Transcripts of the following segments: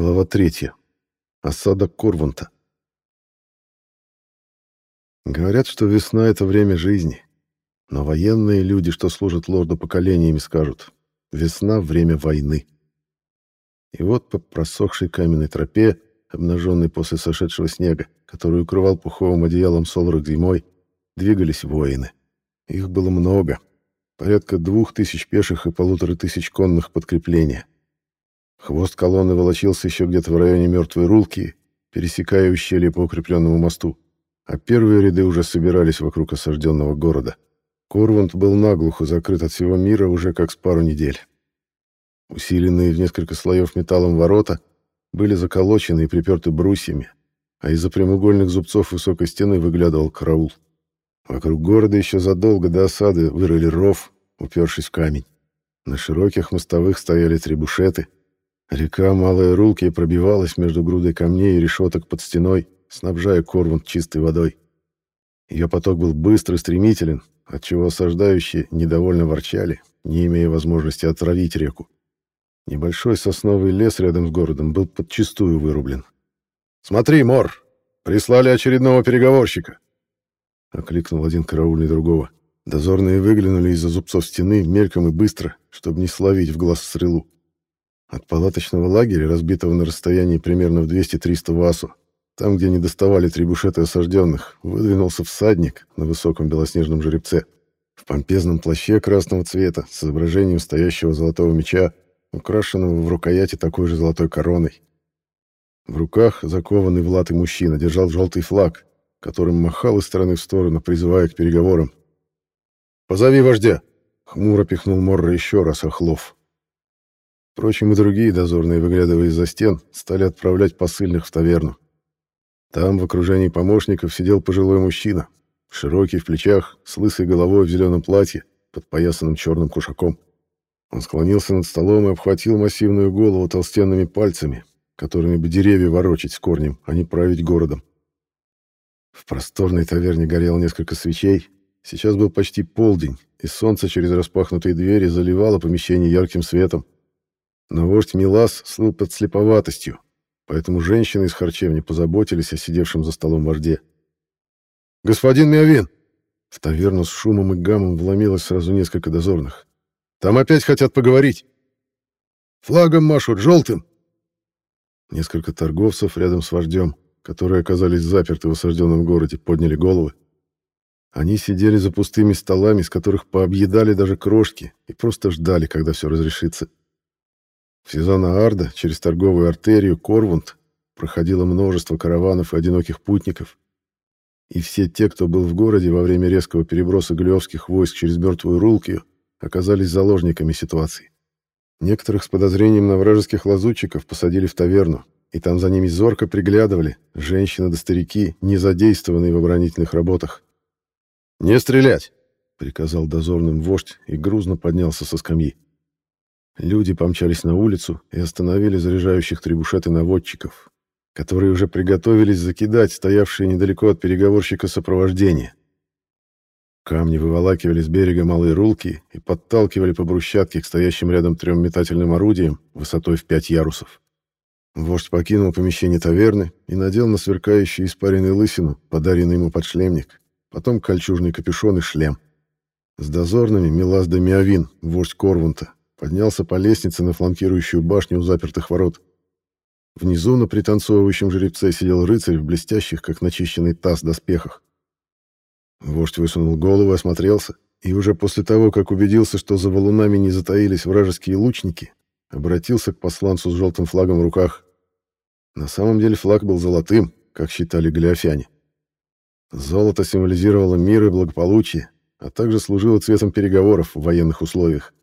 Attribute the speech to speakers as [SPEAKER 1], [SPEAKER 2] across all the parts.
[SPEAKER 1] Глава третья. Осада Корванта. Говорят, что весна — это время жизни. Но военные люди, что служат лорду поколениями, скажут — весна — время войны. И вот по просохшей каменной тропе, обнаженной после сошедшего снега, который укрывал пуховым одеялом Солрак зимой, двигались воины. Их было много. Порядка двух тысяч пеших и полутора тысяч конных подкрепления. Хвост колонны волочился еще где-то в районе мертвой рулки, пересекая ущелье по укрепленному мосту, а первые ряды уже собирались вокруг осажденного города. Корвант был наглухо закрыт от всего мира уже как с пару недель. Усиленные в несколько слоев металлом ворота были заколочены и приперты брусьями, а из-за прямоугольных зубцов высокой стены выглядывал караул. Вокруг города еще задолго до осады вырыли ров, упершись в камень. На широких мостовых стояли требушеты — Река Малая Рулки пробивалась между грудой камней и решеток под стеной, снабжая Корвант чистой водой. Ее поток был быстр и стремителен, отчего осаждающие недовольно ворчали, не имея возможности отравить реку. Небольшой сосновый лес рядом с городом был подчистую вырублен. «Смотри, Мор! Прислали очередного переговорщика!» — окликнул один караульный другого. Дозорные выглянули из-за зубцов стены мельком и быстро, чтобы не словить в глаз стрелу. От палаточного лагеря, разбитого на расстоянии примерно в 200-300 васу, там, где не доставали трибушеты осажденных, выдвинулся всадник на высоком белоснежном жеребце, в помпезном плаще красного цвета с изображением стоящего золотого меча, украшенного в рукояти такой же золотой короной. В руках закованный в латы мужчина держал желтый флаг, которым махал из стороны в сторону, призывая к переговорам. «Позови вождя!» — хмуро пихнул Морра еще раз Охлов. Впрочем, и другие дозорные, выглядывая из-за стен, стали отправлять посыльных в таверну. Там, в окружении помощников, сидел пожилой мужчина, широкий в плечах, с лысой головой в зеленом платье, под поясанным черным кушаком. Он склонился над столом и обхватил массивную голову толстенными пальцами, которыми бы деревья ворочить с корнем, а не править городом. В просторной таверне горело несколько свечей. Сейчас был почти полдень, и солнце через распахнутые двери заливало помещение ярким светом. Но вождь Милас слыл под слеповатостью, поэтому женщины из харчевни позаботились о сидевшем за столом вожде. «Господин Миовин!» В таверну с шумом и гамом вломилось сразу несколько дозорных. «Там опять хотят поговорить!» «Флагом машут, желтым!» Несколько торговцев рядом с вождем, которые оказались заперты в осажденном городе, подняли головы. Они сидели за пустыми столами, с которых пообъедали даже крошки, и просто ждали, когда все разрешится. В сезон Аарда через торговую артерию Корвунд проходило множество караванов и одиноких путников. И все те, кто был в городе во время резкого переброса глевских войск через мертвую Рулкию, оказались заложниками ситуации. Некоторых с подозрением на вражеских лазутчиков посадили в таверну, и там за ними зорко приглядывали женщины да старики, не задействованные в оборонительных работах. «Не стрелять!» — приказал дозорным вождь и грузно поднялся со скамьи. Люди помчались на улицу и остановили заряжающих требушеты наводчиков, которые уже приготовились закидать стоявшие недалеко от переговорщика сопровождение. Камни выволакивали с берега малые рулки и подталкивали по брусчатке к стоящим рядом трем метательным орудиям высотой в пять ярусов. Вождь покинул помещение таверны и надел на сверкающий испаренный лысину, подаренный ему подшлемник, потом кольчужный капюшон и шлем. С дозорными Милас де вождь Корвунта, поднялся по лестнице на фланкирующую башню у запертых ворот. Внизу на пританцовывающем жеребце сидел рыцарь в блестящих, как начищенный таз, доспехах. Вождь высунул голову, осмотрелся, и уже после того, как убедился, что за валунами не затаились вражеские лучники, обратился к посланцу с желтым флагом в руках. На самом деле флаг был золотым, как считали галиофяне. Золото символизировало мир и благополучие, а также служило цветом переговоров в военных условиях.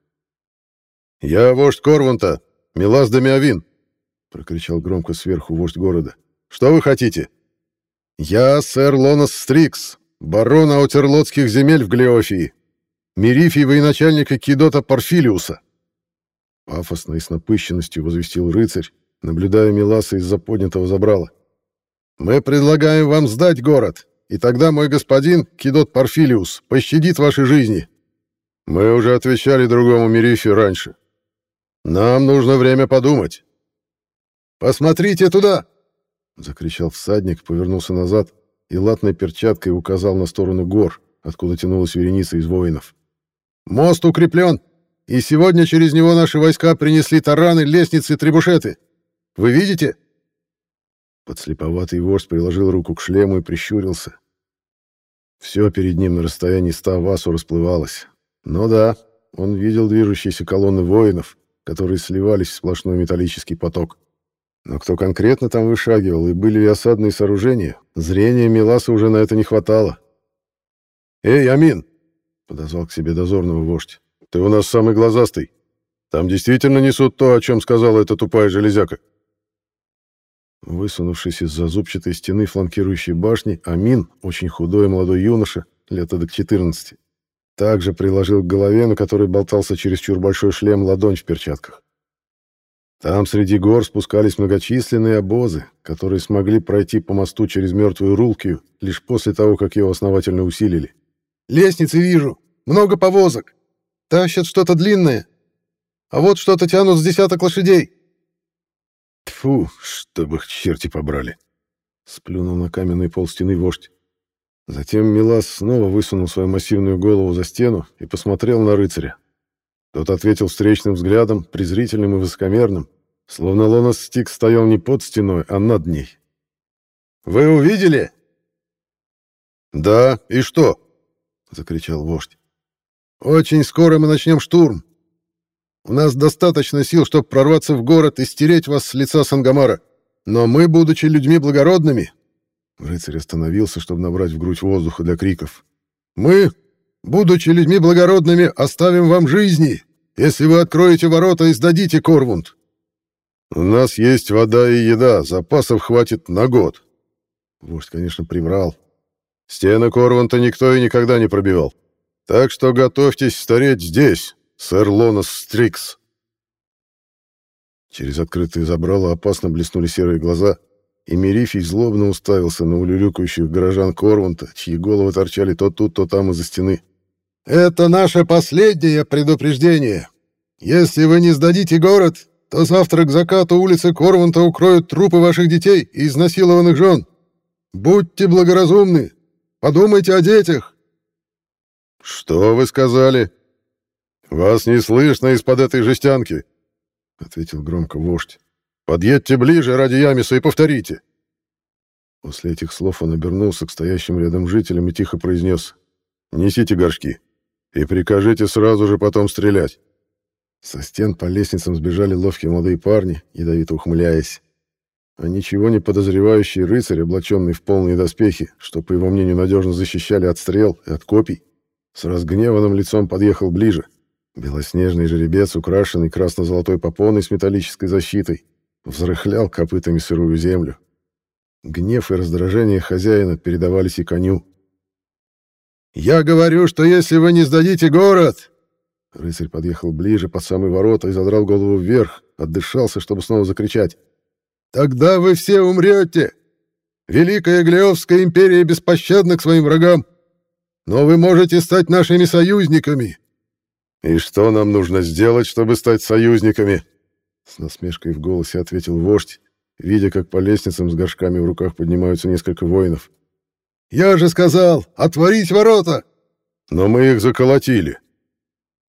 [SPEAKER 1] «Я вождь Корванта, Милас Дамиавин!» — прокричал громко сверху вождь города. «Что вы хотите?» «Я сэр Лонос Стрикс, барон аутерлотских земель в Глеофии, Мерифий военачальника Кидота Парфилиуса!» Пафосно и с напыщенностью возвестил рыцарь, наблюдая Миласа из-за поднятого забрала. «Мы предлагаем вам сдать город, и тогда мой господин, Кидот Парфилиус, пощадит ваши жизни». «Мы уже отвечали другому Мерифию раньше», нам нужно время подумать.
[SPEAKER 2] Посмотрите туда!»
[SPEAKER 1] — закричал всадник, повернулся назад и латной перчаткой указал на сторону гор, откуда тянулась вереница из воинов.
[SPEAKER 2] «Мост укреплен, и сегодня через него наши войска принесли тараны, лестницы и требушеты. Вы видите?»
[SPEAKER 1] Подслеповатый вождь приложил руку к шлему и прищурился. Все перед ним на расстоянии ста васу расплывалось. Но да, он видел движущиеся колонны воинов, которые сливались в сплошной металлический поток. Но кто конкретно там вышагивал и были ли осадные сооружения, зрения Миласа уже на это не хватало.
[SPEAKER 2] «Эй, Амин!»
[SPEAKER 1] — подозвал к себе дозорного вождь. «Ты у нас самый глазастый. Там действительно несут то, о чем сказала эта тупая железяка». Высунувшись из-за зубчатой стены фланкирующей башни, Амин, очень худой молодой юноша, лет до 14, также приложил к голове, на которой болтался чересчур большой шлем, ладонь в перчатках. Там среди гор спускались многочисленные обозы, которые смогли пройти по мосту через мертвую Рулкию лишь после того, как его основательно усилили.
[SPEAKER 2] «Лестницы вижу! Много повозок! Тащат что-то длинное! А вот что-то тянут с десяток лошадей!»
[SPEAKER 1] Тфу, чтобы их черти побрали. Сплюнул на каменный пол стены вождь. Затем Милас снова высунул свою массивную голову за стену и посмотрел на рыцаря. Тот ответил встречным взглядом, презрительным и высокомерным, словно Лонос Стик стоял не под стеной, а над ней.
[SPEAKER 2] «Вы увидели?»
[SPEAKER 1] «Да, и что?» — закричал вождь.
[SPEAKER 2] «Очень скоро мы начнем штурм. У нас достаточно сил, чтобы прорваться в город и стереть вас с лица Сангамара. Но мы, будучи людьми благородными...»
[SPEAKER 1] Рыцарь остановился, чтобы набрать в грудь воздуха для криков.
[SPEAKER 2] «Мы, будучи людьми благородными, оставим вам жизни, если вы откроете ворота и сдадите Корвунд».
[SPEAKER 1] «У нас есть вода и еда, запасов хватит на год». Вождь, конечно, приврал. Стены Корвунта никто и никогда не пробивал. Так что готовьтесь стареть здесь, сэр Лонос Стрикс. Через открытые забрала опасно блеснули серые глаза, и Мерифий злобно уставился на улюлюкающих горожан Корванта, чьи головы торчали то тут, то там из-за стены.
[SPEAKER 2] «Это наше последнее предупреждение. Если вы не сдадите город, то завтра к закату улицы Корванта укроют трупы ваших детей и изнасилованных жен. Будьте благоразумны, подумайте о детях».
[SPEAKER 1] «Что вы сказали?» «Вас не слышно из-под этой жестянки», — ответил громко вождь. «Подъедьте ближе ради Ямиса и повторите». После этих слов он обернулся к стоящим рядом жителям и тихо произнес «Несите горшки и прикажите сразу же потом стрелять». Со стен по лестницам сбежали ловкие молодые парни, ядовито ухмыляясь. А ничего не подозревающий рыцарь, облаченный в полные доспехи, что, по его мнению, надежно защищали от стрел и от копий, с разгневанным лицом подъехал ближе — Белоснежный жеребец, украшенный красно-золотой попоной с металлической защитой, взрыхлял копытами сырую землю. Гнев и раздражение хозяина передавались и коню.
[SPEAKER 2] «Я говорю, что если вы не сдадите город...»
[SPEAKER 1] Рыцарь подъехал ближе, под самые ворота, и задрал голову вверх, отдышался, чтобы снова закричать.
[SPEAKER 2] «Тогда вы все умрете! Великая Глеовская империя беспощадна к своим врагам, но вы можете стать нашими союзниками!»
[SPEAKER 1] «И что нам нужно сделать, чтобы стать союзниками?» С насмешкой в голосе ответил вождь, видя, как по лестницам с горшками в руках поднимаются несколько воинов.
[SPEAKER 2] «Я же сказал, отворить ворота!»
[SPEAKER 1] «Но мы их заколотили!»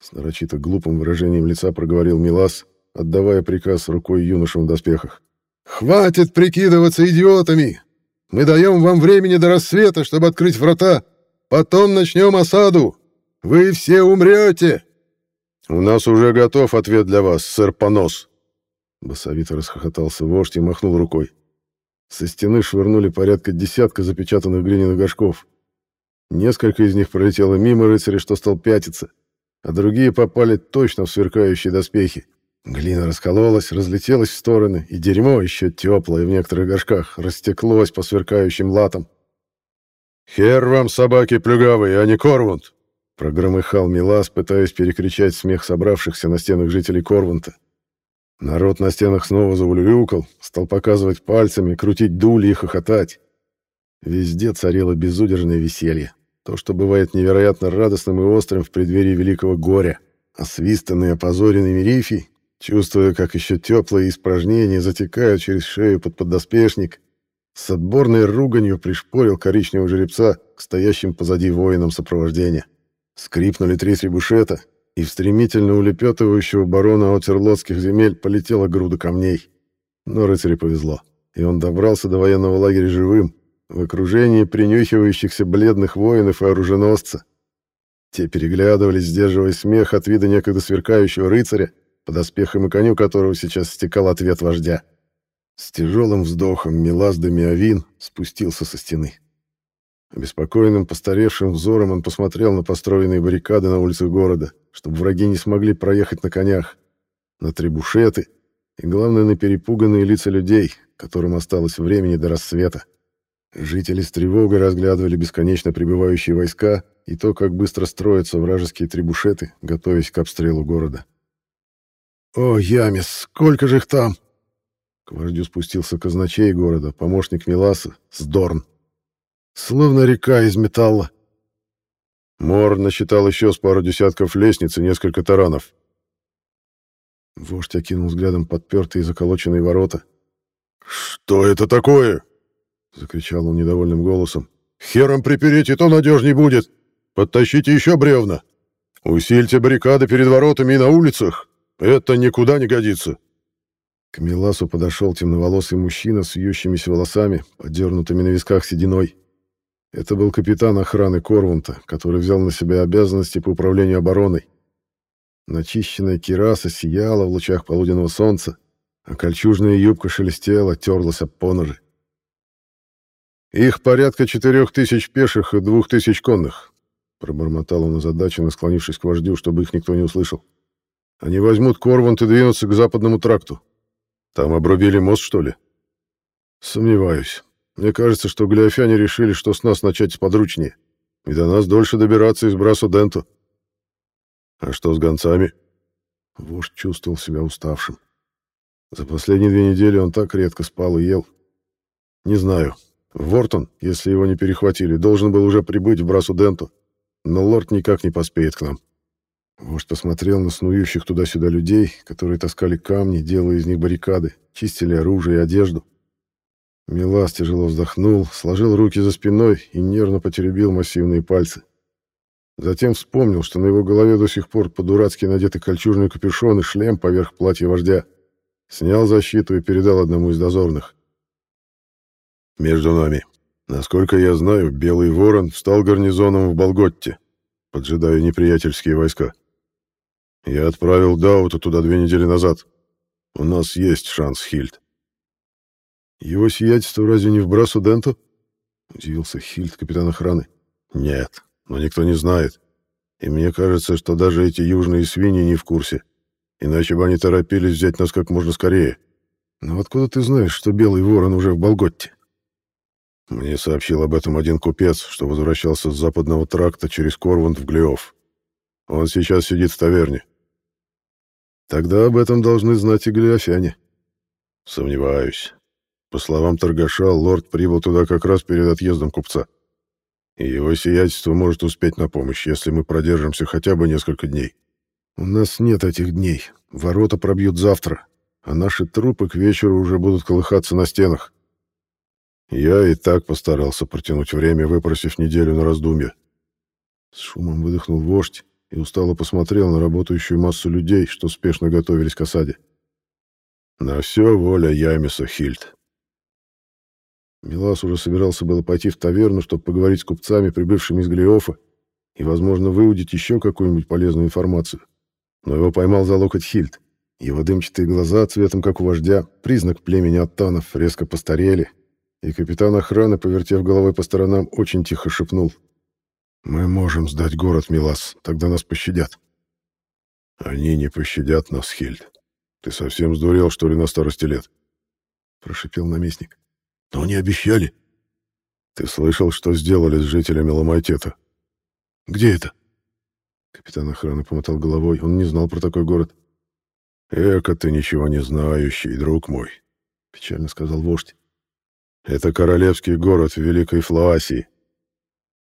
[SPEAKER 1] С нарочито глупым выражением лица проговорил Милас, отдавая приказ рукой юношам в доспехах.
[SPEAKER 2] «Хватит прикидываться идиотами! Мы даем вам времени до рассвета, чтобы открыть врата. Потом начнем осаду. Вы все умрете!»
[SPEAKER 1] «У нас уже готов ответ для вас, сэр Понос!» Басовито расхохотался вождь и махнул рукой. Со стены швырнули порядка десятка запечатанных глиняных горшков. Несколько из них пролетело мимо рыцаря, что стал пятиться, а другие попали точно в сверкающие доспехи. Глина раскололась, разлетелась в стороны, и дерьмо, еще теплое в некоторых горшках, растеклось по сверкающим латам. «Хер вам, собаки плюгавые, а не Корвунд!» Прогромыхал Милас, пытаясь перекричать смех собравшихся на стенах жителей Корванта. Народ на стенах снова заулюлюкал, стал показывать пальцами, крутить дули и хохотать. Везде царило безудержное веселье. То, что бывает невероятно радостным и острым в преддверии великого горя. Освистанный, опозоренный Мерифий, чувствуя, как еще теплые испражнения затекают через шею под подоспешник, с отборной руганью пришпорил коричневого жеребца к стоящим позади воинам сопровождения. Скрипнули три требушета, и в стремительно улепетывающего барона Отерлотских земель полетела груда камней. Но рыцарю повезло, и он добрался до военного лагеря живым, в окружении принюхивающихся бледных воинов и оруженосца. Те переглядывались, сдерживая смех от вида некогда сверкающего рыцаря, под оспехом и коню которого сейчас стекал ответ вождя. С тяжелым вздохом Милас де Миавин спустился со стены. Обеспокоенным постаревшим взором он посмотрел на построенные баррикады на улицах города, чтобы враги не смогли проехать на конях, на требушеты и, главное, на перепуганные лица людей, которым осталось времени до рассвета. Жители с тревогой разглядывали бесконечно прибывающие войска и то, как быстро строятся вражеские требушеты, готовясь к обстрелу города. «О, Ямис, сколько же их там!» К вождю спустился казначей города, помощник Миласа, Сдорн. Словно река из металла. Мор насчитал еще с пару десятков лестниц и несколько таранов. Вождь окинул взглядом подпертые и заколоченные ворота. «Что это такое?» — закричал он недовольным голосом. «Хером припереть, и то надежней будет. Подтащите еще бревна. Усильте баррикады перед воротами и на улицах. Это никуда не годится». К Миласу подошел темноволосый мужчина с вьющимися волосами, подернутыми на висках сединой. Это был капитан охраны Корвунта, который взял на себя обязанности по управлению обороной. Начищенная кираса сияла в лучах полуденного солнца, а кольчужная юбка шелестела, терлась об поножи. «Их порядка четырех тысяч пеших и двух тысяч конных», — пробормотал он озадаченно, склонившись к вождю, чтобы их никто не услышал. «Они возьмут Корвунт и двинутся к западному тракту. Там обрубили мост, что ли? Сомневаюсь. Мне кажется, что гляфяне решили, что с нас начать сподручнее, и до нас дольше добираться из Брасу-Денту. А что с гонцами? Вождь чувствовал себя уставшим. За последние две недели он так редко спал и ел. Не знаю. Вортон, если его не перехватили, должен был уже прибыть в Брасу-Денту, но лорд никак не поспеет к нам. Вождь посмотрел на снующих туда-сюда людей, которые таскали камни, делая из них баррикады, чистили оружие и одежду. Милас тяжело вздохнул, сложил руки за спиной и нервно потеребил массивные пальцы. Затем вспомнил, что на его голове до сих пор по-дурацки надеты кольчужный капюшон и шлем поверх платья вождя. Снял защиту и передал одному из дозорных. «Между нами. Насколько я знаю, Белый Ворон стал гарнизоном в Болготте, поджидая неприятельские войска. Я отправил Даута туда две недели назад. У нас есть шанс, Хильд. Его сиятельство разве не в Брасу Денту? Удивился Хильд, капитан охраны. Нет, но никто не знает. И мне кажется, что даже эти южные свиньи не в курсе. Иначе бы они торопились взять нас как можно скорее. Но откуда ты знаешь, что Белый Ворон уже в Болготте? Мне сообщил об этом один купец, что возвращался с западного тракта через Корвунд в Глеов. Он сейчас сидит в таверне. Тогда об этом должны знать и глиофяне. Сомневаюсь. По словам торгаша, лорд прибыл туда как раз перед отъездом купца. И его сиятельство может успеть на помощь, если мы продержимся хотя бы несколько дней. У нас нет этих дней. Ворота пробьют завтра, а наши трупы к вечеру уже будут колыхаться на стенах. Я и так постарался протянуть время, выпросив неделю на раздумье. С шумом выдохнул вождь и устало посмотрел на работающую массу людей, что спешно готовились к осаде. На все воля Ямиса Хильд. Милас уже собирался было пойти в таверну, чтобы поговорить с купцами, прибывшими из Глиофа, и, возможно, выудить еще какую-нибудь полезную информацию. Но его поймал за локоть Хильд. Его дымчатые глаза, цветом как у вождя, признак племени Аттанов, резко постарели, и капитан охраны, повертев головой по сторонам, очень тихо шепнул. «Мы можем сдать город, Милас, тогда нас пощадят». «Они не пощадят нас, Хильд. Ты совсем сдурел, что ли, на старости лет?» — прошипел наместник. «Но они обещали». «Ты слышал, что сделали с жителями Ламайтета?» «Где это?» Капитан охраны помотал головой. Он не знал про такой город. «Эка ты ничего не знающий, друг мой», — печально сказал вождь. Это королевский город в Великой Флоасии.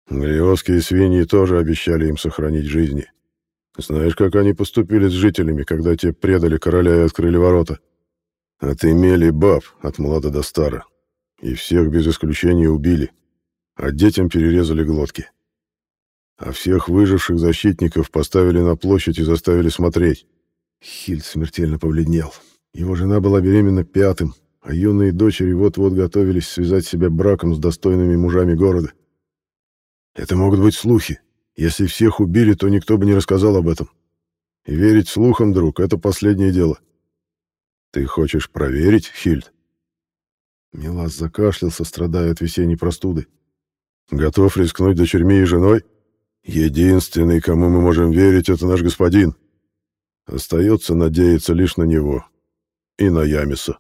[SPEAKER 1] Галиосские свиньи тоже обещали им сохранить жизни. Знаешь, как они поступили с жителями, когда те предали короля и открыли ворота? Отымели баб от млада до стара. И всех без исключения убили. А детям перерезали глотки. А всех выживших защитников поставили на площадь и заставили смотреть. Хильд смертельно побледнел. Его жена была беременна пятым, а юные дочери вот-вот готовились связать себя браком с достойными мужами города. Это могут быть слухи. Если всех убили, то никто бы не рассказал об этом. И верить слухам, друг, это последнее дело. Ты хочешь проверить, Хильд? Милас закашлялся, страдая от весенней простуды. Готов рискнуть дочерьми и женой? Единственный, кому мы можем верить, это наш господин. Остается надеяться лишь на него и на Ямиса.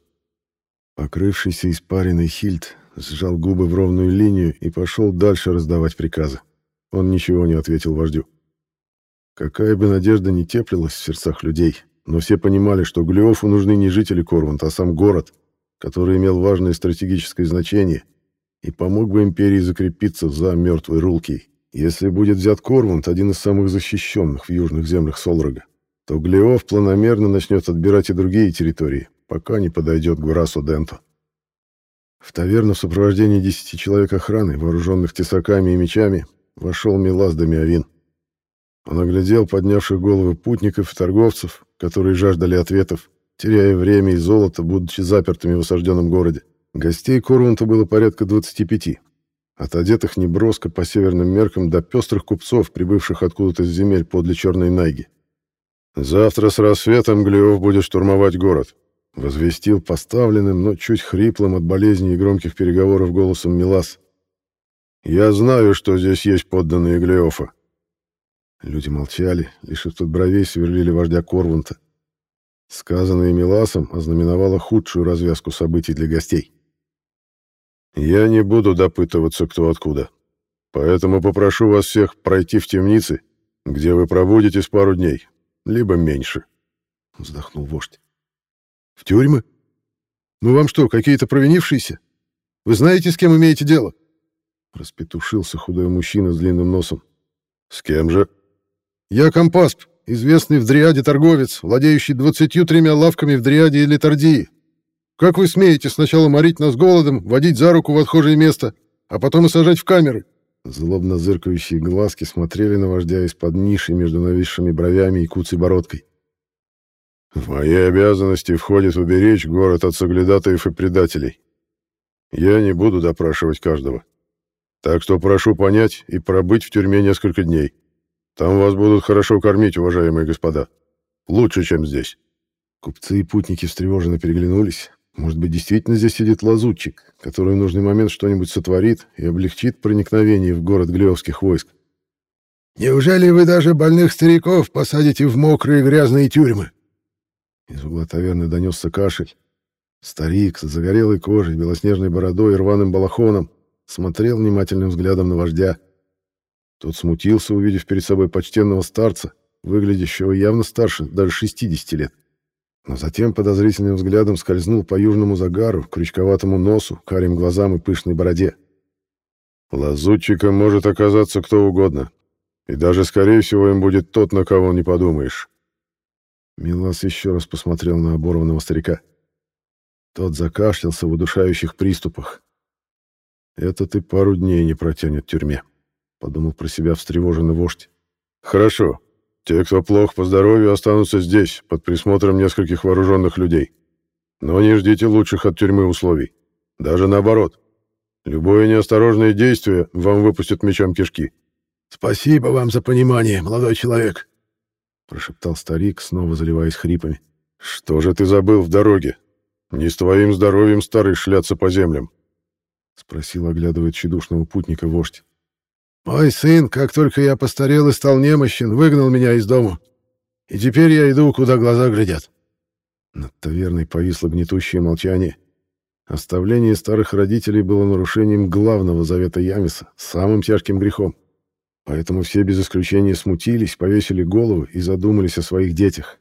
[SPEAKER 1] Покрывшийся испаренный Хильд сжал губы в ровную линию и пошел дальше раздавать приказы. Он ничего не ответил вождю. Какая бы надежда ни теплилась в сердцах людей, но все понимали, что Глиофу нужны не жители Корванта, а сам город, который имел важное стратегическое значение и помог бы империи закрепиться за мертвой Рулкией. Если будет взят Корвант, один из самых защищенных в южных землях Солрога, то Глиоф планомерно начнет отбирать и другие территории, пока не подойдет к Врасу Денто. В таверну в сопровождении десяти человек охраны, вооруженных тесаками и мечами, вошел Милас Дамиавин. Он оглядел поднявших головы путников и торговцев, которые жаждали ответов, теряя время и золото, будучи запертыми в осажденном городе. Гостей Корванта было порядка 25. От одетых неброско по северным меркам до пестрых купцов, прибывших откуда-то с земель подле Черной Найги. «Завтра с рассветом Глеов будет штурмовать город», — возвестил поставленным, но чуть хриплым от болезни и громких переговоров голосом Милас. «Я знаю, что здесь есть подданные Глеофа». Люди молчали, лишь из-под бровей сверлили вождя Корванта. Сказанное Миласом ознаменовало худшую развязку событий для гостей. «Я не буду допытываться, кто откуда. Поэтому попрошу вас всех пройти в темницы, где вы пробудетесь пару дней, либо меньше», — вздохнул вождь. «В тюрьмы? Ну вам что, какие-то провинившиеся? Вы знаете, с кем имеете дело?» Распетушился худой мужчина с длинным носом. «С кем же?» «Я Компасп, известный в Дриаде торговец, владеющий двадцатью тремя лавками в Дриаде и Литардии. Как вы смеете сначала морить нас голодом, водить за руку в отхожее место, а потом и сажать в камеры?» Злобно зыркающие глазки смотрели на вождя из-под ниши между нависшими бровями и куцей бородкой. «В мои обязанности входит уберечь город от соглядатаев и предателей. Я не буду допрашивать каждого. Так что прошу понять и пробыть в тюрьме несколько дней. Там вас будут хорошо кормить, уважаемые господа. Лучше, чем здесь». Купцы и путники встревоженно переглянулись. Может быть, действительно здесь сидит лазутчик, который в нужный момент что-нибудь сотворит и облегчит проникновение в город глеовских войск.
[SPEAKER 2] «Неужели вы даже больных стариков посадите в мокрые грязные тюрьмы?»
[SPEAKER 1] Из угла таверны донесся кашель. Старик с загорелой кожей, белоснежной бородой и рваным балахоном смотрел внимательным взглядом на вождя. Тот смутился, увидев перед собой почтенного старца, выглядящего явно старше, даже 60 лет но затем подозрительным взглядом скользнул по южному загару, крючковатому носу, карим глазам и пышной бороде. Лазутчиком может оказаться кто угодно, и даже, скорее всего, им будет тот, на кого не подумаешь. Милас еще раз посмотрел на оборванного старика. Тот закашлялся в удушающих приступах. «Этот и пару дней не протянет в тюрьме», — подумал про себя встревоженный вождь. «Хорошо. Те, кто плох по здоровью, останутся здесь, под присмотром нескольких вооруженных людей. Но не ждите лучших от тюрьмы условий. Даже наоборот. Любое неосторожное действие вам выпустят мечом кишки.
[SPEAKER 2] «Спасибо вам за понимание, молодой человек», —
[SPEAKER 1] прошептал старик, снова заливаясь хрипами. «Что же ты забыл в дороге? Не с твоим здоровьем старый шляться по землям?» — спросил, оглядывая тщедушного путника вождь.
[SPEAKER 2] Мой сын, как только я постарел и стал немощен, выгнал меня из дома. И теперь я иду, куда глаза глядят.
[SPEAKER 1] Над таверной повисло гнетущее молчание. Оставление старых родителей было нарушением главного завета Ямиса, самым тяжким грехом. Поэтому все без исключения смутились, повесили головы и задумались о своих детях.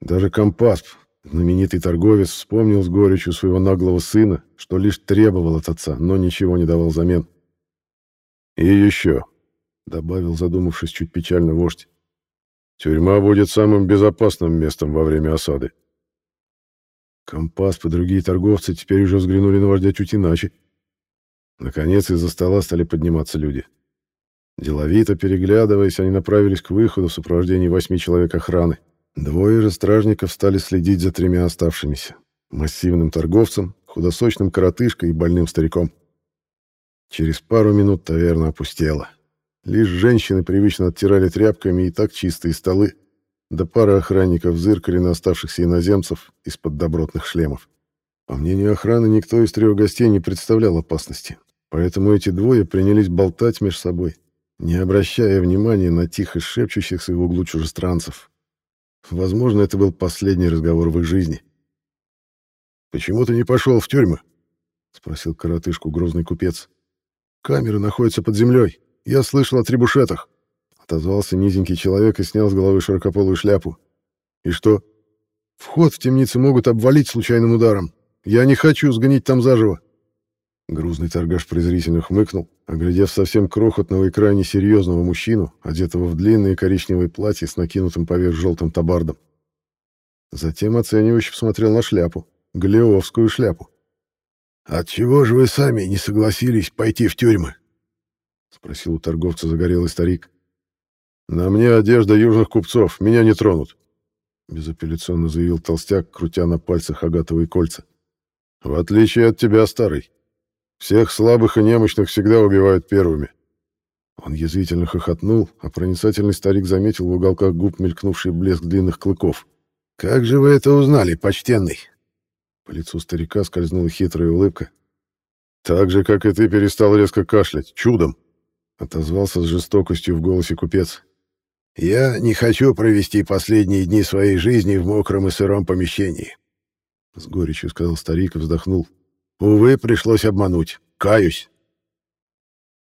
[SPEAKER 1] Даже Компасп, знаменитый торговец, вспомнил с горечью своего наглого сына, что лишь требовал от отца, но ничего не давал взамен. «И еще», — добавил, задумавшись чуть печально вождь, Тюрьма будет самым безопасным местом во время осады.
[SPEAKER 2] Компас и другие торговцы теперь уже взглянули на вождя чуть иначе. Наконец из-за стола стали подниматься люди. Деловито переглядываясь, они направились к выходу в сопровождении восьми человек охраны. Двое же стражников стали следить за тремя оставшимися. Массивным торговцем, худосочным коротышкой и больным стариком. Через пару минут таверна опустела. Лишь женщины привычно оттирали тряпками и так чистые столы, да пара охранников зыркали на оставшихся иноземцев из-под добротных шлемов. По мнению охраны, никто из трех гостей не представлял опасности, поэтому эти двое принялись болтать между собой, не обращая внимания на тихо шепчущихся в углу чужестранцев. Возможно, это был последний разговор в их жизни.
[SPEAKER 1] «Почему ты не пошел в тюрьму?»
[SPEAKER 2] — спросил коротышку грозный купец. «Камеры находятся под землей. Я слышал о трибушетах». Отозвался низенький человек и снял с головы широкополую шляпу. «И что?» «Вход в темницу могут обвалить случайным ударом. Я не хочу сгнить там заживо». Грузный торгаш презрительно хмыкнул, оглядев совсем крохотного и крайне серьезного мужчину, одетого в длинное коричневое платье с накинутым поверх желтым табардом. Затем оценивающе посмотрел на шляпу, галеовскую шляпу.
[SPEAKER 1] «Отчего же вы сами не согласились пойти в тюрьмы?»
[SPEAKER 2] — спросил у торговца загорелый старик.
[SPEAKER 1] «На мне одежда южных купцов, меня не тронут», —
[SPEAKER 2] безапелляционно заявил толстяк, крутя на пальцах агатовые кольца.
[SPEAKER 1] «В отличие от тебя, старый. Всех слабых и немощных всегда убивают первыми.
[SPEAKER 2] Он язвительно хохотнул, а проницательный старик заметил в уголках губ мелькнувший блеск длинных клыков.
[SPEAKER 1] «Как же вы это узнали, почтенный?»
[SPEAKER 2] По лицу старика скользнула хитрая улыбка.
[SPEAKER 1] «Так же, как и ты перестал резко кашлять. Чудом!»
[SPEAKER 2] Отозвался с жестокостью в голосе купец.
[SPEAKER 1] «Я не хочу провести последние дни своей жизни в мокром и сыром помещении», — с горечью сказал старик и вздохнул. Увы, пришлось обмануть. Каюсь.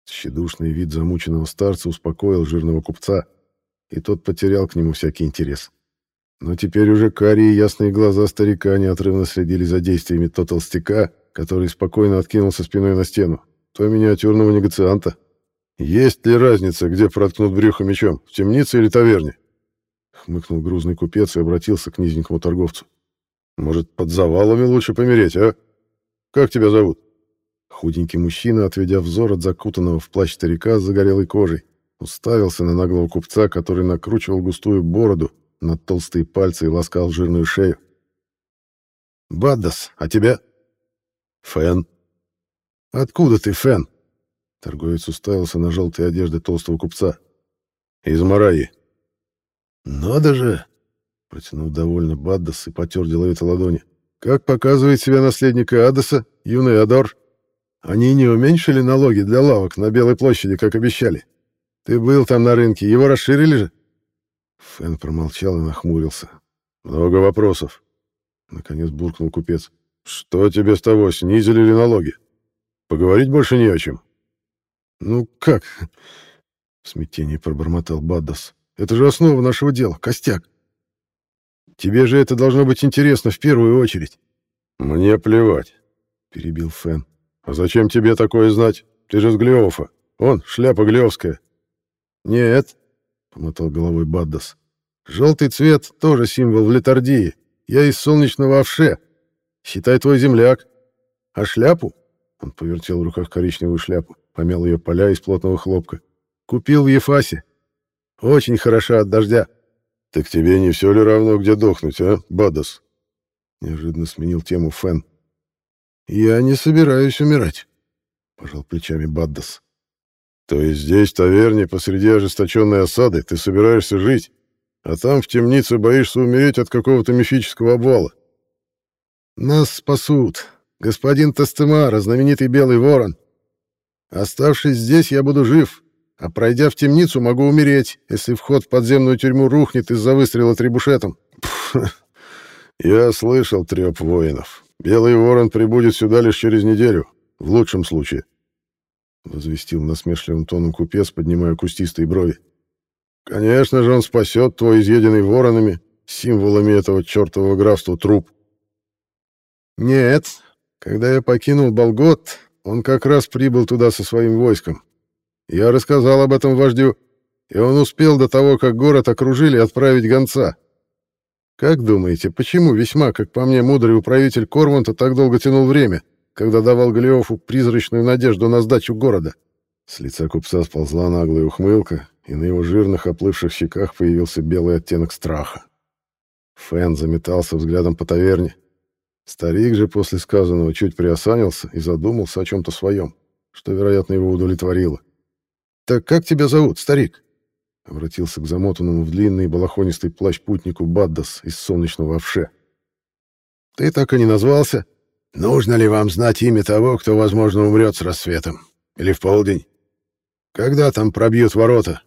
[SPEAKER 2] Щедушный вид замученного старца успокоил жирного купца, и тот потерял к нему всякий интерес. Но теперь уже карие ясные глаза старика неотрывно следили за действиями то толстяка, который спокойно откинулся спиной на стену, то миниатюрного негацианта. «Есть ли разница, где проткнут брюхо мечом, в темнице или таверне?» Хмыкнул грузный купец и обратился к низенькому торговцу. «Может, под завалами лучше помереть, а?» Как тебя зовут?» Худенький мужчина, отведя взор от закутанного в плащ старика с загорелой кожей, уставился на наглого купца, который накручивал густую бороду на толстые пальцы и ласкал жирную шею.
[SPEAKER 1] «Баддас, а тебя?»
[SPEAKER 2] «Фен».
[SPEAKER 1] «Откуда ты, Фен?»
[SPEAKER 2] Торговец уставился на желтые одежды толстого купца.
[SPEAKER 1] «Из Мараи».
[SPEAKER 2] «Надо же!» — протянул довольно Баддас и потер деловито ладони. Как показывает себя наследник Адеса, юный Адор, они не уменьшили налоги для лавок на Белой площади, как обещали. Ты был там на рынке, его расширили же?» Фэн промолчал и нахмурился.
[SPEAKER 1] «Много вопросов», — наконец буркнул купец. «Что тебе с того, снизили ли налоги? Поговорить больше не о чем».
[SPEAKER 2] «Ну как?» — в смятении пробормотал Баддас. «Это же основа нашего дела, костяк. Тебе же это должно быть интересно в первую очередь.
[SPEAKER 1] Мне плевать, перебил Фен. А зачем тебе такое знать? Ты же с Глеофа. Он, шляпа Глеовская.
[SPEAKER 2] Нет, помотал головой Баддас. Желтый цвет тоже символ в летардии. Я из солнечного овше. Считай твой земляк. А шляпу? Он повертел в руках коричневую шляпу, помял ее поля из плотного хлопка. Купил в Ефасе. Очень хороша от дождя.
[SPEAKER 1] «Так тебе не все ли равно, где дохнуть, а, Бадас?»
[SPEAKER 2] Неожиданно сменил тему Фен. «Я не собираюсь умирать», — пожал плечами Баддас.
[SPEAKER 1] «То есть здесь, в таверне, посреди ожесточенной осады, ты собираешься жить, а там, в темнице, боишься умереть от какого-то мифического обвала?»
[SPEAKER 2] «Нас спасут. Господин Тастемара, знаменитый Белый Ворон. Оставшись здесь, я буду жив, а пройдя в темницу, могу умереть, если вход в подземную тюрьму рухнет из-за выстрела трибушетом.
[SPEAKER 1] Я слышал треп воинов. Белый ворон прибудет сюда лишь через неделю, в лучшем случае. Возвестил насмешливым тоном купец, поднимая кустистые брови. Конечно же, он спасет твой изъеденный воронами, символами этого чертового графства труп.
[SPEAKER 2] Нет, когда я покинул Болгот, он как раз прибыл туда со своим войском. Я рассказал об этом вождю,
[SPEAKER 1] и он успел до того, как город окружили, отправить гонца. Как думаете, почему весьма, как по мне, мудрый управитель Корванта так долго тянул время, когда давал Голиофу призрачную надежду на сдачу города?» С лица купца сползла наглая ухмылка, и на его жирных оплывших щеках появился белый оттенок страха. Фэн заметался взглядом по таверне. Старик же после сказанного чуть приосанился и задумался о чем-то своем, что, вероятно, его удовлетворило. «Так как тебя зовут, старик?» Обратился к замотанному в длинный балахонистый плащ путнику Баддас из солнечного овше. «Ты так и не назвался?» «Нужно ли вам знать имя того, кто, возможно, умрет с рассветом? Или в полдень? Когда там пробьют ворота?»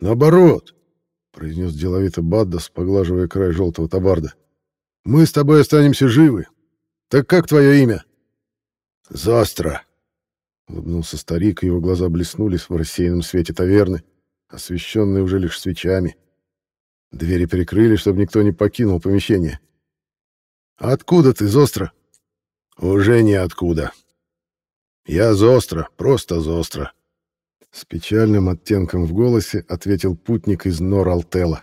[SPEAKER 1] «Наоборот», — произнес деловито Баддас, поглаживая край желтого табарда. «Мы с тобой останемся живы. Так как твое имя?» «Зостро», — улыбнулся старик, и его глаза блеснули в рассеянном свете таверны, освещенные уже лишь свечами. Двери перекрыли, чтобы никто не покинул помещение. «А откуда ты, Зостро?» «Уже ниоткуда. Я Зостро, просто Зостро», с печальным оттенком в голосе ответил путник из Нор-Алтела.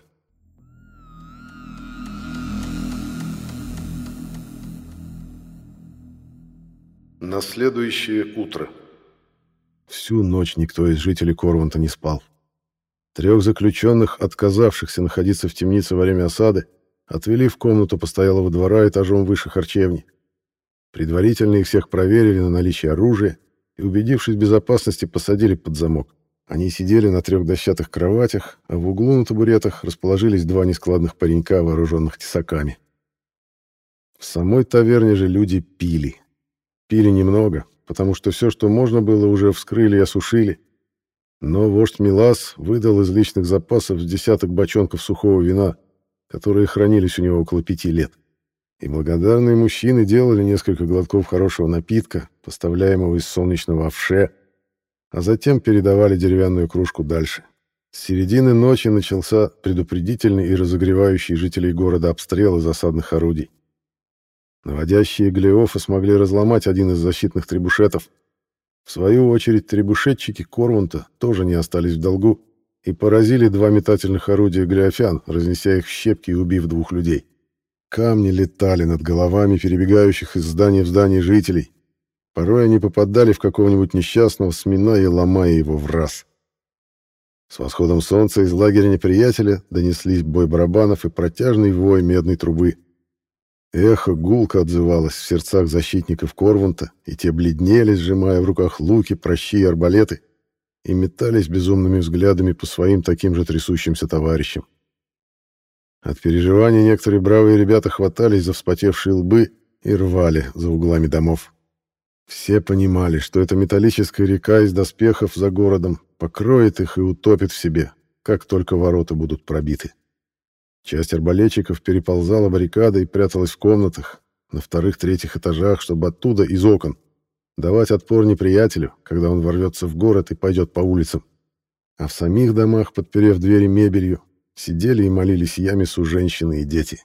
[SPEAKER 1] На следующее утро. Всю ночь никто из жителей Корванта не спал. Трех заключенных, отказавшихся находиться в темнице во время осады, отвели в комнату постоялого двора этажом выше харчевни. Предварительно их всех проверили на наличие оружия, и, убедившись в безопасности, посадили под замок. Они сидели на трех дощатых кроватях, а в углу на табуретах расположились два нескладных паренька, вооруженных тесаками. В самой таверне же люди пили. Пили немного, потому что все, что можно было, уже вскрыли и осушили. Но вождь Милас выдал из личных запасов с десяток бочонков сухого вина, которые хранились у него около пяти лет. И благодарные мужчины делали несколько глотков хорошего напитка, поставляемого из солнечного овше, а затем передавали деревянную кружку дальше. С середины ночи начался предупредительный и разогревающий жителей города обстрел из осадных орудий. Наводящие Глеофа смогли разломать один из защитных требушетов. В свою очередь требушетчики Корвунта тоже не остались в долгу и поразили два метательных орудия Глеофян, разнеся их в щепки и убив двух людей. Камни летали над головами перебегающих из здания в здание жителей. Порой они попадали в какого-нибудь несчастного, сминая и ломая его в раз. С восходом солнца из лагеря неприятеля донеслись бой барабанов и протяжный вой медной трубы. Эхо гулко отзывалось в сердцах защитников Корвунта, и те бледнели, сжимая в руках луки, прощи и арбалеты, и метались безумными взглядами по своим таким же трясущимся товарищам. От переживаний некоторые бравые ребята хватались за вспотевшие лбы и рвали за углами домов. Все понимали, что эта металлическая река из доспехов за городом покроет их и утопит в себе, как только ворота будут пробиты. Часть арбалетчиков переползала баррикады и пряталась в комнатах, на вторых-третьих этажах, чтобы оттуда, из окон, давать отпор неприятелю, когда он ворвется в город и пойдет по улицам. А в самих домах, подперев двери мебелью, Сидели и молились Ямису женщины и дети.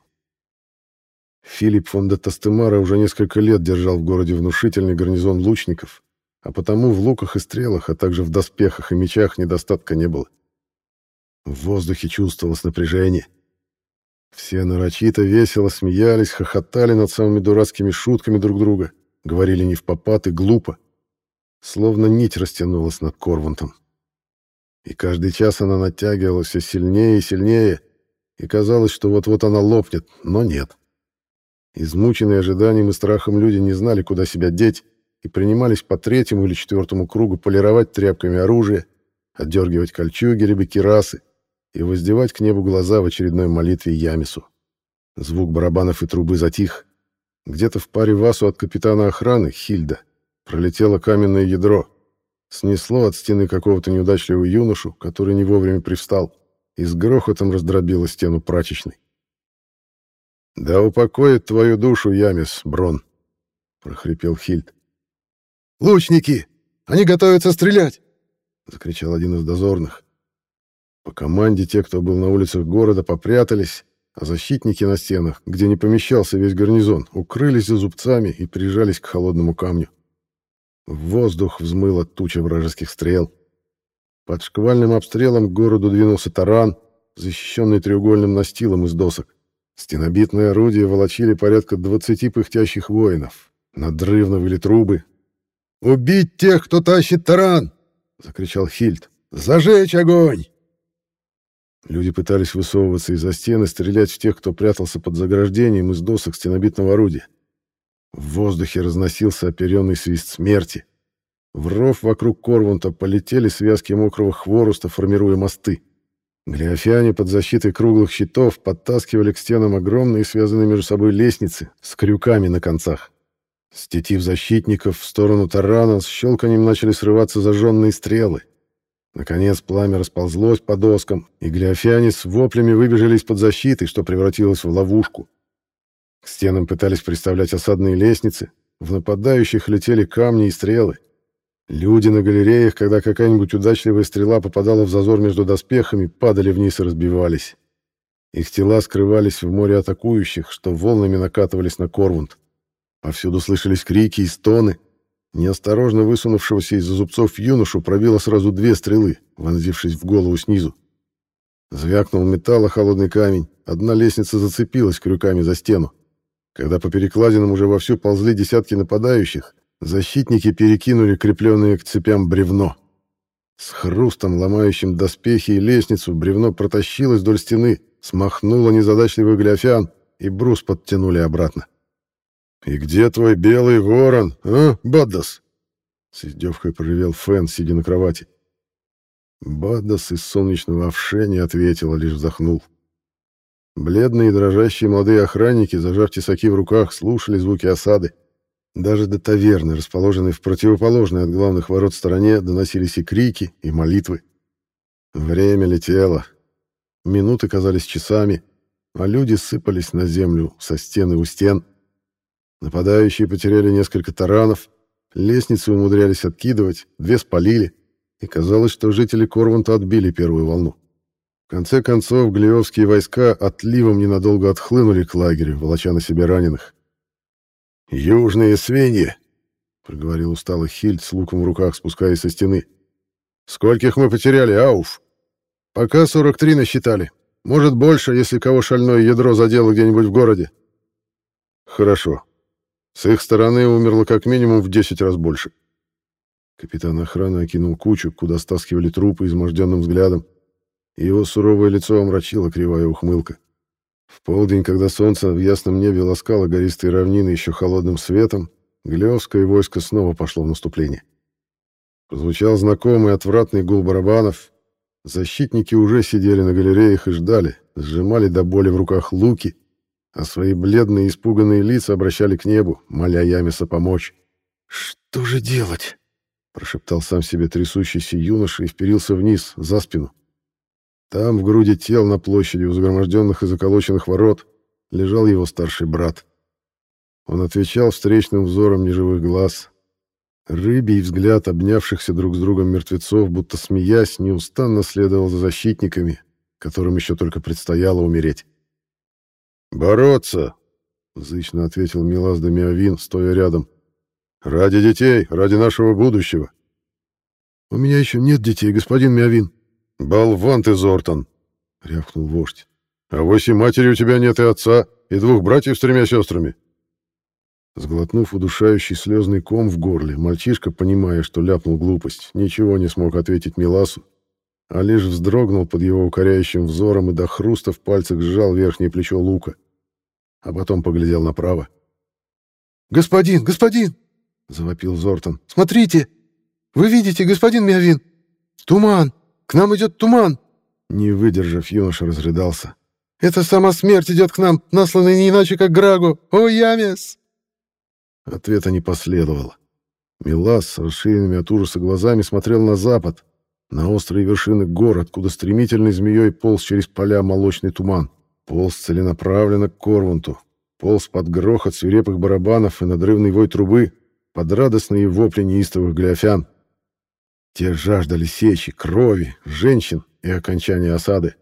[SPEAKER 1] Филипп фон де Тастемара уже несколько лет держал в городе внушительный гарнизон лучников, а потому в луках и стрелах, а также в доспехах и мечах недостатка не было. В воздухе чувствовалось напряжение. Все нарочито весело смеялись, хохотали над самыми дурацкими шутками друг друга, говорили не в попад и глупо, словно нить растянулась над Корвантом. И каждый час она натягивалась все сильнее и сильнее, и казалось, что вот-вот она лопнет, но нет. Измученные ожиданием и страхом люди не знали, куда себя деть, и принимались по третьему или четвертому кругу полировать тряпками оружие, отдергивать кольчуги либо кирасы и воздевать к небу глаза в очередной молитве Ямису. Звук барабанов и трубы затих. Где-то в паре васу от капитана охраны, Хильда, пролетело каменное ядро — Снесло от стены какого-то неудачливого юношу, который не вовремя привстал, и с грохотом раздробило стену прачечной. «Да упокоит твою душу, Ямис, Брон!» — прохрипел Хильд.
[SPEAKER 2] «Лучники! Они готовятся стрелять!»
[SPEAKER 1] — закричал один из дозорных. По команде те, кто был на улицах города, попрятались, а защитники на стенах, где не помещался весь гарнизон, укрылись за зубцами и прижались к холодному камню. В воздух взмыла туча вражеских стрел. Под шквальным обстрелом к городу двинулся таран, защищенный треугольным настилом из досок. Стенобитные орудия волочили порядка 20 пыхтящих воинов. Надрывно выли трубы.
[SPEAKER 2] «Убить тех, кто тащит таран!» — закричал Хильд. «Зажечь огонь!»
[SPEAKER 1] Люди пытались высовываться из-за стены, стрелять в тех, кто прятался под заграждением из досок стенобитного орудия. В воздухе разносился оперенный свист смерти. В ров вокруг Корвунта полетели связки мокрого хвороста, формируя мосты. Глиофяне под защитой круглых щитов подтаскивали к стенам огромные связанные между собой лестницы с крюками на концах. Стетив защитников в сторону тарана, с щелканием начали срываться зажженные стрелы. Наконец пламя расползлось по доскам, и глиофяне с воплями выбежали из-под защиты, что превратилось в ловушку. Стенам пытались приставлять осадные лестницы, в нападающих летели камни и стрелы. Люди на галереях, когда какая-нибудь удачливая стрела попадала в зазор между доспехами, падали вниз и разбивались. Их тела скрывались в море атакующих, что волнами накатывались на Корвунд. Повсюду слышались крики и стоны. Неосторожно высунувшегося из-за зубцов юношу пробило сразу две стрелы, вонзившись в голову снизу. Звякнул металл о холодный камень, одна лестница зацепилась крюками за стену. Когда по перекладинам уже вовсю ползли десятки нападающих, защитники перекинули крепленные к цепям бревно. С хрустом, ломающим доспехи и лестницу, бревно протащилось вдоль стены, смахнуло незадачливый гляфян, и брус подтянули обратно. «И где твой белый ворон, а, Баддас?» С издевкой проревел Фэн, сидя на кровати. Баддас из солнечного овше не ответил, а лишь вздохнул. Бледные и дрожащие молодые охранники, зажав тесаки в руках, слушали звуки осады. Даже до таверны, расположенной в противоположной от главных ворот стороне, доносились и крики, и молитвы. Время летело. Минуты казались часами, а люди сыпались на землю со стены у стен. Нападающие потеряли несколько таранов, лестницы умудрялись откидывать, две спалили, и казалось, что жители Корванта отбили первую волну. В конце концов, глиовские войска отливом ненадолго отхлынули к лагерю, волоча на себе раненых. «Южные свиньи!» — проговорил устало Хильд с луком в руках, спускаясь со стены. «Скольких мы потеряли, Ауф?» «Пока 43 насчитали. Может, больше, если кого шальное ядро задело где-нибудь в городе». «Хорошо. С их стороны умерло как минимум в 10 раз больше». Капитан охраны окинул кучу, куда стаскивали трупы изможденным взглядом его суровое лицо омрачила кривая ухмылка. В полдень, когда солнце в ясном небе ласкало гористые равнины еще холодным светом, Глевское войско снова пошло в наступление. Прозвучал знакомый отвратный гул барабанов. Защитники уже сидели на галереях и ждали, сжимали до боли в руках луки, а свои бледные испуганные лица обращали к небу, моля Ямиса помочь. «Что же делать?» — прошептал сам себе трясущийся юноша и вперился вниз, за спину. Там, в груди тел на площади у загроможденных и заколоченных ворот, лежал его старший брат. Он отвечал встречным взором неживых глаз. Рыбий взгляд обнявшихся друг с другом мертвецов, будто смеясь, неустанно следовал за защитниками, которым еще только предстояло умереть. «Бороться!» — зычно ответил Милас Дамиавин, стоя рядом. «Ради детей, ради нашего будущего!» «У меня еще нет детей, господин Миавин», «Болван ты, Зортон!» — рявкнул вождь. «А вось и матери у тебя нет и отца, и двух братьев с тремя сестрами». Сглотнув удушающий слезный ком в горле, мальчишка, понимая, что ляпнул глупость, ничего не смог ответить Миласу, а лишь вздрогнул под его укоряющим взором и до хруста в пальцах сжал верхнее плечо лука, а потом поглядел направо. «Господин, господин!» — завопил Зортон. «Смотрите! Вы видите, господин Миавин? Туман! К нам идет туман!» Не выдержав, юноша разрыдался. «Это сама смерть идет к нам, насланный не иначе, как Грагу! О, Ямес!» Ответа не последовало. Милас с расширенными от ужаса глазами смотрел на запад, на острые вершины гор, откуда стремительной змеей полз через поля молочный туман. Полз целенаправленно к Корвунту, полз под грохот свирепых барабанов и надрывный вой трубы, под радостные вопли неистовых гляфян. Те жаждали сечи, крови, женщин и окончания осады.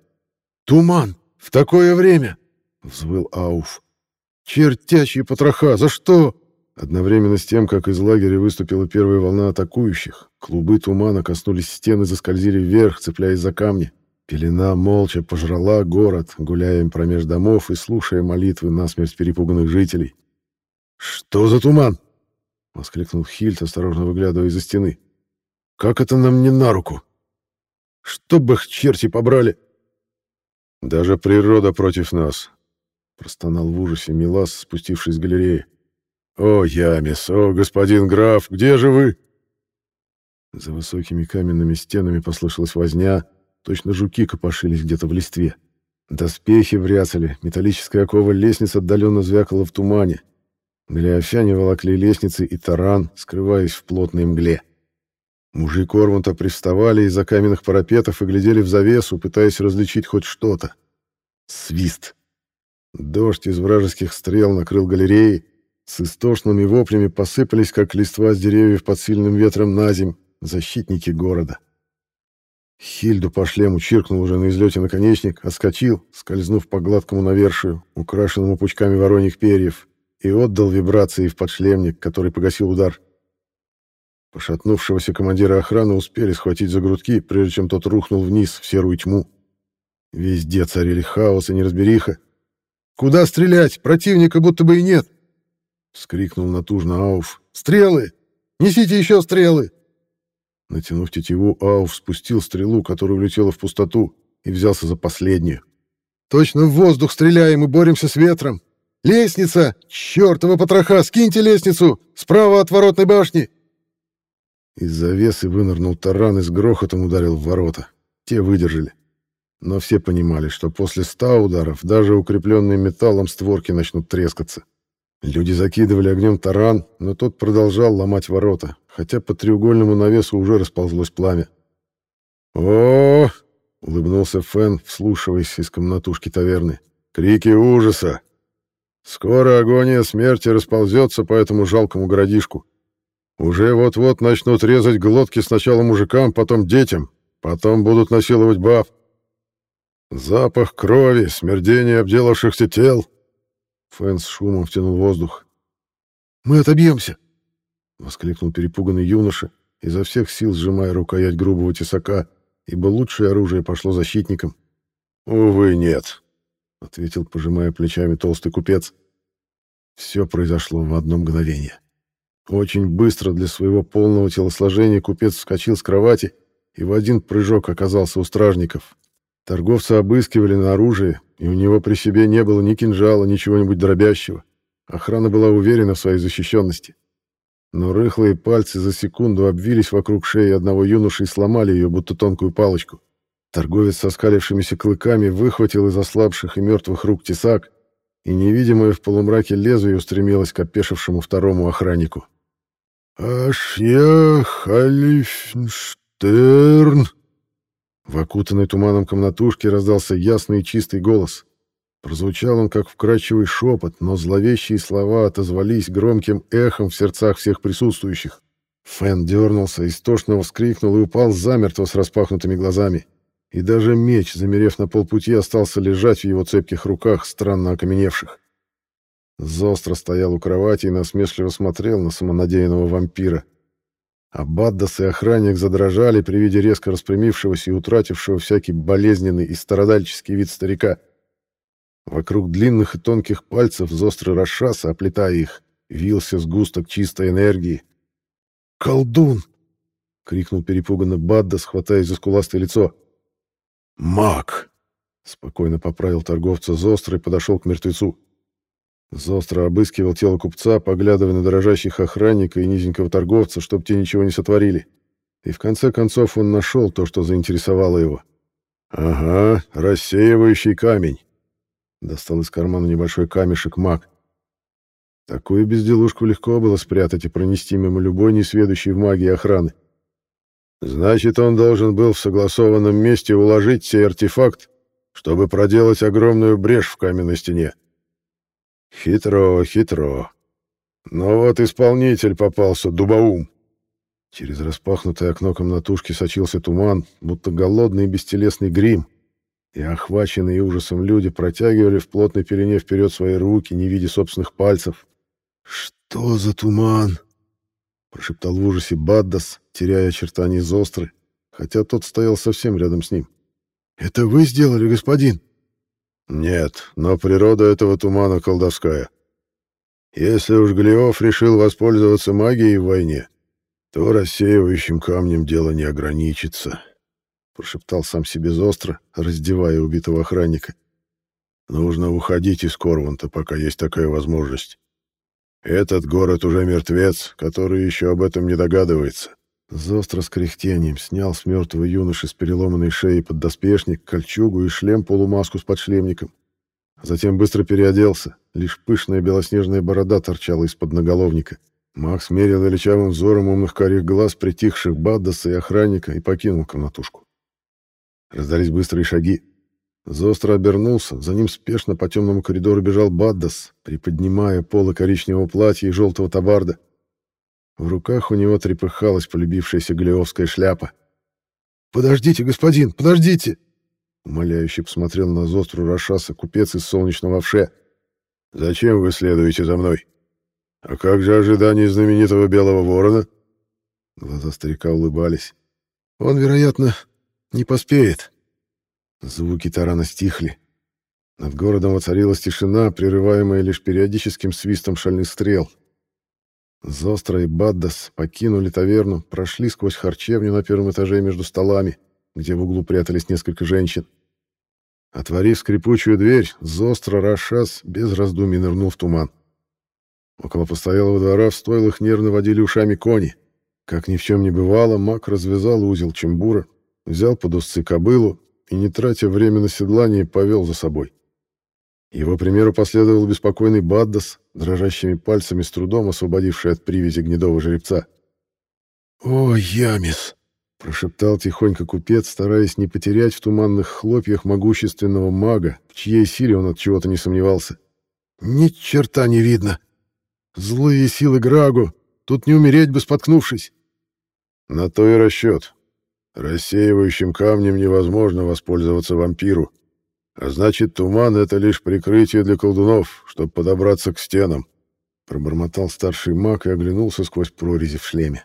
[SPEAKER 1] «Туман! В такое время!» — взвыл Ауф. «Чертячие потроха! За что?» Одновременно с тем, как из лагеря выступила первая волна атакующих, Клубы тумана коснулись стены, заскользили вверх, цепляясь за камни. Пелена молча пожрала город, гуляя промеж домов и слушая молитвы насмерть перепуганных жителей. «Что за туман?» — воскликнул Хильд, осторожно выглядывая из-за стены. «Как это нам не на руку? Чтоб их черти побрали!» «Даже природа против нас!» — простонал в ужасе Милас, спустившись с галереи. «О, Ямис, о, господин граф, где же вы?» За высокими каменными стенами послышалась возня, точно жуки копошились где-то в листве. Доспехи вряцали, металлическая окова лестниц отдаленно звякала в тумане. Голиафяне волокли лестницы и таран, скрываясь в плотной мгле. Мужи Корванта приставали из-за каменных парапетов и глядели в завесу, пытаясь различить хоть что-то. Свист. Дождь из вражеских стрел накрыл галереи, с истошными воплями посыпались, как листва с деревьев под сильным ветром на земь, защитники города. Хильду по шлему чиркнул уже на излете наконечник, отскочил, скользнув по гладкому навершию, украшенному пучками вороньих перьев, и отдал вибрации в подшлемник, который погасил удар. Пошатнувшегося командира охраны успели схватить за грудки, прежде чем тот рухнул вниз в серую тьму. Везде царили хаос и неразбериха. «Куда стрелять? Противника будто бы и нет!» Вскрикнул натужно Ауф. «Стрелы! Несите еще стрелы!» Натянув тетиву, Ауф спустил стрелу, которая улетела в пустоту, и взялся за последнюю. «Точно в воздух стреляем и боремся с ветром! Лестница! Чёртова потроха! Скиньте лестницу! Справа от воротной башни!» Из завесы вынырнул таран и с грохотом ударил в ворота. Те выдержали. Но все понимали, что после ста ударов даже укрепленные металлом створки начнут трескаться. Люди закидывали огнем таран, но тот продолжал ломать ворота, хотя по треугольному навесу уже расползлось пламя. о, улыбнулся Фен, вслушиваясь из комнатушки таверны. «Крики ужаса! Скоро агония смерти расползется по этому жалкому городишку. Уже вот-вот начнут резать глотки сначала мужикам, потом детям, потом будут насиловать баб. Запах крови, смердение обделавшихся тел, Фэн с шумом втянул воздух. «Мы отобьемся!» — воскликнул перепуганный юноша, изо всех сил сжимая рукоять грубого тесака, ибо лучшее оружие пошло защитникам. «Увы, нет», — ответил, пожимая плечами толстый купец. Все произошло в одно мгновение. Очень быстро для своего полного телосложения купец вскочил с кровати и в один прыжок оказался у стражников. Торговца обыскивали на оружие, и у него при себе не было ни кинжала, ни чего-нибудь дробящего. Охрана была уверена в своей защищенности. Но рыхлые пальцы за секунду обвились вокруг шеи одного юноши и сломали ее, будто тонкую палочку. Торговец со скалившимися клыками выхватил из ослабших и мертвых рук тесак, и невидимое в полумраке лезвие устремилось к опешившему второму охраннику. «Аж я Халифнштерн!» В окутанной туманом комнатушке раздался ясный и чистый голос. Прозвучал он, как вкрадчивый шепот, но зловещие слова отозвались громким эхом в сердцах всех присутствующих. Фэн дернулся, истошно вскрикнул и упал замертво с распахнутыми глазами. И даже меч, замерев на полпути, остался лежать в его цепких руках, странно окаменевших. Зостро стоял у кровати и насмешливо смотрел на самонадеянного вампира — Аббаддас и охранник задрожали при виде резко распрямившегося и утратившего всякий болезненный и стародальческий вид старика. Вокруг длинных и тонких пальцев зострый расшаса, оплетая их, вился сгусток чистой энергии. «Колдун!» — крикнул перепуганно Бадда, схватаясь за скуластое лицо. «Маг!» — спокойно поправил торговца Зостро и подошел к мертвецу. Зостро обыскивал тело купца, поглядывая на дрожащих охранника и низенького торговца, чтобы те ничего не сотворили. И в конце концов он нашел то, что заинтересовало его. «Ага, рассеивающий камень», — достал из кармана небольшой камешек маг. Такую безделушку легко было спрятать и пронести мимо любой несведущей в магии охраны. Значит, он должен был в согласованном месте уложить сей артефакт, чтобы проделать огромную брешь в каменной стене. Хитро, хитро. Но вот исполнитель попался, дубоум. Через распахнутое окно комнатушки сочился туман, будто голодный и бестелесный грим, и охваченные ужасом люди протягивали в плотной пелене вперед свои руки, не видя собственных пальцев. «Что за туман?» — прошептал в ужасе Баддас, теряя очертания Зостры, хотя тот стоял совсем рядом с ним.
[SPEAKER 2] «Это вы сделали, господин?»
[SPEAKER 1] «Нет, но природа этого тумана колдовская. Если уж Глиоф решил воспользоваться магией в войне, то рассеивающим камнем дело не ограничится», — прошептал сам себе Зостро, раздевая убитого охранника. «Нужно уходить из Корванта, пока есть такая возможность. Этот город уже мертвец, который еще об этом не догадывается. Зостро с кряхтением снял с мертвого юноши с переломанной шеей поддоспешник, кольчугу и шлем-полумаску с подшлемником. Затем быстро переоделся, лишь пышная белоснежная борода торчала из-под наголовника. Макс мерил величавым взором умных карих глаз притихших Баддаса и охранника и покинул комнатушку. Раздались быстрые шаги. Зостро обернулся, за ним спешно по темному коридору бежал Баддас, приподнимая полы коричневого платья и желтого табарда. В руках у него трепыхалась полюбившаяся глиовская шляпа.
[SPEAKER 2] «Подождите, господин, подождите!»
[SPEAKER 1] Умоляюще посмотрел на Зостру Рашаса купец из солнечного овше. «Зачем вы следуете за мной? А как же ожидание знаменитого белого ворона?» Глаза старика улыбались.
[SPEAKER 2] «Он, вероятно, не поспеет»,
[SPEAKER 1] Звуки тарана стихли. Над городом воцарилась тишина, прерываемая лишь периодическим свистом шальных стрел. Зостра и Баддас покинули таверну, прошли сквозь харчевню на первом этаже между столами, где в углу прятались несколько женщин. Отворив скрипучую дверь, Зостра Рашас без раздумий нырнул в туман. Около постоялого двора в стойлах нервно водили ушами кони. Как ни в чем не бывало, маг развязал узел чембура, взял под узцы кобылу и, не тратя время на седлание, повел за собой. Его примеру последовал беспокойный Баддас, дрожащими пальцами с трудом освободивший от привязи гнедого жеребца.
[SPEAKER 2] «О, Ямис!»
[SPEAKER 1] — прошептал тихонько купец, стараясь не потерять в туманных хлопьях могущественного мага, в чьей силе он от чего-то не сомневался.
[SPEAKER 2] «Ни черта не видно! Злые силы Грагу! Тут не умереть бы, споткнувшись!»
[SPEAKER 1] «На то и расчет. Рассеивающим камнем невозможно воспользоваться вампиру. А значит, туман — это лишь прикрытие для колдунов, чтобы подобраться к стенам. Пробормотал старший маг и оглянулся сквозь прорези в шлеме.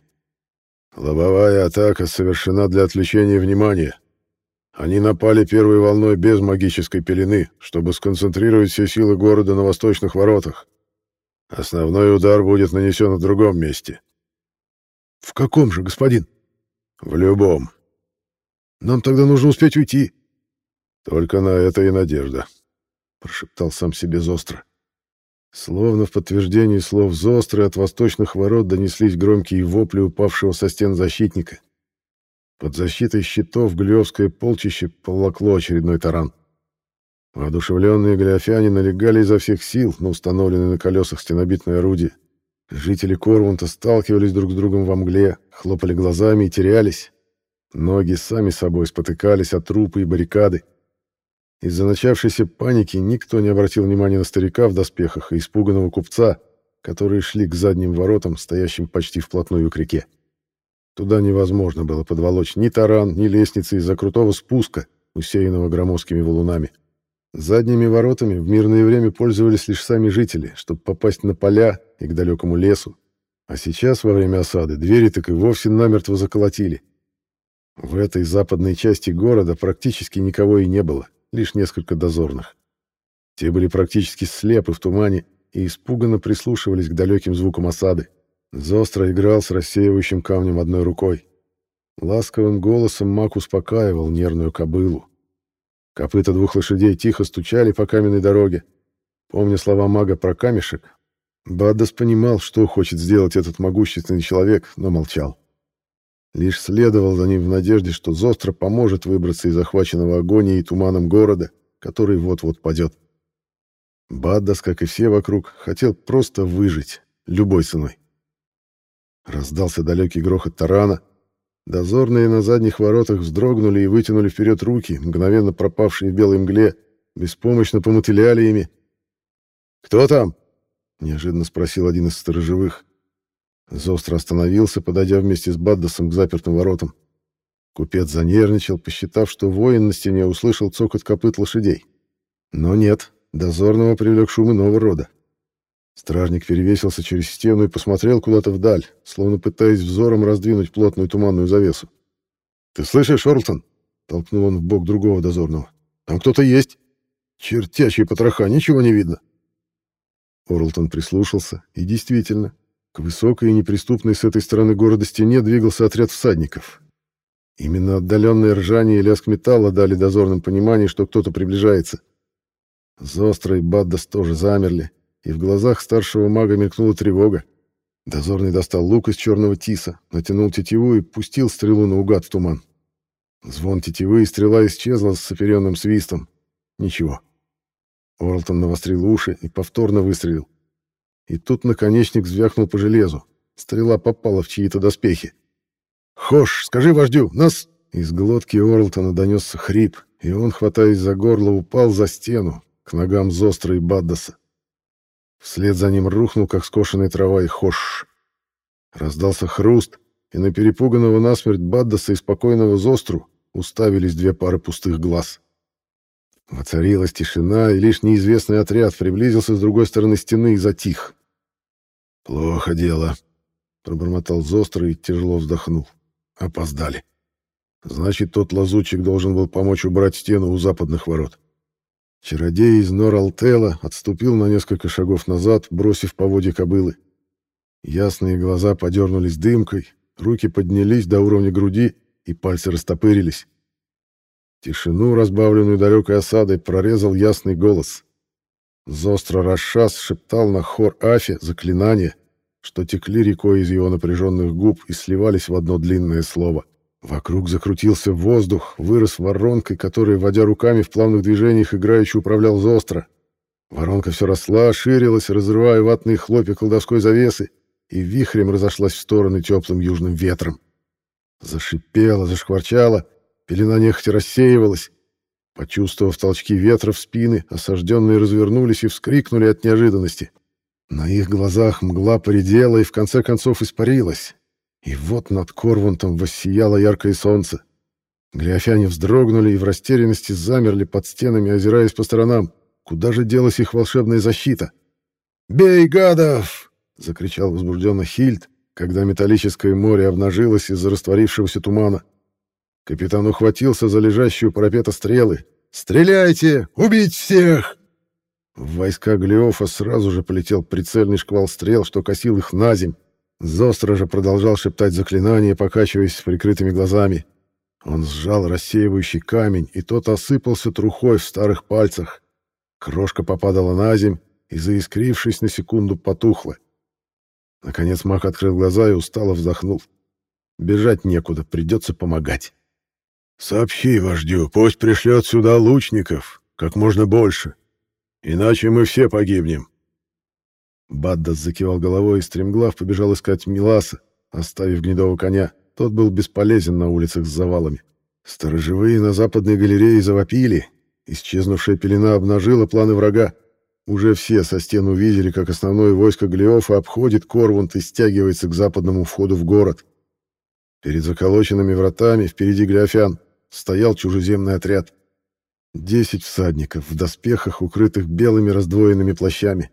[SPEAKER 1] Лобовая атака совершена для отвлечения внимания. Они напали первой волной без магической пелены, чтобы сконцентрировать все силы города на восточных воротах. Основной удар будет нанесен в другом месте.
[SPEAKER 2] — В каком же, господин?
[SPEAKER 1] — В любом.
[SPEAKER 2] Нам тогда нужно успеть уйти.
[SPEAKER 1] Только на это и надежда, прошептал сам себе Зостро. Словно в подтверждении слов Зостры от восточных ворот донеслись громкие вопли упавшего со стен защитника. Под защитой щитов Глиовское полчище повлакло очередной таран. Воодушевленные гляфяне налегали изо всех сил на установленное на колесах стенобитное орудие. Жители Корвунта сталкивались друг с другом во мгле, хлопали глазами и терялись, Ноги сами собой спотыкались от трупы и баррикады. Из-за начавшейся паники никто не обратил внимания на старика в доспехах и испуганного купца, которые шли к задним воротам, стоящим почти вплотную к реке. Туда невозможно было подволочь ни таран, ни лестницы из-за крутого спуска, усеянного громоздкими валунами. Задними воротами в мирное время пользовались лишь сами жители, чтобы попасть на поля и к далекому лесу. А сейчас, во время осады, двери так и вовсе намертво заколотили. В этой западной части города практически никого и не было, лишь несколько дозорных. Те были практически слепы в тумане и испуганно прислушивались к далеким звукам осады. Зостро играл с рассеивающим камнем одной рукой. Ласковым голосом маг успокаивал нервную кобылу. Копыта двух лошадей тихо стучали по каменной дороге. Помня слова мага про камешек, Баддас понимал, что хочет сделать этот могущественный человек, но молчал. Лишь следовал за ним в надежде, что Зостро поможет выбраться из захваченного агонией и туманом города, который вот-вот падет. Баддас, как и все вокруг, хотел просто выжить, любой ценой. Раздался далекий грохот тарана. Дозорные на задних воротах вздрогнули и вытянули вперед руки, мгновенно пропавшие в белой мгле, беспомощно помотыляли ими. «Кто там?» — неожиданно спросил один из сторожевых. Зостро остановился, подойдя вместе с Баддасом к запертым воротам. Купец занервничал, посчитав, что воин на стене услышал цокот копыт лошадей. Но нет, дозорного привлек шум иного рода. Стражник перевесился через стену и посмотрел куда-то вдаль, словно пытаясь взором раздвинуть плотную туманную завесу. «Ты слышишь, Орлтон?» — толкнул он в бок другого дозорного. «Там кто-то есть. Чертячие потроха, ничего не видно». Орлтон прислушался, и действительно, к высокой и неприступной с этой стороны города стене двигался отряд всадников. Именно отдаленное ржание и лязг металла дали дозорным понимание, что кто-то приближается. Зостро и Баддас тоже замерли, и в глазах старшего мага мелькнула тревога. Дозорный достал лук из черного тиса, натянул тетиву и пустил стрелу наугад в туман. Звон тетивы и стрела исчезла с соперенным свистом. Ничего. Уолтон навострил уши и повторно выстрелил. И тут наконечник звякнул по железу. Стрела попала в чьи-то доспехи. «Хош, скажи вождю, нас...» Из глотки Орлтона донесся хрип, и он, хватаясь за горло, упал за стену, к ногам Зостра и Баддаса. Вслед за ним рухнул, как скошенная трава, и Хош. Раздался хруст, и на перепуганного насмерть Баддаса и спокойного Зостру уставились две пары пустых глаз. Воцарилась тишина, и лишь неизвестный отряд приблизился с другой стороны стены и затих. «Плохо дело», — пробормотал Зостро и тяжело вздохнул. «Опоздали. Значит, тот лазутчик должен был помочь убрать стену у западных ворот». Чародей из Нор-Алтела отступил на несколько шагов назад, бросив поводья кобылы. Ясные глаза подернулись дымкой, руки поднялись до уровня груди, и пальцы растопырились. Тишину, разбавленную далекой осадой, прорезал ясный голос. Зостро Рашас шептал на хор Афи заклинания, что текли рекой из его напряженных губ и сливались в одно длинное слово. Вокруг закрутился воздух, вырос воронкой, которая, водя руками в плавных движениях, играючи управлял Зостро. Воронка все росла, ширилась, разрывая ватные хлопья колдовской завесы, и вихрем разошлась в стороны теплым южным ветром. Зашипела, зашкварчала, Пелена нехотя рассеивалась. Почувствовав толчки ветра в спины, осажденные развернулись и вскрикнули от неожиданности. На их глазах мгла поредела и в конце концов испарилась. И вот над Корвантом воссияло яркое солнце. Глиофяне вздрогнули и в растерянности замерли под стенами, озираясь по сторонам. Куда же делась их волшебная защита? «Бей, гадов!» — закричал возбужденно Хильд, когда металлическое море обнажилось из-за растворившегося тумана. Капитан ухватился за лежащую парапета стрелы. «Стреляйте! Убить всех!» В войска Глеофа сразу же полетел прицельный шквал стрел, что косил их на земь. Зостро же продолжал шептать заклинания, покачиваясь с прикрытыми глазами. Он сжал рассеивающий камень, и тот осыпался трухой в старых пальцах. Крошка попадала на земь и, заискрившись на секунду, потухла. Наконец маг открыл глаза и устало вздохнул. Бежать некуда, придется помогать. Сообщи вождю, пусть пришлет сюда лучников, как можно больше. Иначе мы все погибнем. Баддас закивал головой и стремглав побежал искать Миласа, оставив гнедого коня. Тот был бесполезен на улицах с завалами. Сторожевые на западной галерее завопили. Исчезнувшая пелена обнажила планы врага. Уже все со стен увидели, как основное войско Глиофа обходит Корвунт и стягивается к западному входу в город. Перед заколоченными вратами, впереди Глиофян, стоял чужеземный отряд. Десять всадников в доспехах, укрытых белыми раздвоенными плащами.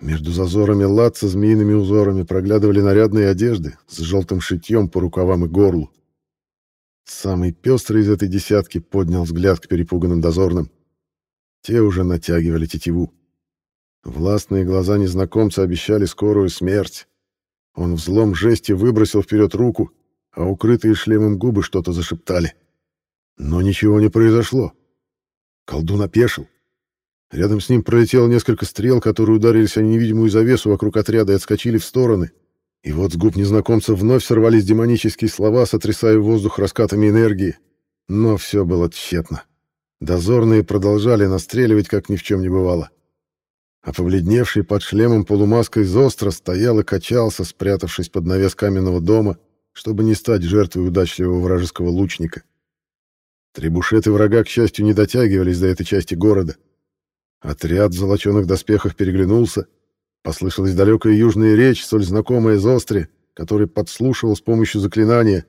[SPEAKER 1] Между зазорами лад со змеиными узорами проглядывали нарядные одежды с желтым шитьем по рукавам и горлу. Самый пестрый из этой десятки поднял взгляд к перепуганным дозорным. Те уже натягивали тетиву. Властные глаза незнакомца обещали скорую смерть. Он в злом жесте выбросил вперед руку, а укрытые шлемом губы что-то зашептали. — но ничего не произошло. Колдун опешил. Рядом с ним пролетело несколько стрел, которые ударились о невидимую завесу вокруг отряда и отскочили в стороны. И вот с губ незнакомца вновь сорвались демонические слова, сотрясая воздух раскатами энергии. Но все было тщетно. Дозорные продолжали настреливать, как ни в чем не бывало. А побледневший под шлемом полумаской Зостро стоял и качался, спрятавшись под навес каменного дома, чтобы не стать жертвой удачливого вражеского лучника. — Требушеты врага, к счастью, не дотягивались до этой части города. Отряд в золоченых доспехах переглянулся. Послышалась далекая южная речь, столь знакомая Зостре, который подслушивал с помощью заклинания,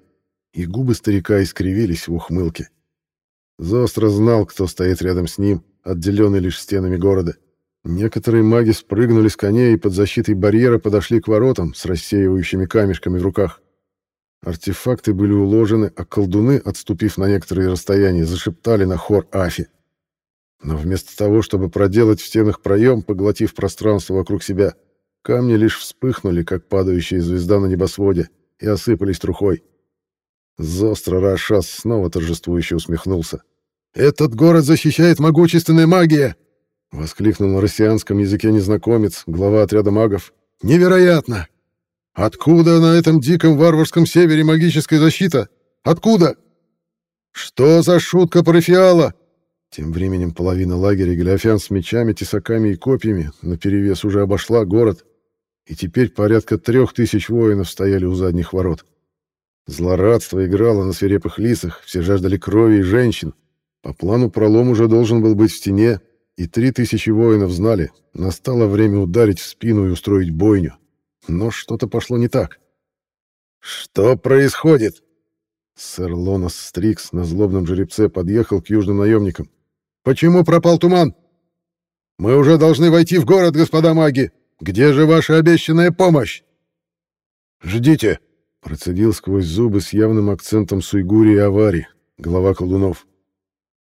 [SPEAKER 1] и губы старика искривились в ухмылке. Зостро знал, кто стоит рядом с ним, отделенный лишь стенами города. Некоторые маги спрыгнули с коней и под защитой барьера подошли к воротам с рассеивающими камешками в руках. Артефакты были уложены, а колдуны, отступив на некоторые расстояния, зашептали на хор Афи. Но вместо того, чтобы проделать в стенах проем, поглотив пространство вокруг себя, камни лишь вспыхнули, как падающая звезда на небосводе, и осыпались трухой. Зостро Рашас снова торжествующе усмехнулся.
[SPEAKER 2] «Этот город защищает могущественная магия!»
[SPEAKER 1] — воскликнул на россианском языке незнакомец, глава отряда магов.
[SPEAKER 2] «Невероятно! Откуда на этом диком варварском севере магическая защита? Откуда? Что за шутка парафиала?»
[SPEAKER 1] Тем временем половина лагеря Галиофян с мечами, тесаками и копьями наперевес уже обошла город, и теперь порядка трех тысяч воинов стояли у задних ворот. Злорадство играло на свирепых лицах, все жаждали крови и женщин. По плану пролом уже должен был быть в стене, и три тысячи воинов знали, настало время ударить в спину и устроить бойню. Но что-то пошло не так.
[SPEAKER 2] «Что происходит?»
[SPEAKER 1] Сэр Лонос Стрикс на злобном жеребце подъехал к южным наемникам.
[SPEAKER 2] «Почему пропал туман? Мы уже должны войти в город, господа маги. Где же ваша обещанная помощь?»
[SPEAKER 1] «Ждите!» — процедил сквозь зубы с явным акцентом Суйгури и Авари, глава колдунов.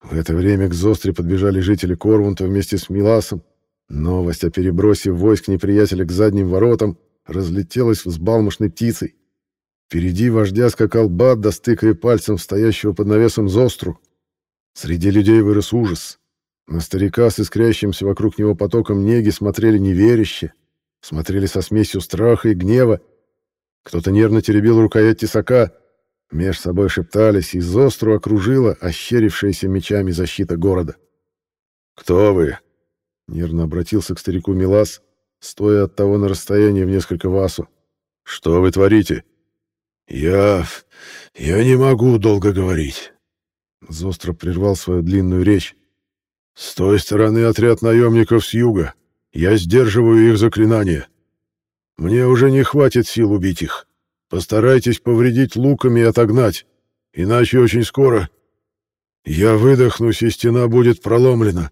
[SPEAKER 1] В это время к Зостре подбежали жители Корвунта вместе с Миласом. Новость о перебросе войск неприятеля к задним воротам разлетелась взбалмошной птицей. Впереди вождя скакал Бад, достыкая пальцем стоящего под навесом Зостру. Среди людей вырос ужас. На старика с искрящимся вокруг него потоком неги смотрели неверяще, смотрели со смесью страха и гнева. Кто-то нервно теребил рукоять тесака, меж собой шептались, и Зостру окружила ощерившаяся мечами защита города. «Кто вы?» — нервно обратился к старику Милас, стоя от того на расстоянии в несколько васу. «Что вы творите?»
[SPEAKER 2] «Я... я не могу долго говорить».
[SPEAKER 1] Зостро прервал свою длинную речь.
[SPEAKER 2] «С той стороны отряд наемников с юга. Я сдерживаю их заклинания. Мне уже не хватит сил убить их. Постарайтесь повредить луками и отогнать, иначе очень скоро я выдохнусь, и стена будет проломлена».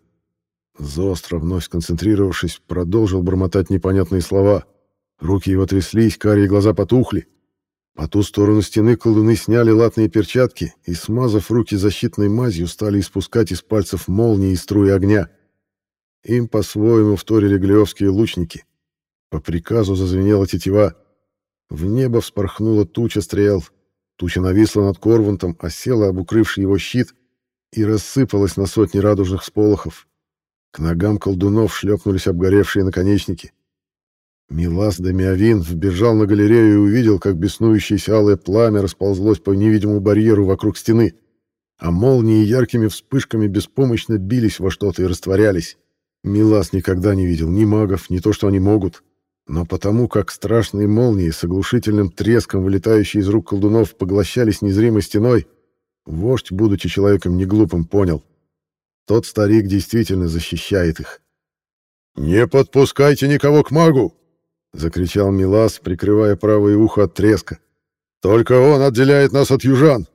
[SPEAKER 1] Зостро, вновь сконцентрировавшись, продолжил бормотать непонятные слова. Руки его тряслись, карие глаза потухли. По ту сторону стены колдуны сняли латные перчатки и, смазав руки защитной мазью, стали испускать из пальцев молнии и струи огня. Им по-своему вторили глиовские лучники. По приказу зазвенела тетива. В небо вспорхнула туча стрел. Туча нависла над Корвантом, осела об укрывший его щит и рассыпалась на сотни радужных сполохов. К ногам колдунов шлепнулись обгоревшие наконечники. Милас Дамиавин вбежал на галерею и увидел, как беснующееся алое пламя расползлось по невидимому барьеру вокруг стены, а молнии яркими вспышками беспомощно бились во что-то и растворялись. Милас никогда не видел ни магов, ни то, что они могут. Но потому, как страшные молнии с оглушительным треском, вылетающие из рук колдунов, поглощались незримой стеной, вождь, будучи человеком неглупым, понял. Тот старик действительно защищает их.
[SPEAKER 2] «Не подпускайте никого к магу!»
[SPEAKER 1] — закричал Милас, прикрывая правое ухо от треска.
[SPEAKER 2] «Только он отделяет нас от южан!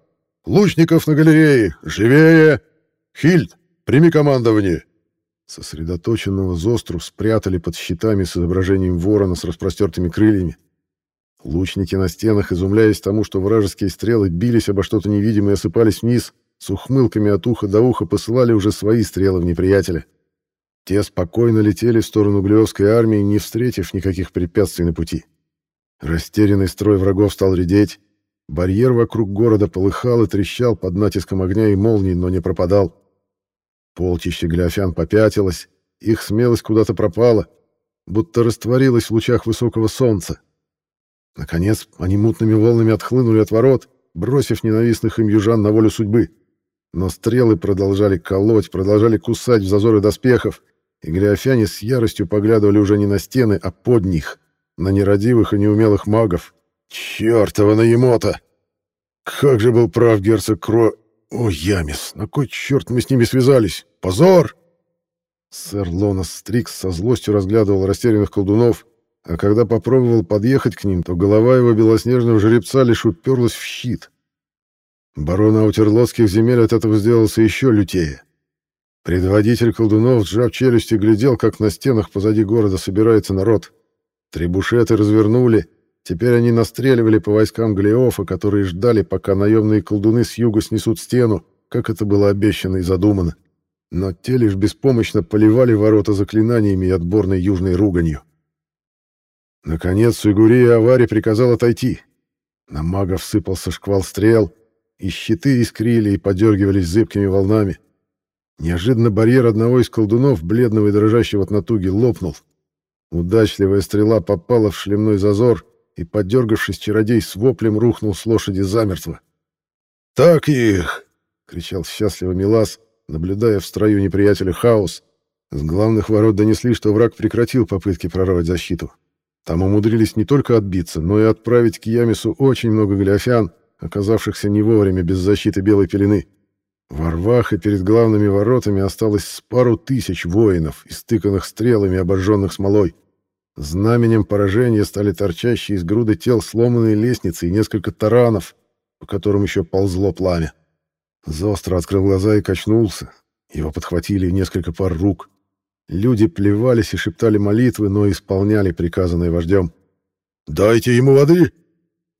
[SPEAKER 2] Лучников на галерее! Живее! Хильд, прими командование!»
[SPEAKER 1] Сосредоточенного Зостру спрятали под щитами с изображением ворона с распростертыми крыльями. Лучники на стенах, изумляясь тому, что вражеские стрелы бились обо что-то невидимое и осыпались вниз, с ухмылками от уха до уха посылали уже свои стрелы в неприятеля. Те спокойно летели в сторону Глиовской армии, не встретив никаких препятствий на пути. Растерянный строй врагов стал редеть. Барьер вокруг города полыхал и трещал под натиском огня и молний, но не пропадал. Полчище Гляфян попятилось, их смелость куда-то пропала, будто растворилась в лучах высокого солнца. Наконец, они мутными волнами отхлынули от ворот, бросив ненавистных им южан на волю судьбы. Но стрелы продолжали колоть, продолжали кусать в зазоры доспехов, и галиофяне с яростью поглядывали уже не на стены, а под них, на нерадивых и неумелых магов. «Чёртова наемота! Как же был прав герцог Кро... О, Ямис, на кой черт мы с ними связались? Позор!» Сэр Лонос Стрикс со злостью разглядывал растерянных колдунов, а когда попробовал подъехать к ним, то голова его белоснежного жеребца лишь уперлась в щит. Барон Аутерлотских земель от этого сделался еще лютее. Предводитель колдунов, сжав челюсти, глядел, как на стенах позади города собирается народ. Требушеты развернули, теперь они настреливали по войскам Глеофа, которые ждали, пока наемные колдуны с юга снесут стену, как это было обещано и задумано. Но те лишь беспомощно поливали ворота заклинаниями и отборной южной руганью. Наконец Суйгурия Авари приказал отойти. На мага всыпался шквал стрел, и щиты искрили и подергивались зыбкими волнами. Неожиданно барьер одного из колдунов, бледного и дрожащего от натуги, лопнул. Удачливая стрела попала в шлемной зазор, и, подергавшись, чародей с воплем рухнул с лошади замертво. «Так их!» — кричал счастливо Милас, наблюдая в строю неприятеля хаос. С главных ворот донесли, что враг прекратил попытки прорвать защиту. Там умудрились не только отбиться, но и отправить к Ямису очень много гляфян, оказавшихся не вовремя без защиты белой пелены. В Орвах и перед главными воротами осталось с пару тысяч воинов, истыканных стрелами, обожженных смолой. Знаменем поражения стали торчащие из груды тел сломанные лестницы и несколько таранов, по которым еще ползло пламя. Зостро открыл глаза и качнулся. Его подхватили несколько пар рук. Люди плевались и шептали молитвы, но исполняли приказанное вождем. «Дайте ему воды!» —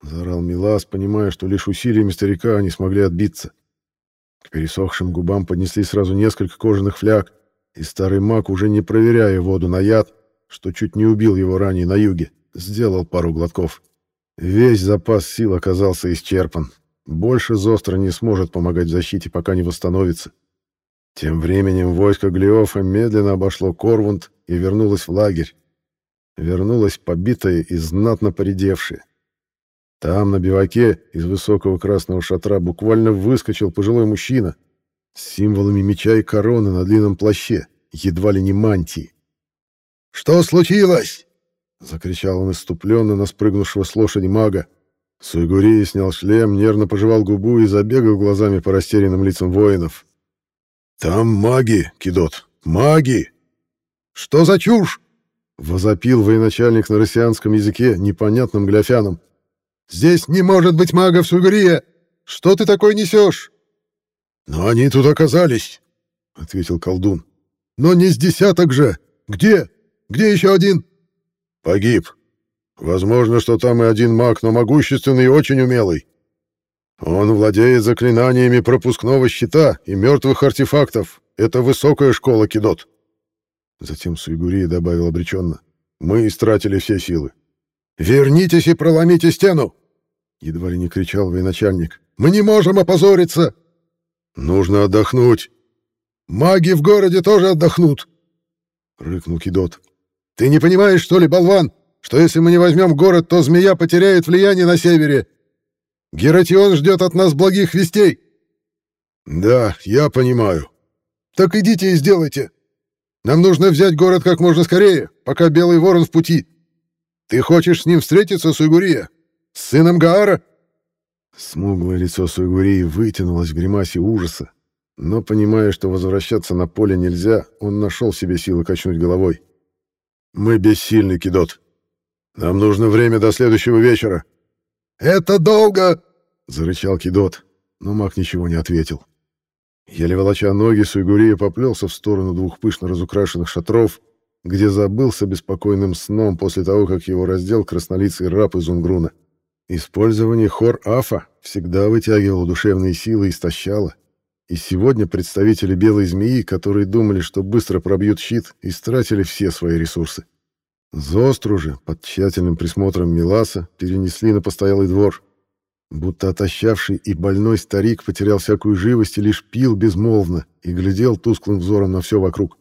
[SPEAKER 1] заорал Милас, понимая, что лишь усилиями старика они смогли отбиться. К пересохшим губам поднесли сразу несколько кожаных фляг, и старый маг, уже не проверяя воду на яд, что чуть не убил его ранее на юге, сделал пару глотков. Весь запас сил оказался исчерпан. Больше Зостра не сможет помогать в защите, пока не восстановится. Тем временем войско Глиофа медленно обошло Корвунд и вернулось в лагерь. Вернулось побитое и знатно поредевшее. Там, на биваке, из высокого красного шатра буквально выскочил пожилой мужчина с символами меча и короны на длинном плаще, едва ли не мантии. «Что случилось?» — закричал он иступленно на спрыгнувшего с лошади мага. Суйгурия снял шлем, нервно пожевал губу и забегал глазами по растерянным лицам воинов. «Там маги, Кидот, маги!» «Что за чушь?» — возопил военачальник на россианском языке, непонятным гляфяном. Здесь не может быть магов Сугрия! Что ты такое несешь?» «Но они тут оказались», — ответил колдун. «Но не с десяток же! Где? Где еще один?» «Погиб. Возможно, что там и один маг, но могущественный и очень умелый. Он владеет заклинаниями пропускного щита и мертвых артефактов. Это высокая школа Кидот». Затем Суигурия добавил обреченно. «Мы истратили все силы. «Вернитесь и проломите стену!» Едва ли не кричал военачальник. «Мы не можем опозориться!» «Нужно отдохнуть!» «Маги в городе тоже отдохнут!» Рыкнул Кидот. «Ты не понимаешь, что ли, болван, что если мы не возьмем город, то змея потеряет влияние на севере? Гератион ждет от нас благих вестей!» «Да, я понимаю». «Так идите и сделайте. Нам нужно взять город как можно скорее, пока Белый Ворон в пути». Ты хочешь с ним встретиться, Суйгурия? С сыном Гаара?» Смуглое лицо Суйгурии вытянулось в гримасе ужаса, но, понимая, что возвращаться на поле нельзя, он нашел себе силы качнуть головой. «Мы бессильны, Кидот. Нам нужно время до следующего вечера». «Это долго!» — зарычал Кидот, но маг ничего не ответил. Еле волоча ноги, Суйгурия поплелся в сторону двух пышно разукрашенных шатров, где забылся беспокойным сном после того, как его раздел краснолицый раб из Унгруна. Использование хор-афа всегда вытягивало душевные силы и истощало. И сегодня представители белой змеи, которые думали, что быстро пробьют щит, истратили все свои ресурсы. Зостру же, под тщательным присмотром Миласа, перенесли на постоялый двор. Будто отощавший и больной старик потерял всякую живость и лишь пил безмолвно и глядел тусклым взором на все вокруг.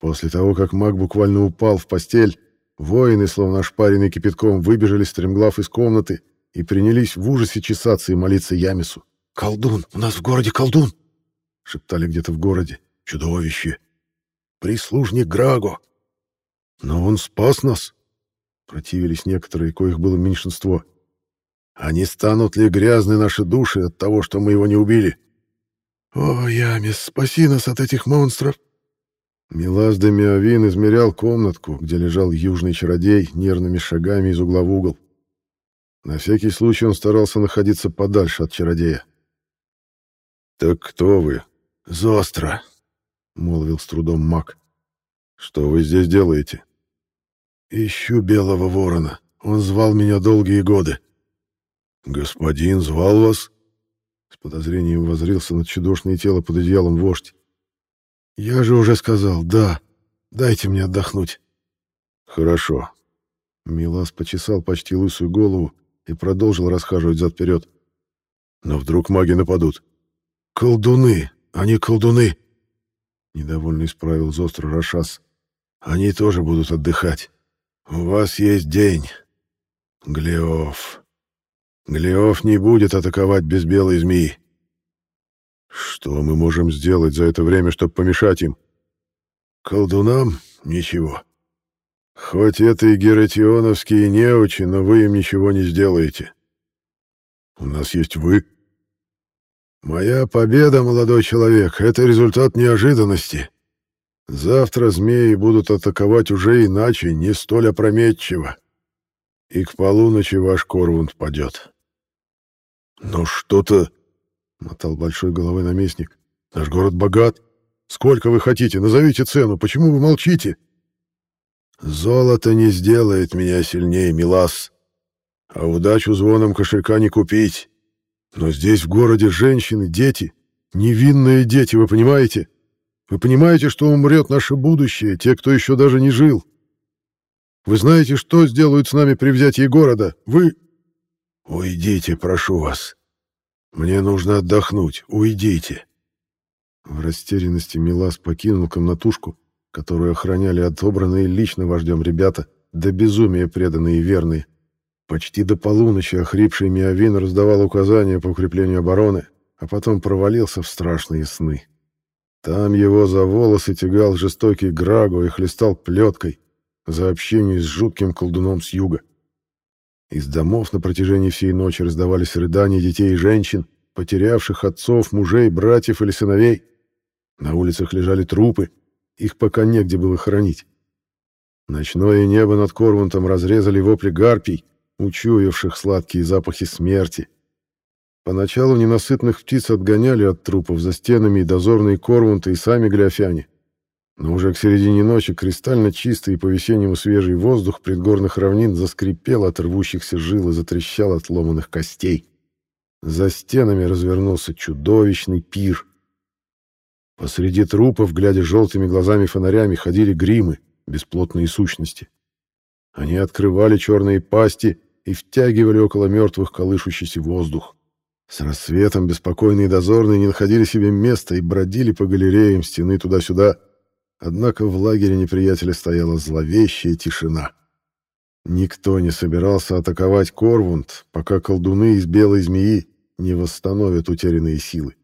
[SPEAKER 1] После того, как маг буквально упал в постель, воины, словно ошпаренные кипятком, выбежали стремглав из комнаты и принялись в ужасе чесаться и молиться Ямису. «Колдун! У нас в городе колдун!» — шептали где-то в городе. «Чудовище! Прислужник Граго!» «Но он спас нас!» — противились некоторые, коих было меньшинство. «А не станут ли грязны наши души от того, что мы его не убили?» «О, Ямис, спаси нас от этих монстров!» Милас де Миовин измерял комнатку, где лежал южный чародей, нервными шагами из угла в угол. На всякий случай он старался находиться подальше от чародея. «Так кто вы?» «Зостро. молвил с трудом маг. Что вы здесь делаете? Ищу белого ворона. Он звал меня долгие годы. Господин звал вас? С подозрением возрился на чудошное тело под одеялом вождь. Я же уже сказал, да. Дайте мне отдохнуть. Хорошо. Милас почесал почти лысую голову и продолжил расхаживать зад-вперед. Но вдруг маги нападут. Колдуны, они колдуны. Недовольно исправил Зостро Рашас. Они тоже будут отдыхать. У вас есть день. Глеоф. Глеоф не будет атаковать без белой змеи. Что мы можем сделать за это время, чтобы помешать им? Колдунам ничего. Хоть это и гератионовские неучи, но вы им ничего не сделаете. У нас есть вы. Моя победа, молодой человек, это результат неожиданности. Завтра змеи будут атаковать уже иначе, не столь опрометчиво. И к полуночи ваш Корвунд падет. Но что-то... — мотал большой головой наместник. «Наш город богат. Сколько вы хотите? Назовите цену. Почему вы молчите?» «Золото не сделает меня сильнее, Милас. А удачу звоном кошелька не купить. Но здесь в городе женщины, дети. Невинные дети, вы понимаете?» Вы понимаете, что умрет наше будущее, те, кто еще даже не жил? Вы знаете, что сделают с нами при взятии города? Вы... Уйдите, прошу вас. Мне нужно отдохнуть. Уйдите. В растерянности Милас покинул комнатушку, которую охраняли отобранные лично вождем ребята, до безумия преданные и верные. Почти до полуночи охрипший Миовин раздавал указания по укреплению обороны, а потом провалился в страшные сны. Там его за волосы тягал жестокий Граго и хлестал плеткой за общение с жутким колдуном с юга. Из домов на протяжении всей ночи раздавались рыдания детей и женщин, потерявших отцов, мужей, братьев или сыновей. На улицах лежали трупы, их пока негде было хоронить. Ночное небо над Корвунтом разрезали вопли гарпий, учуявших сладкие запахи смерти — Поначалу ненасытных птиц отгоняли от трупов за стенами и дозорные корвунты и сами гляфяне. Но уже к середине ночи кристально чистый и по-весеннему свежий воздух предгорных равнин заскрипел от рвущихся жил и затрещал от ломаных костей. За стенами развернулся чудовищный пир. Посреди трупов, глядя желтыми глазами фонарями, ходили гримы, бесплотные сущности. Они открывали черные пасти и втягивали около мертвых колышущийся воздух. С рассветом беспокойные дозорные не находили себе места и бродили по галереям стены туда-сюда. Однако в лагере неприятеля стояла зловещая тишина. Никто не собирался атаковать Корвунд, пока колдуны из Белой Змеи не восстановят утерянные силы.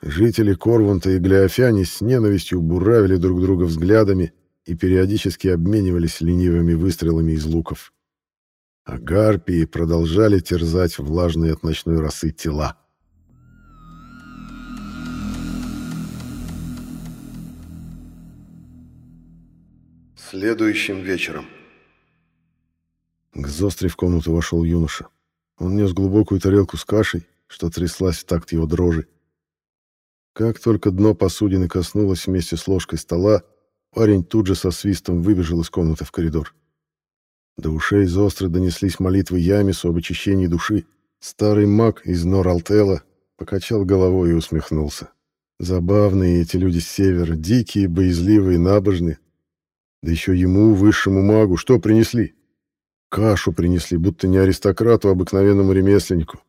[SPEAKER 1] Жители Корвунта и Глеофяне с ненавистью буравили друг друга взглядами и периодически обменивались ленивыми выстрелами из луков а гарпии продолжали терзать влажные от ночной росы тела. Следующим вечером. К Зостре в комнату вошел юноша. Он нес глубокую тарелку с кашей, что тряслась в такт его дрожи. Как только дно посудины коснулось вместе с ложкой стола, парень тут же со свистом выбежал из комнаты в коридор. До ушей зостро донеслись молитвы Ямису об очищении души. Старый маг из Нор-Алтела покачал головой и усмехнулся. Забавные эти люди с севера, дикие, боязливые, набожные. Да еще ему, высшему магу, что принесли? Кашу принесли, будто не аристократу, а обыкновенному ремесленнику.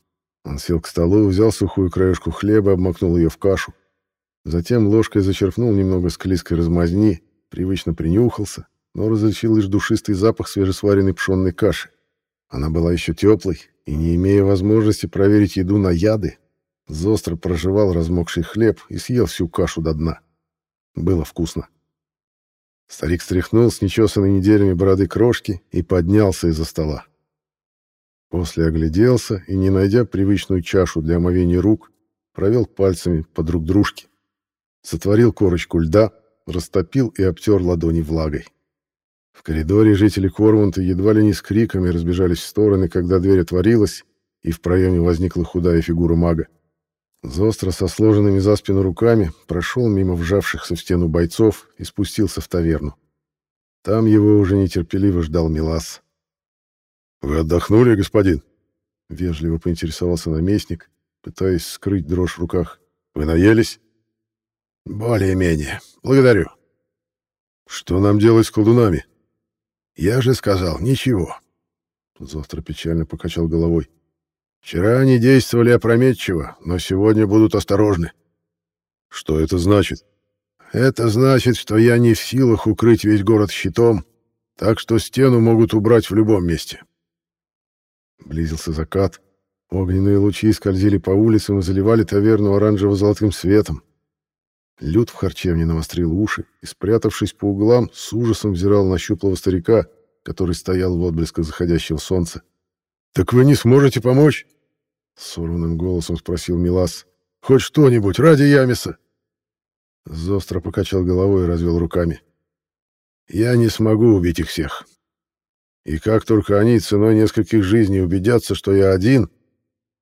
[SPEAKER 1] Он сел к столу, взял сухую краешку хлеба, обмакнул ее в кашу. Затем ложкой зачерпнул немного склизкой размазни, привычно принюхался, но различил лишь душистый запах свежесваренной пшенной каши. Она была еще теплой, и, не имея возможности проверить еду на яды, Зостро прожевал размокший хлеб и съел всю кашу до дна. Было вкусно. Старик стряхнул с нечесанной неделями бороды крошки и поднялся из-за стола. После огляделся и, не найдя привычную чашу для омовения рук, провел пальцами по друг дружке. Сотворил корочку льда, растопил и обтер ладони влагой. В коридоре жители Корвунта едва ли не с криками разбежались в стороны, когда дверь отворилась, и в проеме возникла худая фигура мага. Зостро со сложенными за спину руками прошел мимо вжавшихся в стену бойцов и спустился в таверну. Там его уже нетерпеливо ждал Милас. «Вы отдохнули, господин?» — вежливо поинтересовался наместник, пытаясь скрыть дрожь в руках. «Вы наелись?»
[SPEAKER 2] «Более-менее. Благодарю».
[SPEAKER 1] «Что нам делать с колдунами?»
[SPEAKER 2] «Я же сказал, ничего».
[SPEAKER 1] Завтра печально покачал головой.
[SPEAKER 2] «Вчера они действовали опрометчиво, но сегодня будут осторожны».
[SPEAKER 1] «Что это значит?»
[SPEAKER 2] «Это значит, что я не в силах укрыть весь город щитом, так что стену могут убрать в любом месте».
[SPEAKER 1] Близился закат. Огненные лучи скользили по улицам и заливали таверну оранжево-золотым светом. Люд в харчевне навострил уши и, спрятавшись по углам, с ужасом взирал на щуплого старика, который стоял в отблесках заходящего солнца.
[SPEAKER 2] «Так вы не сможете помочь?»
[SPEAKER 1] — сорванным голосом спросил Милас.
[SPEAKER 2] «Хоть что-нибудь ради Ямиса!»
[SPEAKER 1] Зостро покачал головой и развел руками.
[SPEAKER 2] «Я не смогу убить их всех. И как только они ценой нескольких жизней убедятся, что я один,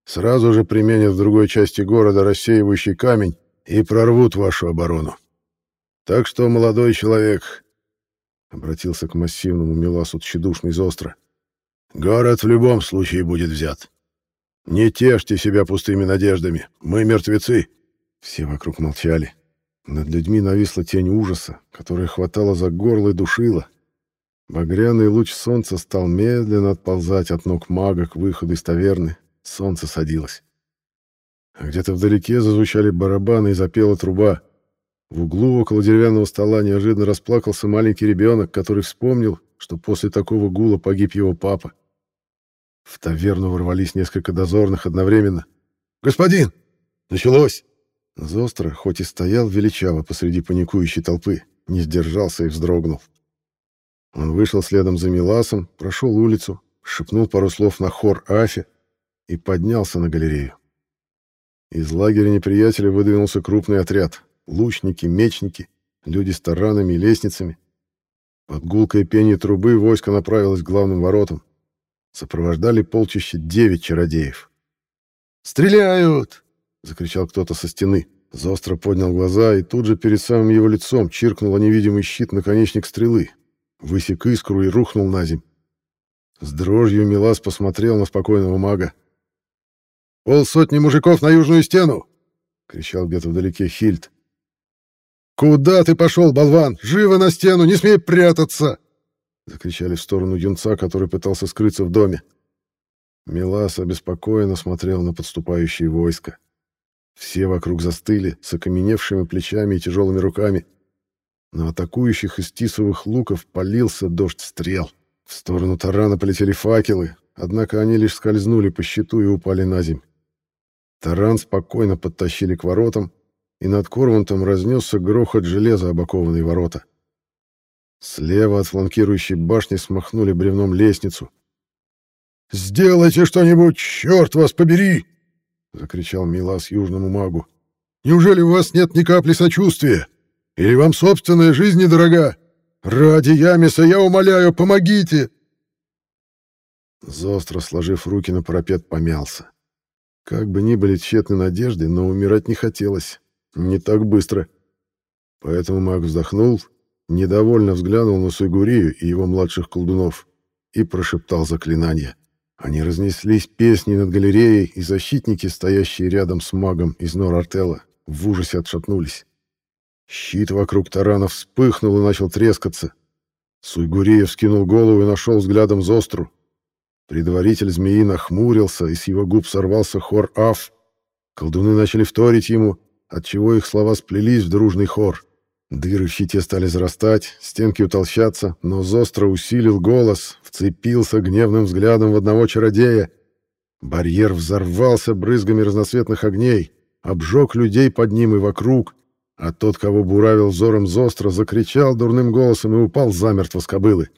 [SPEAKER 2] сразу же применят в другой части города рассеивающий камень и прорвут вашу оборону. Так что, молодой человек, — обратился к массивному Миласу тщедушный Зостро, — город в любом случае будет взят. Не тешьте себя пустыми надеждами, мы мертвецы.
[SPEAKER 1] Все вокруг молчали. Над людьми нависла тень ужаса, которая хватала за горло и душила. Багряный луч солнца стал медленно отползать от ног мага к выходу из таверны. Солнце садилось. А где-то вдалеке зазвучали барабаны и запела труба. В углу около деревянного стола неожиданно расплакался маленький ребенок, который вспомнил, что после такого гула погиб его папа. В таверну ворвались несколько дозорных одновременно.
[SPEAKER 2] «Господин! Началось!»
[SPEAKER 1] Зостро, хоть и стоял величаво посреди паникующей толпы, не сдержался и вздрогнул. Он вышел следом за Миласом, прошел улицу, шепнул пару слов на хор Афи и поднялся на галерею. Из лагеря неприятеля выдвинулся крупный отряд. Лучники, мечники, люди с таранами и лестницами. Под гулкое пение трубы войско направилось к главным воротам. Сопровождали полчища девять чародеев.
[SPEAKER 2] «Стреляют!» — закричал кто-то со стены.
[SPEAKER 1] Зостро поднял глаза, и тут же перед самым его лицом чиркнул невидимый щит наконечник стрелы, высек искру и рухнул на земь. С дрожью Милас посмотрел на спокойного мага.
[SPEAKER 2] «Полсотни мужиков на южную стену!» — кричал где-то вдалеке Хильд. «Куда ты пошел, болван? Живо на стену, не смей прятаться!» — закричали в сторону юнца, который пытался скрыться в доме.
[SPEAKER 1] Милас обеспокоенно смотрел на подступающие войска. Все вокруг застыли, с окаменевшими плечами и тяжелыми руками. На атакующих из тисовых луков полился дождь стрел. В сторону тарана полетели факелы, однако они лишь скользнули по щиту и упали на земь. Таран спокойно подтащили к воротам, и над Корвантом разнесся грохот железа обокованные ворота. Слева от фланкирующей башни смахнули бревном лестницу.
[SPEAKER 2] «Сделайте что-нибудь, черт вас побери!» — закричал Милас южному магу. «Неужели у вас нет ни капли сочувствия? Или вам собственная жизнь недорога? Ради Ямиса я умоляю, помогите!»
[SPEAKER 1] Зостро сложив руки на парапет, помялся. Как бы ни были тщетны надежды, но умирать не хотелось. Не так быстро. Поэтому маг вздохнул, недовольно взглянул на Суйгурию и его младших колдунов и прошептал заклинание. Они разнеслись песни над галереей, и защитники, стоящие рядом с магом из Нор-Артела, в ужасе отшатнулись. Щит вокруг тарана вспыхнул и начал трескаться. Суйгурия вскинул голову и нашел взглядом Зостру. Предваритель змеи нахмурился, и с его губ сорвался хор «Аф». Колдуны начали вторить ему, отчего их слова сплелись в дружный хор. Дыры в щите стали зарастать, стенки утолщаться, но Зостро усилил голос, вцепился гневным взглядом в одного чародея. Барьер взорвался брызгами разноцветных огней, обжег людей под ним и вокруг, а тот, кого буравил взором Зостро, закричал дурным голосом и упал замертво с кобылы.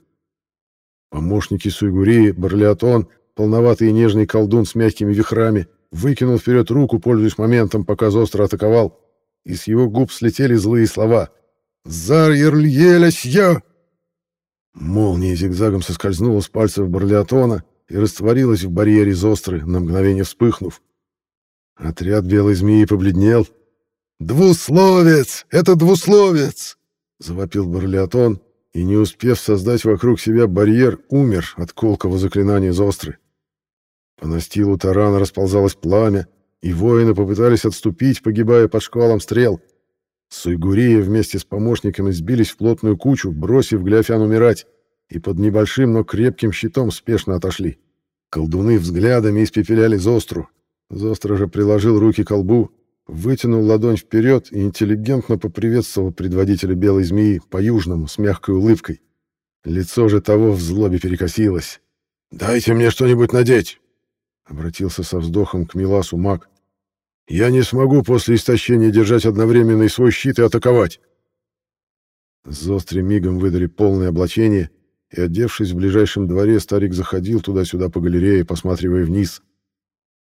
[SPEAKER 1] Помощники Суйгурии, Барлеотон, полноватый и нежный колдун с мягкими вихрами, выкинул вперед руку, пользуясь моментом, пока Зостро атаковал, и с его губ слетели злые слова «Зар я!» Молния зигзагом соскользнула с пальцев Барлеотона и растворилась в барьере Зостры, на мгновение вспыхнув. Отряд белой змеи побледнел.
[SPEAKER 2] «Двусловец! Это двусловец!»
[SPEAKER 1] — завопил Барлеотон, и, не успев создать вокруг себя барьер, умер от колкого заклинания Зостры. По настилу тарана расползалось пламя, и воины попытались отступить, погибая под шквалом стрел. Суйгурия вместе с помощниками сбились в плотную кучу, бросив Гляфян умирать, и под небольшим, но крепким щитом спешно отошли. Колдуны взглядами испепеляли Зостру. Зостра же приложил руки к колбу, вытянул ладонь вперед и интеллигентно поприветствовал предводителя белой змеи по-южному с мягкой улыбкой. Лицо же того в злобе перекосилось.
[SPEAKER 2] «Дайте мне что-нибудь надеть!»
[SPEAKER 1] Обратился со вздохом к Миласу маг. «Я не смогу после истощения держать одновременно и свой щит и атаковать!» Зостре мигом выдали полное облачение, и, одевшись в ближайшем дворе, старик заходил туда-сюда по галерее, посматривая вниз.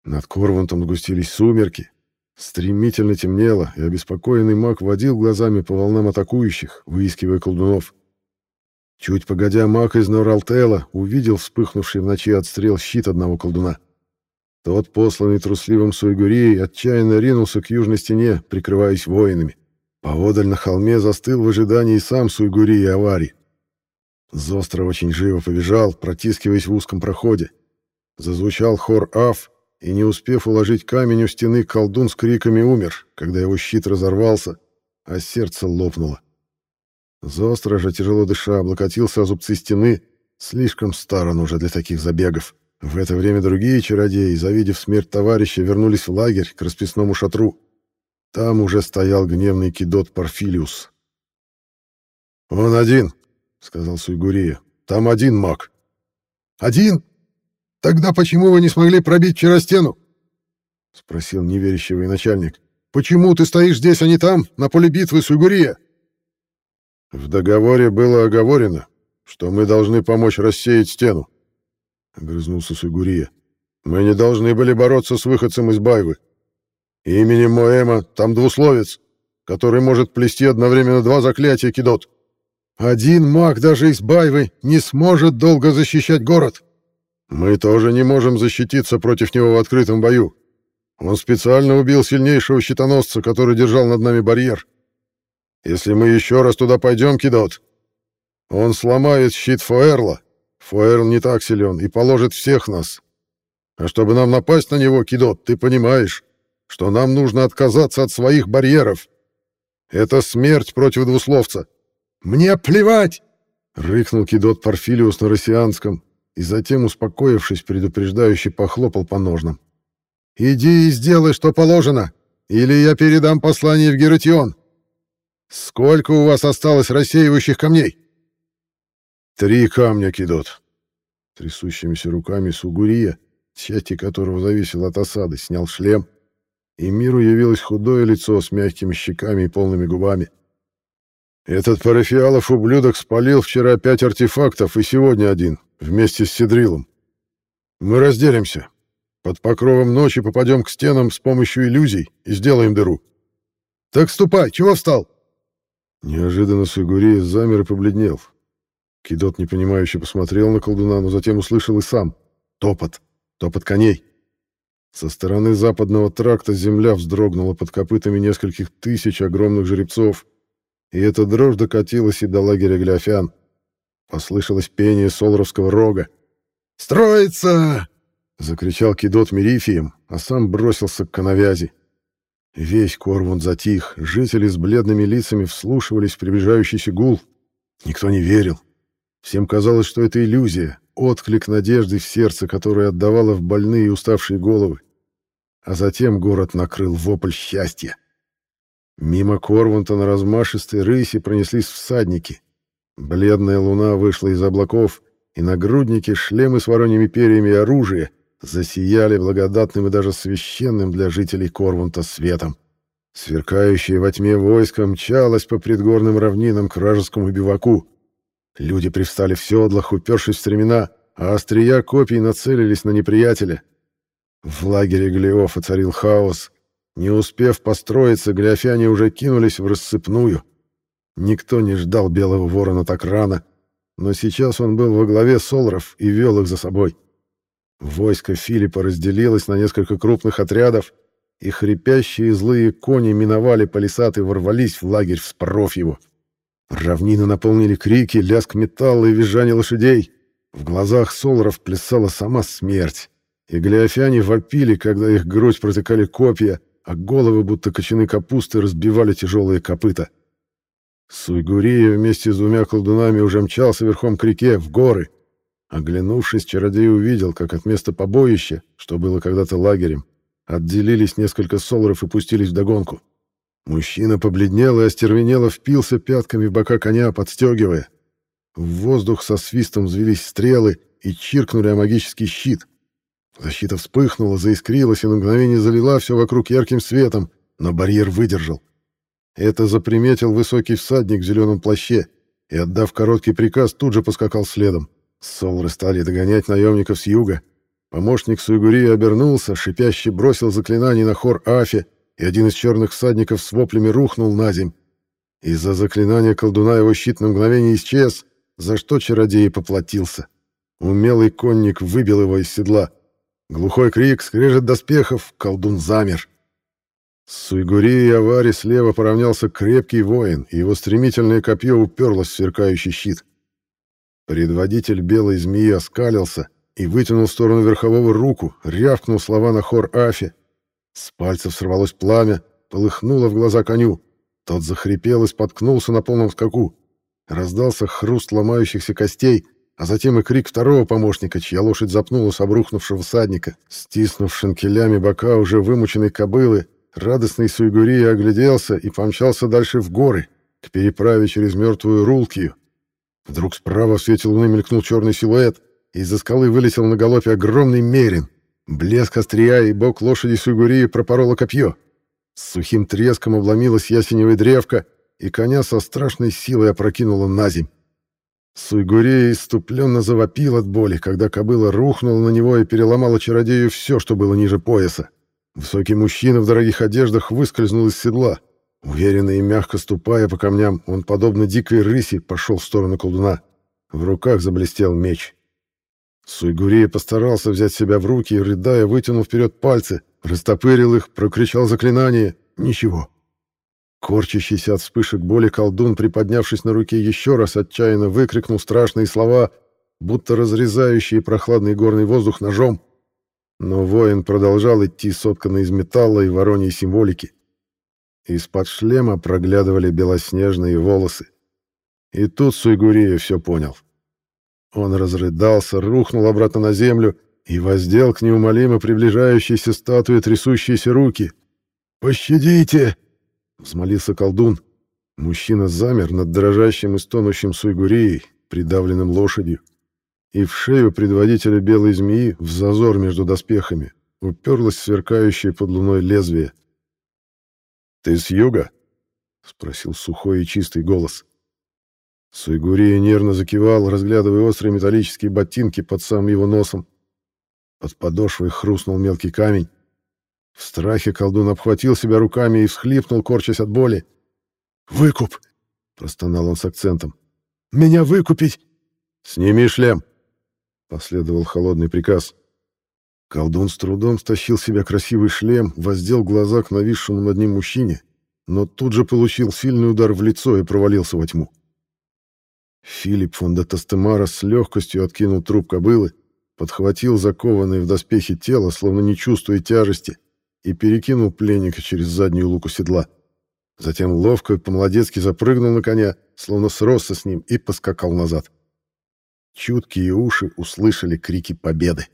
[SPEAKER 1] Над Корвантом сгустились сумерки, стремительно темнело, и обеспокоенный маг водил глазами по волнам атакующих, выискивая колдунов. Чуть погодя, маг из Норалтела увидел вспыхнувший в ночи отстрел щит одного колдуна. Тот, посланный трусливым Суйгурией, отчаянно ринулся к южной стене, прикрываясь воинами. Поодаль на холме застыл в ожидании сам Суйгурий и Авари. Зостро очень живо побежал, протискиваясь в узком проходе. Зазвучал хор «Аф», и, не успев уложить камень у стены, колдун с криками умер, когда его щит разорвался, а сердце лопнуло. Зостро же, тяжело дыша, облокотился о зубцы стены, слишком стар он уже для таких забегов. В это время другие чародеи, завидев смерть товарища, вернулись в лагерь к расписному шатру. Там уже стоял гневный кидот Парфилиус. «Он один», — сказал Суйгурия. «Там один маг».
[SPEAKER 2] «Один? Тогда почему вы не смогли пробить вчера стену?» — спросил неверящий военачальник. «Почему ты стоишь здесь, а не там, на поле битвы Суйгурия?»
[SPEAKER 1] «В договоре было оговорено, что мы должны помочь рассеять стену», — огрызнулся Суйгурия. «Мы не должны были бороться с выходцем из Байвы. Именем Моэма там двусловец, который может плести одновременно два заклятия Кидот».
[SPEAKER 2] Один маг даже из Байвы не сможет долго защищать город.
[SPEAKER 1] Мы тоже не можем защититься против него в открытом бою. Он специально убил сильнейшего щитоносца, который держал над нами барьер. Если мы еще раз туда пойдем, Кидот, он сломает щит Фоэрла. Фоэрл не так силен и положит всех нас. А чтобы нам напасть на него, Кидот, ты понимаешь, что нам нужно отказаться от своих барьеров. Это смерть против двусловца.
[SPEAKER 2] «Мне плевать!»
[SPEAKER 1] — рыкнул Кидот Парфилиус на россианском и затем, успокоившись, предупреждающе похлопал по ножнам.
[SPEAKER 2] «Иди и сделай, что положено, или я передам послание в Гератион. Сколько у вас осталось рассеивающих камней?»
[SPEAKER 1] «Три камня, Кидот». Трясущимися руками Сугурия, счастье которого зависело от осады, снял шлем, и миру явилось худое лицо с мягкими щеками и полными губами. Этот парафиалов ублюдок спалил вчера пять артефактов и сегодня один, вместе с Сидрилом. Мы разделимся. Под покровом ночи попадем к стенам с помощью иллюзий и сделаем дыру.
[SPEAKER 2] Так ступай, чего встал?
[SPEAKER 1] Неожиданно Сугурия замер и побледнел. Кидот непонимающе посмотрел на колдуна, но затем услышал и сам. Топот. Топот коней. Со стороны западного тракта земля вздрогнула под копытами нескольких тысяч огромных жеребцов, и эта дрожь докатилась и до лагеря Гляфян. Послышалось пение солровского рога.
[SPEAKER 2] «Строится!»
[SPEAKER 1] — закричал Кидот Мерифием, а сам бросился к коновязи. Весь Корвунд затих, жители с бледными лицами вслушивались в приближающийся гул. Никто не верил. Всем казалось, что это иллюзия, отклик надежды в сердце, которое отдавало в больные и уставшие головы. А затем город накрыл вопль счастья. Мимо Корвунта на размашистой рыси пронеслись всадники. Бледная луна вышла из облаков, и нагрудники, шлемы с вороньими перьями и оружие засияли благодатным и даже священным для жителей Корвунта светом. Сверкающее во тьме войско мчалось по предгорным равнинам к вражескому биваку. Люди привстали в седлах, упершись в стремена, а острия копий нацелились на неприятеля. В лагере Глеофа царил хаос — не успев построиться, гляфяне уже кинулись в рассыпную. Никто не ждал белого ворона так рано, но сейчас он был во главе солров и вел их за собой. Войско Филиппа разделилось на несколько крупных отрядов, и хрипящие злые кони миновали палисад и ворвались в лагерь, вспоров его. Равнины наполнили крики, лязг металла и визжание лошадей. В глазах Солоров плясала сама смерть, и гляофяне вопили, когда их грудь протыкали копья, а головы, будто кочаны капусты, разбивали тяжелые копыта. Суйгурия вместе с двумя колдунами уже мчался верхом к реке, в горы. Оглянувшись, чародей увидел, как от места побоища, что было когда-то лагерем, отделились несколько солоров и пустились в догонку. Мужчина побледнел и остервенело впился пятками в бока коня, подстегивая. В воздух со свистом взвелись стрелы и чиркнули о магический щит. Защита вспыхнула, заискрилась и на мгновение залила все вокруг ярким светом, но барьер выдержал. Это заприметил высокий всадник в зеленом плаще и, отдав короткий приказ, тут же поскакал следом. Солры стали догонять наемников с юга. Помощник Суйгурии обернулся, шипяще бросил заклинание на хор Афи, и один из черных всадников с воплями рухнул на земь. Из-за заклинания колдуна его щит на мгновение исчез, за что чародей и поплатился. Умелый конник выбил его из седла. Глухой крик, скрежет доспехов, колдун замер. С Суйгури и Авари слева поравнялся крепкий воин, и его стремительное копье уперлось в сверкающий щит. Предводитель белой змеи оскалился и вытянул в сторону верхового руку, рявкнул слова на хор Афи, с пальцев сорвалось пламя, полыхнуло в глаза коню. Тот захрипел и споткнулся на полном скаку. Раздался хруст ломающихся костей, а затем и крик второго помощника, чья лошадь запнулась обрухнувшего всадника. Стиснув шинкелями бока уже вымученной кобылы, радостный Суйгурия огляделся и помчался дальше в горы, к переправе через мертвую Рулкию. Вдруг справа в свете луны мелькнул черный силуэт, и из-за скалы вылетел на галопе огромный мерин — Блеск острия и бок лошади Сугурии пропорола копье. С сухим треском обломилась ясеневая древка, и коня со страшной силой опрокинула на земь. Суйгурия иступленно завопил от боли, когда кобыла рухнула на него и переломала чародею все, что было ниже пояса. Высокий мужчина в дорогих одеждах выскользнул из седла. Уверенно и мягко ступая по камням, он, подобно дикой рыси, пошел в сторону колдуна. В руках заблестел меч. Суйгурия постарался взять себя в руки и, рыдая, вытянул вперед пальцы, растопырил их, прокричал заклинание. Ничего. Корчащийся от вспышек боли колдун, приподнявшись на руке еще раз, отчаянно выкрикнул страшные слова, будто разрезающие прохладный горный воздух ножом. Но воин продолжал идти, сотканный из металла и вороньей символики. Из-под шлема проглядывали белоснежные волосы. И тут Суйгурия все понял. — он разрыдался, рухнул обратно на землю и воздел к неумолимо приближающейся статуе трясущиеся руки. «Пощадите!» — взмолился колдун. Мужчина замер над дрожащим и стонущим суйгурией, придавленным лошадью, и в шею предводителя белой змеи, в зазор между доспехами, уперлось сверкающее под луной лезвие. «Ты с юга?» — спросил сухой и чистый голос. Суйгурия нервно закивал, разглядывая острые металлические ботинки под самым его носом. Под подошвой хрустнул мелкий камень. В страхе колдун обхватил себя руками и всхлипнул, корчась от боли. «Выкуп!» — простонал он с акцентом. «Меня выкупить!» «Сними шлем!» — последовал холодный приказ. Колдун с трудом стащил себя красивый шлем, воздел глаза к нависшему над ним мужчине, но тут же получил сильный удар в лицо и провалился во тьму. Филипп фон де Тастемара с легкостью откинул труп кобылы, подхватил закованное в доспехи тело, словно не чувствуя тяжести, и перекинул пленника через заднюю луку седла. Затем ловко и по-молодецки запрыгнул на коня, словно сросся с ним, и поскакал назад. Чуткие уши услышали крики победы.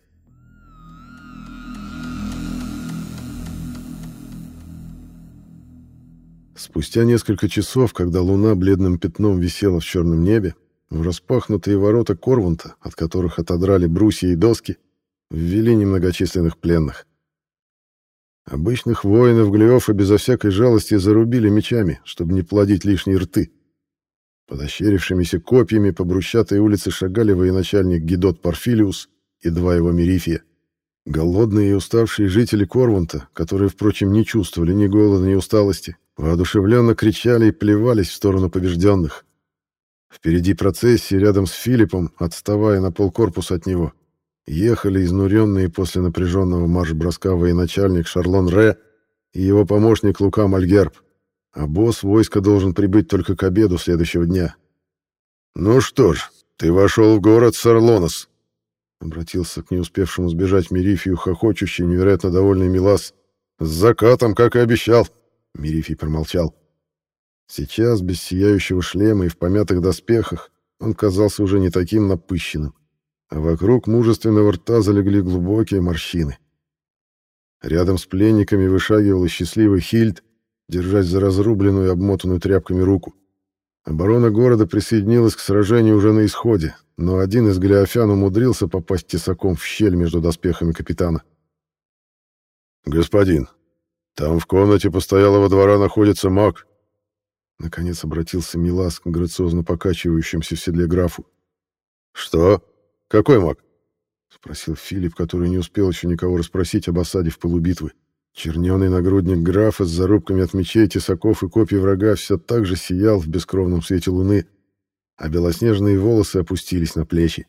[SPEAKER 1] Спустя несколько часов, когда луна бледным пятном висела в черном небе, в распахнутые ворота Корвунта, от которых отодрали брусья и доски, ввели немногочисленных пленных. Обычных воинов Глиофа безо всякой жалости зарубили мечами, чтобы не плодить лишние рты. Под ощерившимися копьями по брусчатой улице шагали военачальник Гедот Парфилиус и два его мерифия. Голодные и уставшие жители Корвунта, которые, впрочем, не чувствовали ни голода, ни усталости, воодушевленно кричали и плевались в сторону побежденных. Впереди процессии, рядом с Филиппом, отставая на полкорпуса от него, ехали изнуренные после напряженного марш-броска военачальник Шарлон Ре и его помощник Лука Мальгерб, а босс войска должен прибыть только к обеду следующего дня. «Ну что ж, ты вошел в город Сарлонос», — обратился к не успевшему сбежать Мерифию хохочущий, невероятно довольный Милас. «С закатом, как и обещал», — Мерифий промолчал. Сейчас, без сияющего шлема и в помятых доспехах, он казался уже не таким напыщенным, а вокруг мужественного рта залегли глубокие морщины. Рядом с пленниками вышагивал счастливый Хильд, держась за разрубленную и обмотанную тряпками руку. Оборона города присоединилась к сражению уже на исходе, но один из галиофян умудрился попасть тесаком в щель между доспехами капитана. «Господин, там в комнате постоялого двора находится маг», Наконец обратился Милас к грациозно покачивающемуся в седле графу. «Что? Какой маг?» — спросил Филипп, который не успел еще никого расспросить об осаде в пылу битвы. Черненый нагрудник графа с зарубками от мечей, тесаков и копий врага все так же сиял в бескровном свете луны, а белоснежные волосы опустились на плечи.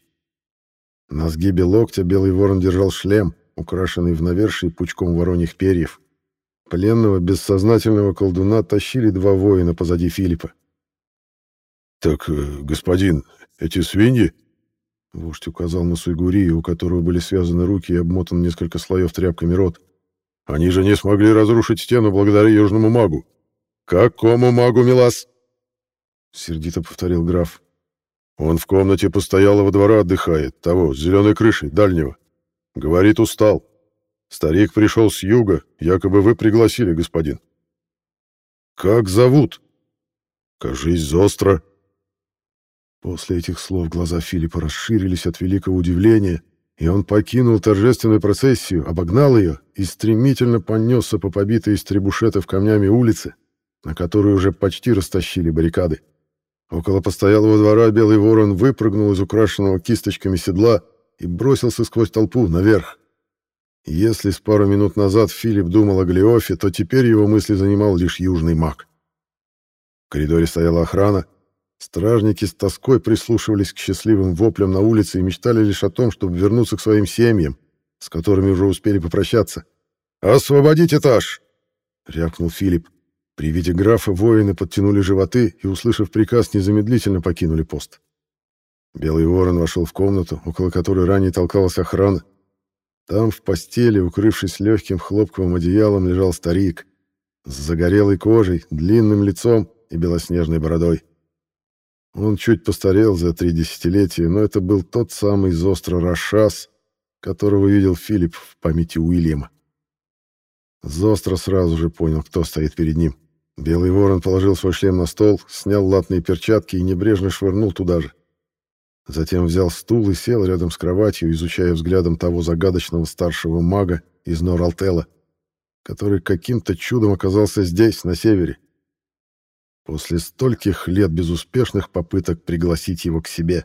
[SPEAKER 1] На сгибе локтя белый ворон держал шлем, украшенный в навершии пучком вороньих перьев. Пленного бессознательного колдуна тащили два воина позади Филиппа. «Так, э, господин, эти свиньи?» Вождь указал на Суйгурию, у которого были связаны руки и обмотан несколько слоев тряпками рот. «Они же не смогли разрушить стену благодаря южному магу». «Какому магу, Милас?» Сердито повторил граф. «Он в комнате постоялого двора отдыхает, того, с зеленой крышей, дальнего. Говорит, устал. Старик пришел с юга, якобы вы пригласили, господин. Как зовут? Кажись, Зостро. После этих слов глаза Филиппа расширились от великого удивления, и он покинул торжественную процессию, обогнал ее и стремительно понесся по побитой из требушетов камнями улице, на которой уже почти растащили баррикады. Около постоялого двора белый ворон выпрыгнул из украшенного кисточками седла и бросился сквозь толпу наверх. Если с пару минут назад Филипп думал о Глиофе, то теперь его мысли занимал лишь южный маг. В коридоре стояла охрана. Стражники с тоской прислушивались к счастливым воплям на улице и мечтали лишь о том, чтобы вернуться к своим семьям, с которыми уже успели попрощаться. «Освободить этаж!» — рявкнул Филипп. При виде графа воины подтянули животы и, услышав приказ, незамедлительно покинули пост. Белый ворон вошел в комнату, около которой ранее толкалась охрана, там в постели, укрывшись легким хлопковым одеялом, лежал старик с загорелой кожей, длинным лицом и белоснежной бородой. Он чуть постарел за три десятилетия, но это был тот самый Зостро Рашас, которого видел Филипп в памяти Уильяма. Зостро сразу же понял, кто стоит перед ним. Белый ворон положил свой шлем на стол, снял латные перчатки и небрежно швырнул туда же. Затем взял стул и сел рядом с кроватью, изучая взглядом того загадочного старшего мага из Норалтела, который каким-то чудом оказался здесь, на севере. После стольких лет безуспешных попыток пригласить его к себе.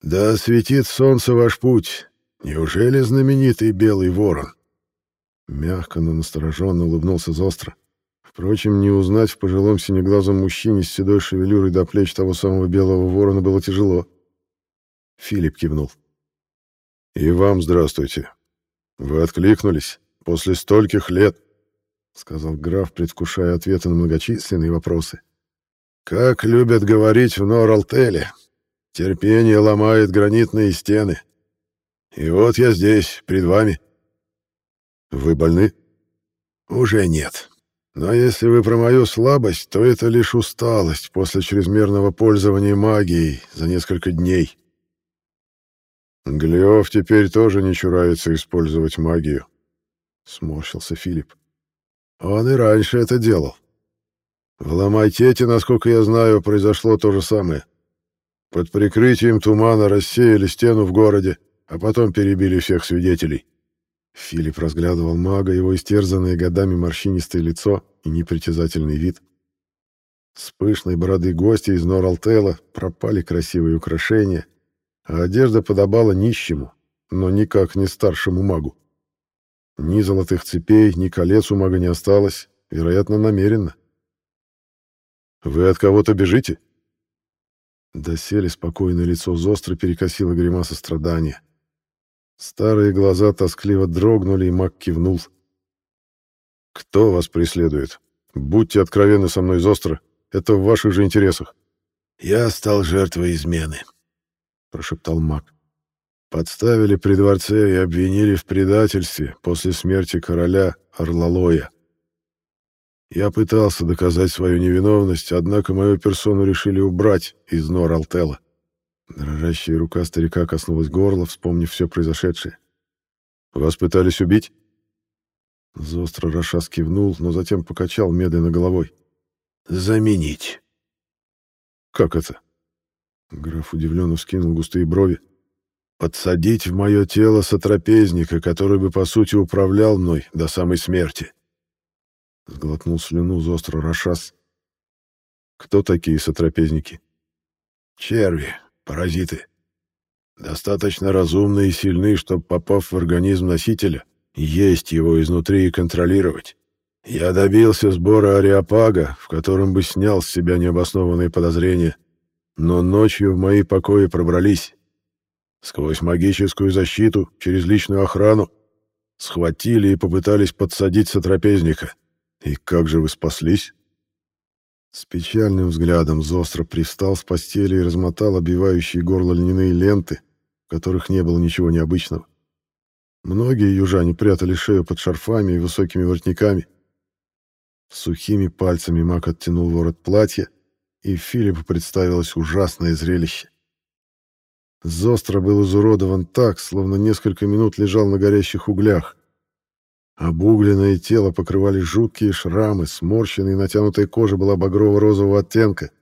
[SPEAKER 1] «Да светит солнце ваш путь! Неужели знаменитый белый ворон?» Мягко, но настороженно улыбнулся Зостро. Впрочем, не узнать в пожилом синеглазом мужчине с седой шевелюрой до плеч того самого белого ворона было тяжело. Филипп кивнул. «И вам здравствуйте. Вы откликнулись после стольких лет», — сказал граф, предвкушая ответы на многочисленные вопросы. «Как любят говорить в Норалтеле, терпение ломает гранитные стены. И вот я здесь, пред вами». «Вы больны?» «Уже нет», но если вы про мою слабость, то это лишь усталость после чрезмерного пользования магией за несколько дней. Глеов теперь тоже не чурается использовать магию, сморщился Филипп. Он и раньше это делал. В Ламайтете, насколько я знаю, произошло то же самое. Под прикрытием тумана рассеяли стену в городе, а потом перебили всех свидетелей. Филипп разглядывал мага, его истерзанное годами морщинистое лицо и непритязательный вид. С пышной бородой гостя из Норалтела пропали красивые украшения, а одежда подобала нищему, но никак не старшему магу. Ни золотых цепей, ни колец у мага не осталось, вероятно, намеренно. «Вы от кого-то бежите?» Доселе спокойное лицо Зостро перекосило гримаса страдания. Старые глаза тоскливо дрогнули, и маг кивнул. Кто вас преследует? Будьте откровенны со мной, Зостро. Это в ваших же интересах.
[SPEAKER 3] Я стал жертвой измены, прошептал маг.
[SPEAKER 1] Подставили при дворце и обвинили в предательстве после смерти короля Орлалоя. Я пытался доказать свою невиновность, однако мою персону решили убрать из нор Алтела. Дрожащая рука старика коснулась горла, вспомнив все произошедшее. «Вас пытались убить?» Зостро Рашас кивнул, но затем покачал медленно головой.
[SPEAKER 3] «Заменить».
[SPEAKER 1] «Как это?» Граф удивленно вскинул густые брови.
[SPEAKER 3] «Подсадить в мое тело сотрапезника, который бы, по сути, управлял мной до самой смерти».
[SPEAKER 1] Сглотнул слюну Зостро Рашас. «Кто такие сотрапезники?»
[SPEAKER 3] «Черви, паразиты. Достаточно разумны и сильны, чтобы, попав в организм носителя, есть его изнутри и контролировать. Я добился сбора ариапага, в котором бы снял с себя необоснованные подозрения, но ночью в мои покои пробрались. Сквозь магическую защиту, через личную охрану, схватили и попытались подсадить сотрапезника.
[SPEAKER 1] И как же вы спаслись? С печальным взглядом Зостро привстал с постели и размотал обивающие горло льняные ленты, в которых не было ничего необычного. Многие южане прятали шею под шарфами и высокими воротниками. Сухими пальцами маг оттянул ворот платья, и Филиппу представилось ужасное зрелище. Зостро был изуродован так, словно несколько минут лежал на горящих углях. Обугленное тело покрывали жуткие шрамы, сморщенная и натянутая кожа была багрово-розового оттенка.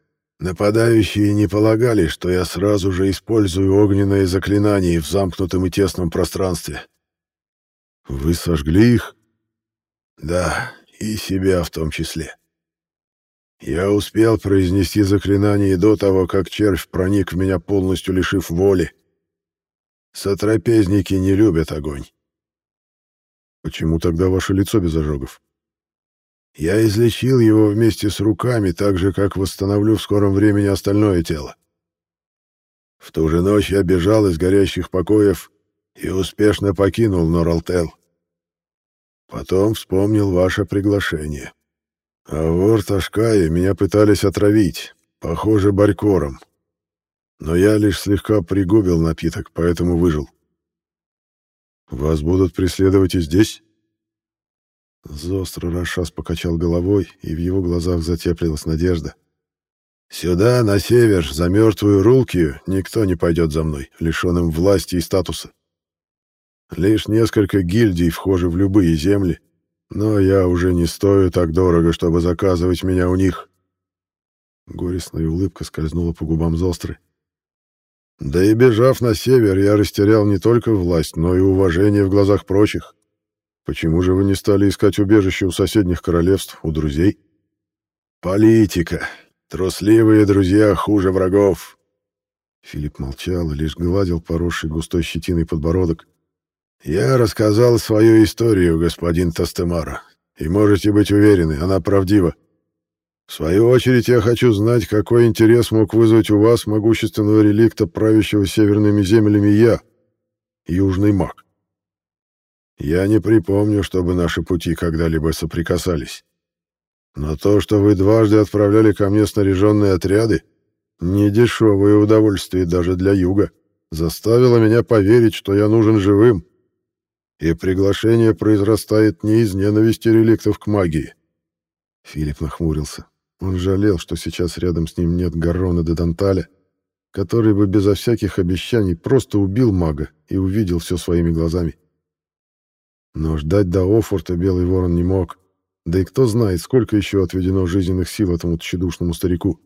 [SPEAKER 3] Нападающие не полагали, что я сразу же использую огненное заклинание в замкнутом и тесном пространстве.
[SPEAKER 1] Вы сожгли их?
[SPEAKER 3] Да, и себя в том числе. Я успел произнести заклинание до того, как червь проник в меня, полностью лишив воли. Сотрапезники не любят огонь.
[SPEAKER 1] Почему тогда ваше лицо без ожогов?
[SPEAKER 3] Я излечил его вместе с руками, так же, как восстановлю в скором времени остальное тело. В ту же ночь я бежал из горящих покоев и успешно покинул Норалтел. Потом вспомнил ваше приглашение. А в Орташкае меня пытались отравить, похоже, барькором. Но я лишь слегка пригубил напиток, поэтому выжил.
[SPEAKER 1] Вас будут преследовать и здесь? Зостро Рашас покачал головой, и в его глазах затеплилась надежда.
[SPEAKER 3] «Сюда, на север, за мертвую Рулкию, никто не пойдет за мной, лишенным власти и статуса. Лишь несколько гильдий вхожи в любые земли, но я уже не стою так дорого, чтобы заказывать меня у них».
[SPEAKER 1] Горестная улыбка скользнула по губам Зостры.
[SPEAKER 3] «Да и бежав на север, я растерял не только власть, но и уважение в глазах прочих.
[SPEAKER 1] Почему же вы не стали искать убежище у соседних королевств, у друзей?»
[SPEAKER 3] «Политика. Трусливые друзья хуже врагов».
[SPEAKER 1] Филипп молчал и лишь гладил поросший густой щетиной подбородок.
[SPEAKER 3] «Я рассказал свою историю, господин Тастемара, и можете быть уверены, она правдива. В свою очередь я хочу знать, какой интерес мог вызвать у вас могущественного реликта, правящего северными землями я, южный маг. Я не припомню, чтобы наши пути когда-либо соприкасались. Но то, что вы дважды отправляли ко мне снаряженные отряды, недешевое удовольствие даже для юга, заставило меня поверить, что я нужен живым, и приглашение произрастает не из ненависти реликтов к магии.
[SPEAKER 1] Филипп нахмурился. Он жалел, что сейчас рядом с ним нет Гаррона де Данталя, который бы безо всяких обещаний просто убил мага и увидел все своими глазами. Но ждать до Офорта Белый Ворон не мог, да и кто знает, сколько еще отведено жизненных сил этому тщедушному старику.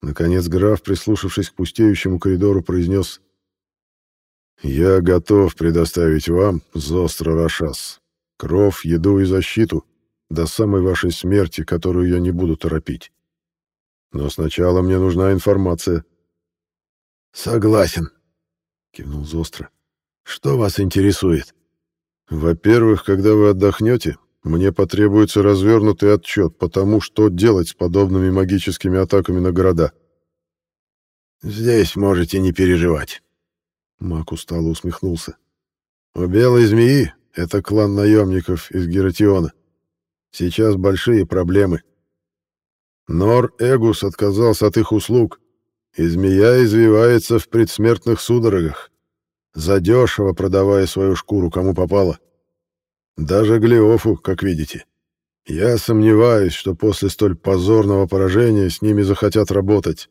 [SPEAKER 1] Наконец граф, прислушавшись к пустеющему коридору, произнес я готов предоставить вам, Зостро Рашас, кров, еду и защиту до самой вашей смерти, которую я не буду торопить. Но сначала мне нужна информация.
[SPEAKER 3] Согласен, кивнул Зостро. Что вас интересует?
[SPEAKER 1] Во-первых, когда вы отдохнете, мне потребуется развернутый отчет по тому, что делать с подобными магическими атаками на города.
[SPEAKER 3] Здесь можете не переживать.
[SPEAKER 1] Мак устало усмехнулся. «У белой змеи — это клан наемников из Гератиона.
[SPEAKER 3] Сейчас большие проблемы. Нор Эгус отказался от их услуг, и змея извивается в предсмертных судорогах, задешево продавая свою шкуру кому попало. Даже Глеофу, как видите. Я сомневаюсь, что после столь позорного поражения с ними захотят работать.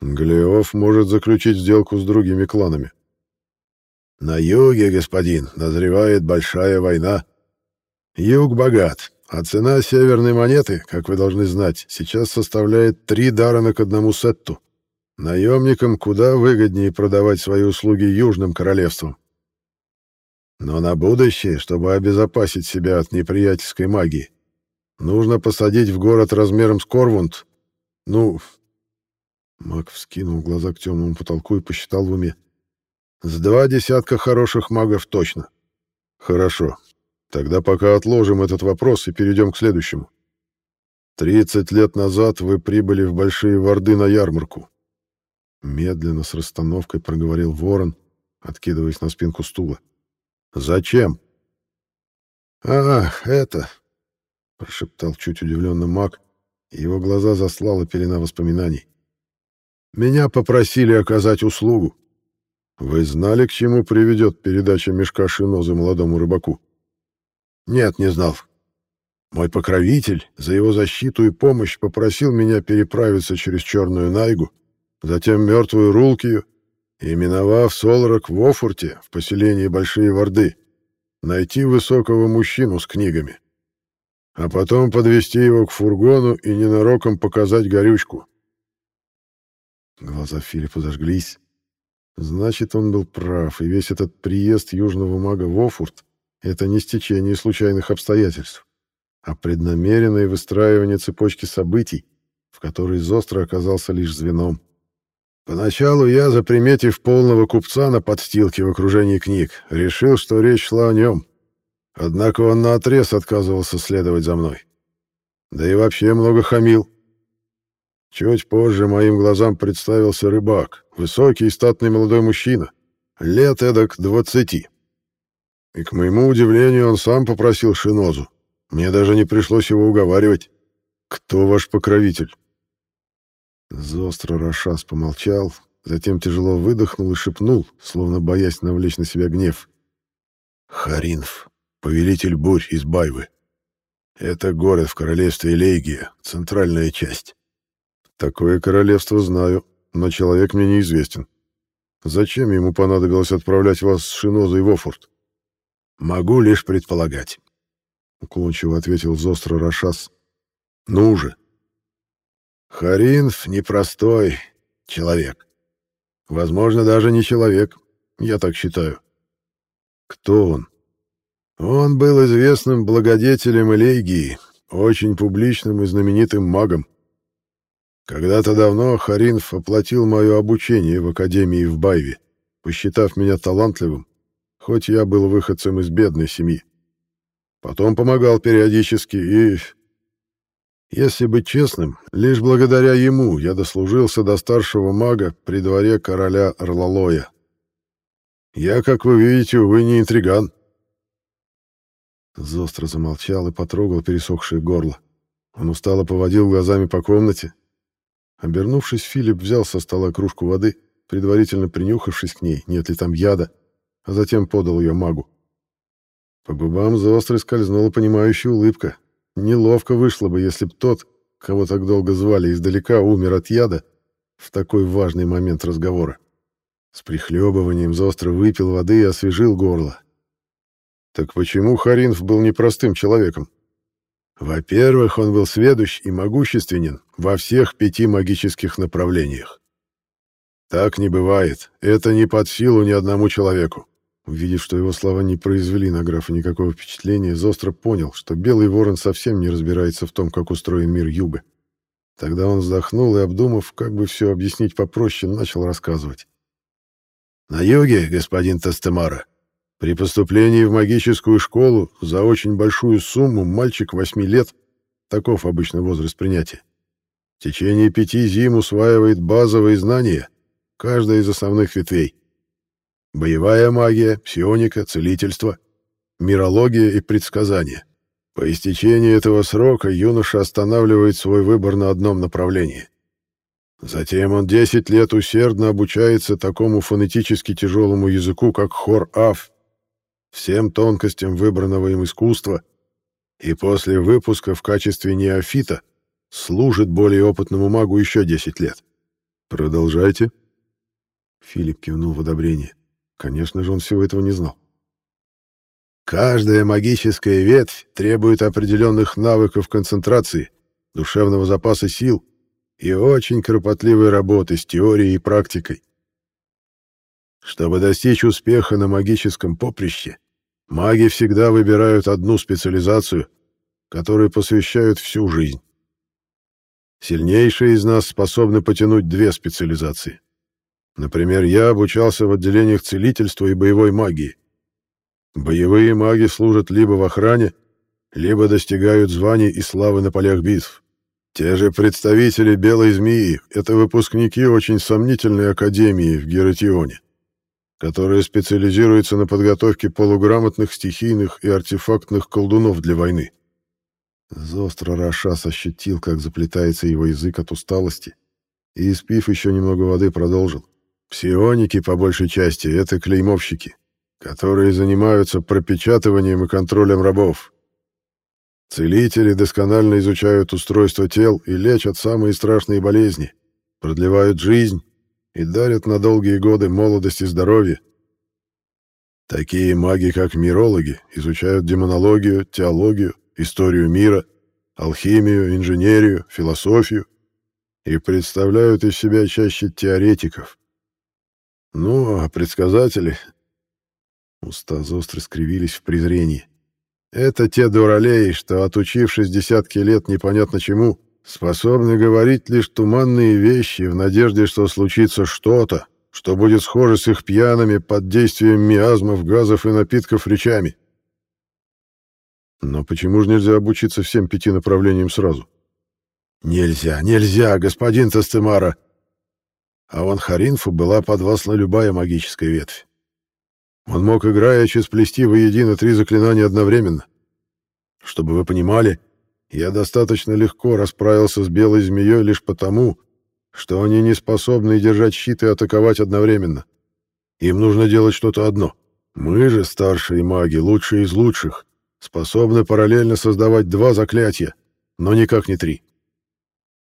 [SPEAKER 3] Глеоф может заключить сделку с другими кланами. На юге, господин, назревает большая война. Юг богат, а цена северной монеты, как вы должны знать, сейчас составляет три дарана к одному сетту. Наемникам куда выгоднее продавать свои услуги южным королевствам. Но на будущее, чтобы обезопасить себя от неприятельской магии, нужно посадить в город размером с Корвунд. Ну... Маг вскинул глаза к темному потолку и посчитал в уме. С два десятка хороших магов точно. Хорошо. Тогда пока отложим этот вопрос и перейдем к следующему. Тридцать лет назад вы прибыли в Большие Ворды на ярмарку. Медленно, с расстановкой проговорил ворон, откидываясь на спинку стула. Зачем? Ах, это... Прошептал чуть удивленно маг, и его глаза заслала пелена воспоминаний. Меня попросили оказать услугу. Вы знали, к чему приведет передача мешка шинозы молодому рыбаку? Нет, не знал. Мой покровитель за его защиту и помощь попросил меня переправиться через Черную Найгу, затем Мертвую Рулкию, и, миновав Солрак в Офурте, в поселении Большие Ворды, найти высокого мужчину с книгами, а потом подвести его к фургону и ненароком показать горючку. Глаза Филиппа зажглись. Значит, он был прав, и весь этот приезд южного мага в Офурт — это не стечение случайных обстоятельств, а преднамеренное выстраивание цепочки событий, в которой Зостро оказался лишь звеном. Поначалу я, заприметив полного купца на подстилке в окружении книг, решил, что речь шла о нем. Однако он наотрез отказывался следовать за мной. Да и вообще много хамил. Чуть позже моим глазам представился рыбак, высокий и статный молодой мужчина, лет эдак двадцати. И, к моему удивлению, он сам попросил шинозу. Мне даже не пришлось его уговаривать. «Кто ваш покровитель?» Зостро Рашас помолчал, затем тяжело выдохнул и шепнул, словно боясь навлечь на себя гнев. «Харинф, повелитель бурь из Байвы. Это город в королевстве Элейгия, центральная часть. Такое королевство знаю, но человек мне неизвестен. Зачем ему понадобилось отправлять вас с Шинозой в Офорт? Могу лишь предполагать. Уклончиво ответил Зостро Рашас. Ну же. Харинф непростой человек. Возможно, даже не человек. Я так считаю. Кто он? Он был известным благодетелем Элейгии, очень публичным и знаменитым магом. Когда-то давно Харинф оплатил мое обучение в академии в Байве, посчитав меня талантливым, хоть я был выходцем из бедной семьи. Потом помогал периодически и... Если быть честным, лишь благодаря ему я дослужился до старшего мага при дворе короля Орлалоя. Я, как вы видите, увы, не интриган. Зостро замолчал и потрогал пересохшее горло. Он устало поводил глазами по комнате, Обернувшись, Филипп взял со стола кружку воды, предварительно принюхавшись к ней, нет ли там яда, а затем подал ее магу. По губам заострой скользнула понимающая улыбка. Неловко вышло бы, если б тот, кого так долго звали издалека, умер от яда в такой важный момент разговора. С прихлебыванием Зостро выпил воды и освежил горло. Так почему Харинф был непростым человеком? Во-первых, он был сведущ и могущественен во всех пяти магических направлениях. Так не бывает. Это не под силу ни одному человеку. Увидев, что его слова не произвели на графа никакого впечатления, Зостро понял, что Белый Ворон совсем не разбирается в том, как устроен мир Юга. Тогда он вздохнул и, обдумав, как бы все объяснить попроще, начал рассказывать. «На юге, господин Тастемара, при поступлении в магическую школу за очень большую сумму мальчик 8 лет, таков обычный возраст принятия, в течение пяти зим усваивает базовые знания, каждая из основных ветвей. Боевая магия, псионика, целительство, мирология и предсказания. По истечении этого срока юноша останавливает свой выбор на одном направлении. Затем он 10 лет усердно обучается такому фонетически тяжелому языку, как хор-аф, всем тонкостям выбранного им искусства, и после выпуска в качестве неофита служит более опытному магу еще 10 лет. Продолжайте. Филипп кивнул в одобрение. Конечно же, он всего этого не знал. Каждая магическая ветвь требует определенных навыков концентрации, душевного запаса сил и очень кропотливой работы с теорией и практикой. Чтобы достичь успеха на магическом поприще, маги всегда выбирают одну специализацию, которой посвящают всю жизнь. Сильнейшие из нас способны потянуть две специализации. Например, я обучался в отделениях целительства и боевой магии. Боевые маги служат либо в охране, либо достигают званий и славы на полях битв. Те же представители Белой Змеи — это выпускники очень сомнительной академии в Гератионе, которая специализируется на подготовке полуграмотных стихийных и артефактных колдунов для войны. Зостро Рашас ощутил, как заплетается его язык от усталости, и, испив еще немного воды, продолжил. Псионики, по большей части, это клеймовщики, которые занимаются пропечатыванием и контролем рабов. Целители досконально изучают устройство тел и лечат самые страшные болезни, продлевают жизнь и дарят на долгие годы молодость и здоровье. Такие маги, как мирологи, изучают демонологию, теологию, историю мира, алхимию, инженерию, философию и представляют из себя чаще теоретиков. Ну, а предсказатели... Уста остро скривились в презрении. Это те дуралеи, что, отучившись десятки лет непонятно чему, способны говорить лишь туманные вещи в надежде, что случится что-то, что будет схоже с их пьяными под действием миазмов, газов и напитков речами. Но почему же нельзя обучиться всем пяти направлениям сразу? Нельзя, нельзя, господин Тастемара. А вон Харинфу была подвластна любая магическая ветвь. Он мог, играючи, сплести воедино три заклинания одновременно. Чтобы вы понимали, я достаточно легко расправился с белой змеей лишь потому, что они не способны держать щит и атаковать одновременно. Им нужно делать что-то одно. Мы же, старшие маги, лучшие из лучших, способны параллельно создавать два заклятия, но никак не три.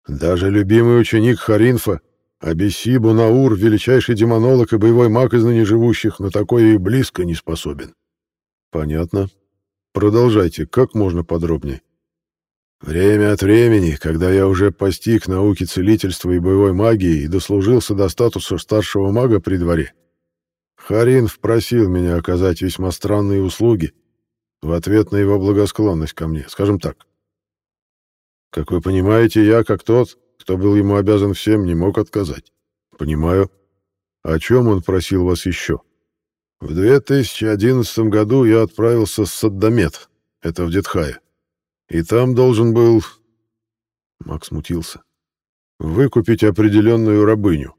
[SPEAKER 3] Даже любимый ученик Харинфа Абисибу Наур, величайший демонолог и боевой маг из ныне живущих, на такое и близко не способен. Понятно. Продолжайте, как можно подробнее. Время от времени, когда я уже постиг науки целительства и боевой магии и дослужился до статуса старшего мага при дворе, Харин просил меня оказать весьма странные услуги в ответ на его благосклонность ко мне, скажем так. Как вы понимаете, я, как тот, кто был ему обязан всем, не мог отказать. Понимаю. О чем он просил вас еще? В 2011 году я отправился с Саддамет, это в Детхае. И там должен был... Макс смутился. Выкупить определенную рабыню.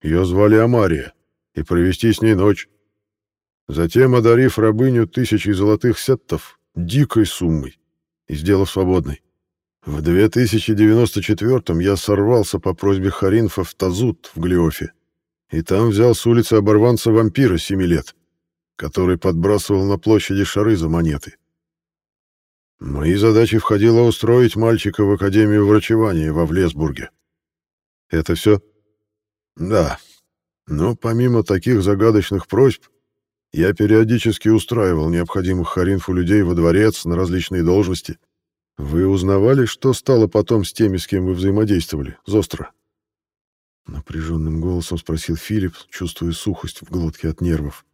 [SPEAKER 3] Ее звали Амария. И провести с ней ночь. Затем, одарив рабыню тысячей золотых сеттов, дикой суммой, и сделав свободной. В 2094-м я сорвался по просьбе Харинфа в Тазут в Глиофе, и там взял с улицы оборванца-вампира семи лет, который подбрасывал на площади шары за монеты. Мои задачи входило устроить мальчика в Академию врачевания во Влесбурге. Это все? Да. Но помимо таких загадочных просьб, я периодически устраивал необходимых Харинфу людей во дворец на различные должности — вы узнавали, что стало потом с теми, с кем вы взаимодействовали, Зостро? Напряженным голосом спросил Филипп, чувствуя сухость в глотке от нервов.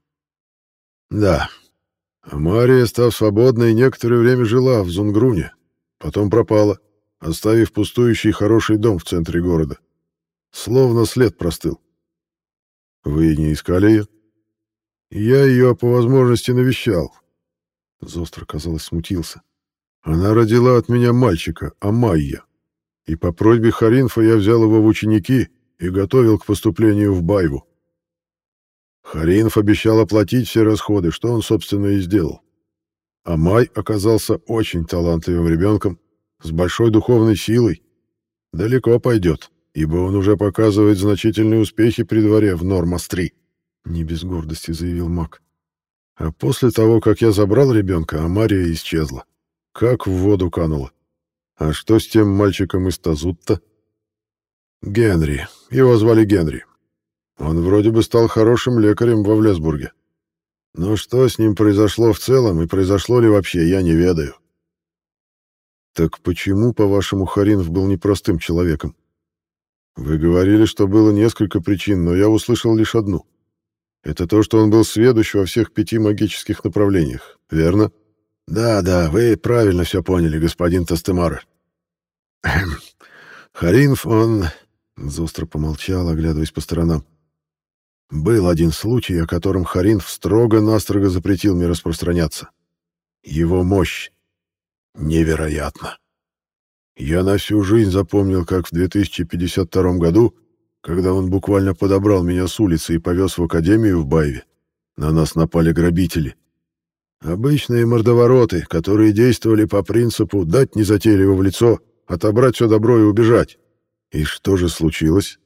[SPEAKER 3] Да. Мария, став свободной, некоторое время жила в Зунгруне, потом пропала, оставив пустующий хороший дом в центре города. Словно след простыл. Вы не искали ее? Я ее по возможности навещал. Зостро, казалось, смутился. Она родила от меня мальчика, Амайя. И по просьбе Харинфа я взял его в ученики и готовил к поступлению в Байву. Харинф обещал оплатить все расходы, что он, собственно, и сделал. а Май оказался очень талантливым ребенком, с большой духовной силой. Далеко пойдет, ибо он уже показывает значительные успехи при дворе в Нормас-3», — не без гордости заявил маг. «А после того, как я забрал ребенка, Амария исчезла. Как в воду канула. А что с тем мальчиком из Тазутта?» «Генри. Его звали Генри. Он вроде бы стал хорошим лекарем во Влесбурге. Но что с ним произошло в целом и произошло ли вообще, я не ведаю. Так почему, по-вашему, Харинов был непростым человеком? Вы говорили, что было несколько причин, но я услышал лишь одну. Это то, что он был сведущ во всех пяти магических направлениях, верно? Да, да, вы правильно все поняли, господин Тастемара. Харинов, он... Зостро помолчал, оглядываясь по сторонам. Был один случай, о котором Харинф строго-настрого запретил мне распространяться. Его мощь. Невероятно. Я на всю жизнь запомнил, как в 2052 году, когда он буквально подобрал меня с улицы и повез в академию в Байве, на нас напали грабители. Обычные мордовороты, которые действовали по принципу «дать незатейливо в лицо», отобрать все добро и убежать. И что же случилось?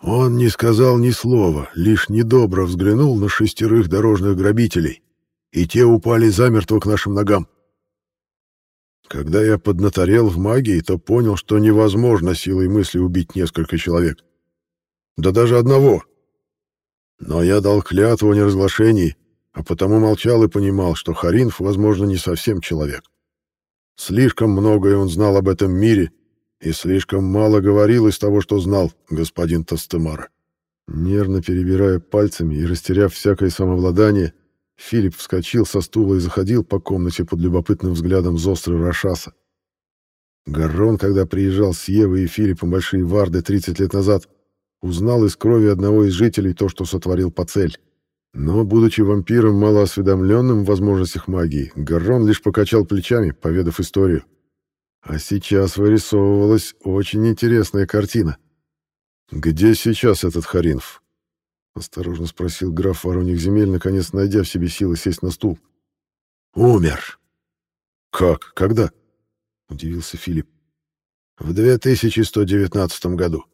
[SPEAKER 3] Он не сказал ни слова, лишь недобро взглянул на шестерых дорожных грабителей, и те упали замертво к нашим ногам. Когда я поднаторел в магии, то понял, что невозможно силой мысли убить несколько человек. Да даже одного. Но я дал клятву о неразглашении, а потому молчал и понимал, что Харинф, возможно, не совсем человек. Слишком многое он знал об этом мире и слишком мало говорил из того, что знал господин Тастемара. Нервно перебирая пальцами и растеряв всякое самообладание, Филипп вскочил со стула и заходил по комнате под любопытным взглядом Зостры Рашаса. Гаррон, когда приезжал с Евой и Филиппом Большие Варды 30 лет назад, узнал из крови одного из жителей то, что сотворил Пацель. Но, будучи вампиром, малоосведомленным в возможностях магии, Гаррон лишь покачал плечами, поведав историю. А сейчас вырисовывалась очень интересная картина. «Где сейчас этот Харинф?» — осторожно спросил граф Вороньих земель, наконец найдя в себе силы сесть на стул. «Умер». «Как? Когда?» — удивился Филипп. «В 2119 году.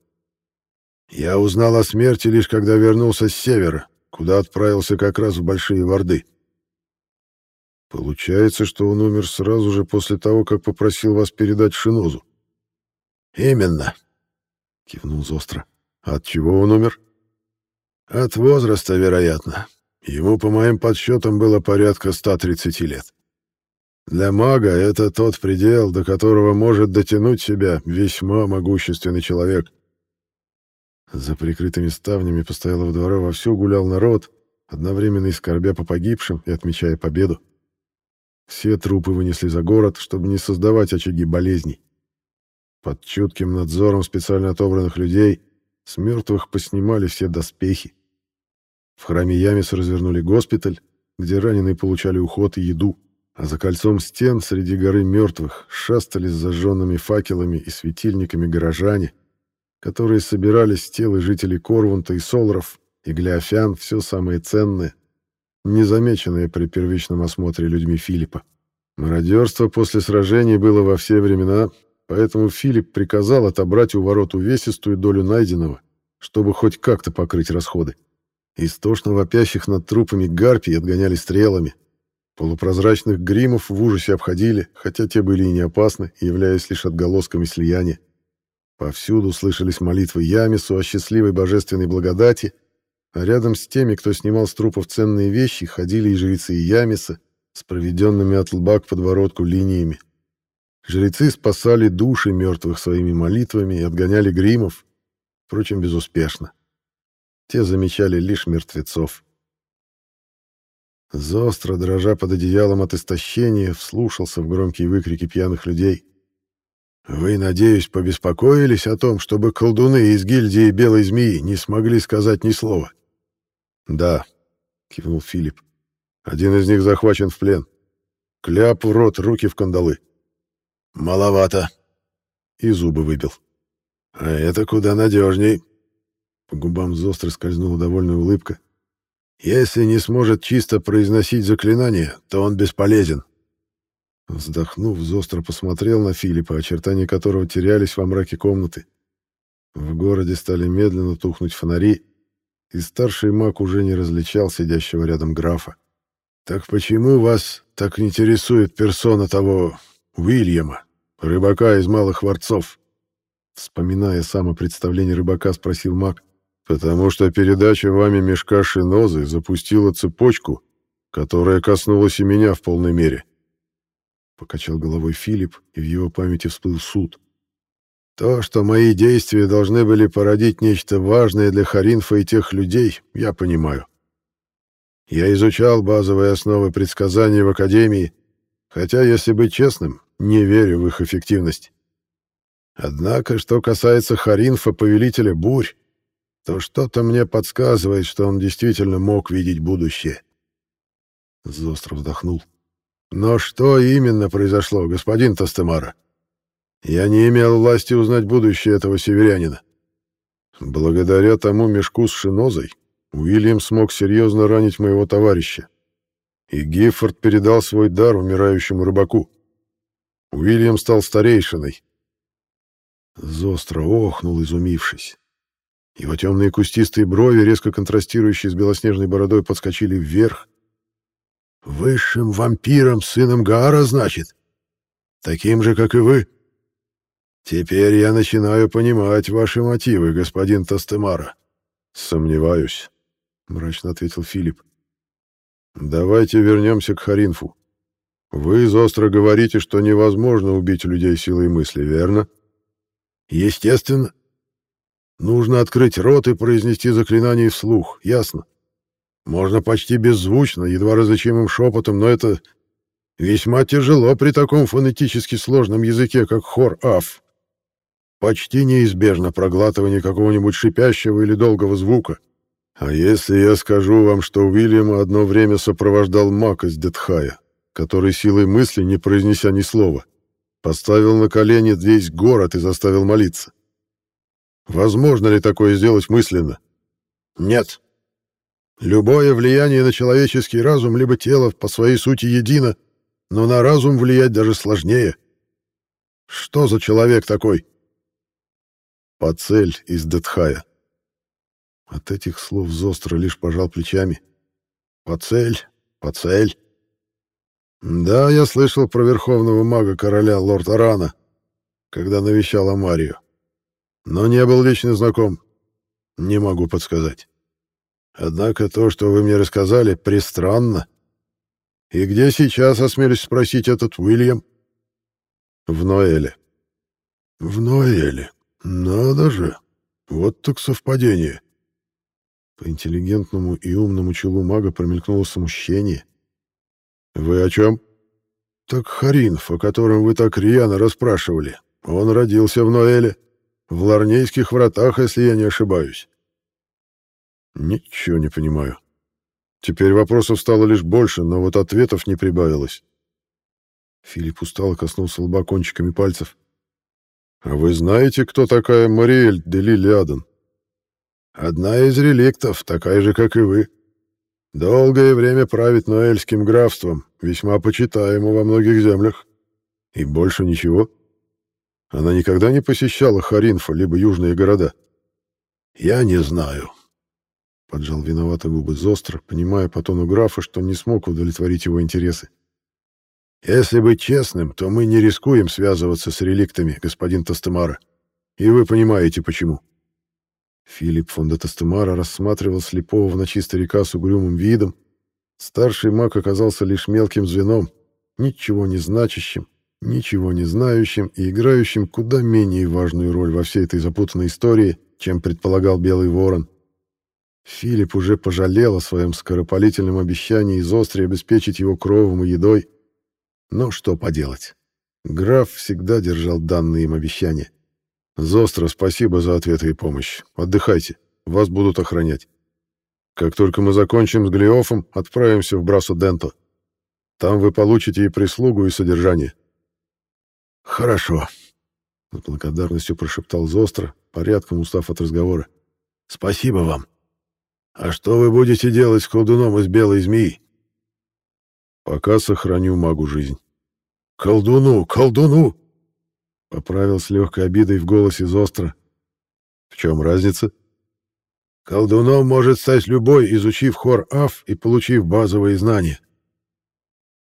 [SPEAKER 3] Я узнал о смерти лишь когда вернулся с севера, куда отправился как раз в Большие Ворды. Получается, что он умер сразу же после того, как попросил вас передать Шинозу. Именно, кивнул Зостро. От чего он умер? От возраста, вероятно. Ему, по моим подсчетам, было порядка 130 лет. Для мага это тот предел, до которого может дотянуть себя весьма могущественный человек. За прикрытыми ставнями постоялого двора вовсю гулял народ, одновременно и скорбя по погибшим и отмечая победу. Все трупы вынесли за город, чтобы не создавать очаги болезней. Под чутким надзором специально отобранных людей с мертвых поснимали все доспехи. В храме Ямис развернули госпиталь, где раненые получали уход и еду, а за кольцом стен среди горы мертвых шастали с зажженными факелами и светильниками горожане, которые собирались с тел жителей Корвунта и Солров и Глеофян все самое ценное, незамеченное при первичном осмотре людьми Филиппа. Мародерство после сражений было во все времена, поэтому Филипп приказал отобрать у ворот увесистую долю найденного, чтобы хоть как-то покрыть расходы. Истошно вопящих над трупами гарпий отгоняли стрелами. Полупрозрачных гримов в ужасе обходили, хотя те были и не опасны, являясь лишь отголосками слияния. Повсюду слышались молитвы Ямису о счастливой божественной благодати — а рядом с теми, кто снимал с трупов ценные вещи, ходили и жрецы Ямиса с проведенными от лба к подбородку линиями. Жрецы спасали души мертвых своими молитвами и отгоняли гримов, впрочем, безуспешно. Те замечали лишь мертвецов. Зостро, дрожа под одеялом от истощения, вслушался в громкие выкрики пьяных людей. «Вы, надеюсь, побеспокоились о том, чтобы колдуны из гильдии Белой Змеи не смогли сказать ни слова?» «Да», — кивнул Филипп. «Один из них захвачен в плен. Кляп в рот, руки в кандалы». «Маловато». И зубы выбил. «А это куда надежней». По губам Зостры скользнула довольная улыбка. Если не сможет чисто произносить заклинание, то он бесполезен.
[SPEAKER 1] Вздохнув, Зостро посмотрел на Филиппа, очертания которого терялись во мраке комнаты. В городе стали медленно тухнуть фонари, и старший маг уже не различал сидящего рядом графа.
[SPEAKER 3] «Так почему вас так интересует персона того Уильяма, рыбака из Малых Ворцов?»
[SPEAKER 1] Вспоминая самопредставление рыбака, спросил маг.
[SPEAKER 3] «Потому что передача вами мешка шинозы запустила цепочку, которая коснулась и меня в полной мере».
[SPEAKER 1] Покачал головой Филипп, и в его памяти всплыл суд.
[SPEAKER 3] То, что мои действия должны были породить нечто важное для Харинфа и тех людей, я понимаю. Я изучал базовые основы предсказаний в Академии, хотя, если быть честным, не верю в их эффективность. Однако, что касается Харинфа, повелителя бурь, то что-то мне подсказывает, что он действительно мог видеть будущее.
[SPEAKER 1] Зостро вздохнул.
[SPEAKER 3] Но что именно произошло, господин Тастемара? — я не имел власти узнать будущее этого северянина. Благодаря тому мешку с шинозой Уильям смог серьезно ранить моего товарища. И Гиффорд передал свой дар умирающему рыбаку. Уильям стал старейшиной.
[SPEAKER 1] Зостро охнул, изумившись. Его темные кустистые брови, резко контрастирующие с белоснежной бородой, подскочили вверх.
[SPEAKER 3] «Высшим вампиром, сыном Гаара, значит? Таким же, как и вы?» Теперь я начинаю понимать ваши мотивы, господин Тастемара.
[SPEAKER 1] Сомневаюсь, мрачно ответил Филипп. Давайте вернемся к Харинфу. Вы остро говорите, что невозможно убить людей силой мысли, верно?
[SPEAKER 3] Естественно. Нужно открыть рот и произнести заклинание вслух, ясно? Можно почти беззвучно, едва различимым шепотом, но это весьма тяжело при таком фонетически сложном языке, как хор Аф. Почти неизбежно проглатывание какого-нибудь шипящего или долгого звука. А если я скажу вам, что Уильяма одно время сопровождал маг из Детхая, который силой мысли, не произнеся ни слова, поставил на колени весь город и заставил молиться? Возможно ли такое сделать мысленно? Нет. Любое влияние на человеческий разум либо тело по своей сути едино, но на разум влиять даже сложнее. Что за человек такой?
[SPEAKER 1] Пацель из Детхая. От этих слов Зостро лишь пожал плечами.
[SPEAKER 3] Пацель, Пацель. Да, я слышал про верховного мага короля лорда Рана, когда навещал Амарию. Но не был лично знаком. Не могу подсказать. Однако то, что вы мне рассказали, пристранно. И где сейчас, осмелюсь спросить, этот Уильям?
[SPEAKER 1] В Ноэле.
[SPEAKER 3] В Ноэле. Надо же! Вот так совпадение.
[SPEAKER 1] По интеллигентному и умному челу мага промелькнуло смущение. «Вы о чем?»
[SPEAKER 3] «Так Харинф, о котором вы так рьяно расспрашивали. Он родился в Ноэле, в Ларнейских вратах, если я не ошибаюсь».
[SPEAKER 1] «Ничего не понимаю. Теперь вопросов стало лишь больше, но вот ответов не прибавилось». Филипп устало коснулся лба кончиками пальцев. А вы знаете, кто такая Мариэль де Лилиаден?
[SPEAKER 3] Одна из реликтов, такая же, как и вы. Долгое время правит Ноэльским графством, весьма почитаемо во многих землях.
[SPEAKER 1] И больше ничего? Она никогда не посещала Харинфа, либо южные города?
[SPEAKER 3] Я не знаю.
[SPEAKER 1] Поджал виновато губы Зостро, понимая по тону графа, что не смог удовлетворить его интересы.
[SPEAKER 3] Если быть честным, то мы не рискуем связываться с реликтами, господин Тастемара. И вы понимаете, почему.
[SPEAKER 1] Филипп фон де Тастемара рассматривал слепого в ночи старика с угрюмым видом. Старший маг оказался лишь мелким звеном, ничего не значащим, ничего не знающим и играющим куда менее важную роль во всей этой запутанной истории, чем предполагал Белый Ворон. Филипп уже пожалел о своем скоропалительном обещании из обеспечить его кровом и едой, но что поделать? Граф всегда держал данные им обещания. Зостро спасибо за ответы и помощь. Отдыхайте, вас будут охранять. Как только мы закончим с Глиофом, отправимся в Брасо-Денто. Там вы получите и прислугу, и содержание.
[SPEAKER 3] Хорошо.
[SPEAKER 1] С благодарностью прошептал Зостро, порядком устав от разговора.
[SPEAKER 3] Спасибо вам. А что вы будете делать с колдуном из белой змеи?
[SPEAKER 1] Пока сохраню магу жизнь.
[SPEAKER 3] Колдуну, колдуну!
[SPEAKER 1] Поправил с легкой обидой в голосе Зостро. В чем разница?
[SPEAKER 3] Колдуном может стать любой, изучив хор Аф и получив базовые знания.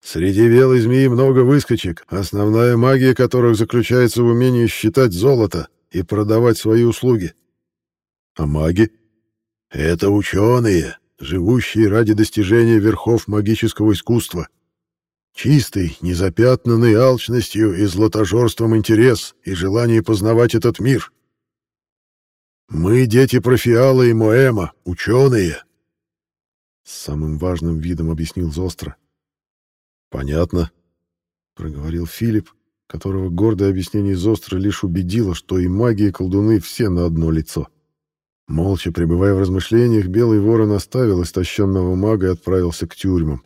[SPEAKER 3] Среди белой змеи много выскочек, основная магия которых заключается в умении считать золото и продавать свои услуги.
[SPEAKER 1] А маги?
[SPEAKER 3] Это ученые, живущие ради достижения верхов магического искусства. Чистый, незапятнанный алчностью и златожорством интерес и желание познавать этот мир. Мы дети Профиала и Моэма, ученые.
[SPEAKER 1] С самым важным видом объяснил Зостро. Понятно, проговорил Филипп, которого гордое объяснение Зостро лишь убедило, что и маги, и колдуны все на одно лицо. Молча пребывая в размышлениях, Белый Ворон оставил истощенного мага и отправился к тюрьмам.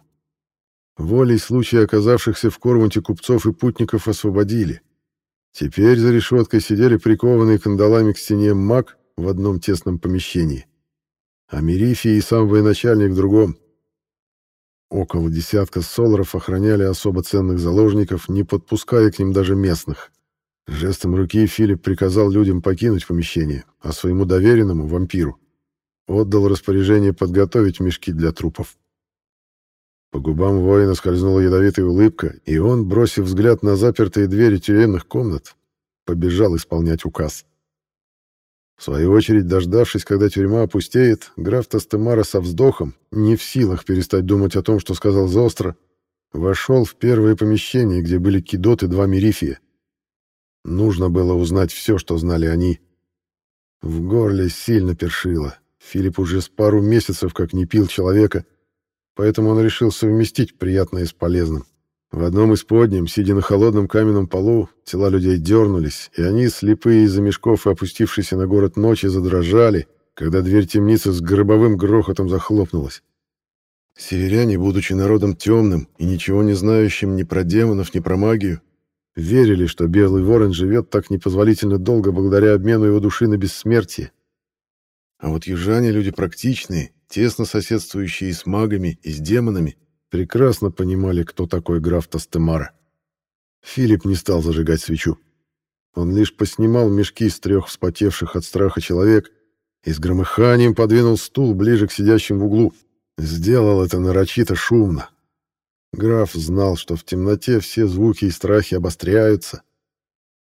[SPEAKER 1] Волей случая оказавшихся в Корвунте купцов и путников освободили. Теперь за решеткой сидели прикованные кандалами к стене маг в одном тесном помещении, а Мерифий и сам военачальник в другом. Около десятка солоров охраняли особо ценных заложников, не подпуская к ним даже местных. Жестом руки Филипп приказал людям покинуть помещение, а своему доверенному, вампиру, отдал распоряжение подготовить мешки для трупов. По губам воина скользнула ядовитая улыбка, и он, бросив взгляд на запертые двери тюремных комнат, побежал исполнять указ. В свою очередь, дождавшись, когда тюрьма опустеет, граф Тастемара со вздохом, не в силах перестать думать о том, что сказал Зостро, вошел в первое помещение, где были Кидот и два Мерифия. Нужно было узнать все, что знали они. В горле сильно першило. Филипп уже с пару месяцев как не пил человека, поэтому он решил совместить приятное с полезным. В одном из подним, сидя на холодном каменном полу, тела людей дернулись, и они, слепые из-за мешков и опустившиеся на город ночи, задрожали, когда дверь темницы с гробовым грохотом захлопнулась. Северяне, будучи народом темным и ничего не знающим ни про демонов, ни про магию, Верили, что Белый Ворон живет так непозволительно долго благодаря обмену его души на бессмертие. А вот южане люди практичные, тесно соседствующие с магами, и с демонами, прекрасно понимали, кто такой граф Тастемара. Филипп не стал зажигать свечу. Он лишь поснимал мешки с трех вспотевших от страха человек и с громыханием подвинул стул ближе к сидящим в углу. Сделал это нарочито шумно, Граф знал, что в темноте все звуки и страхи обостряются,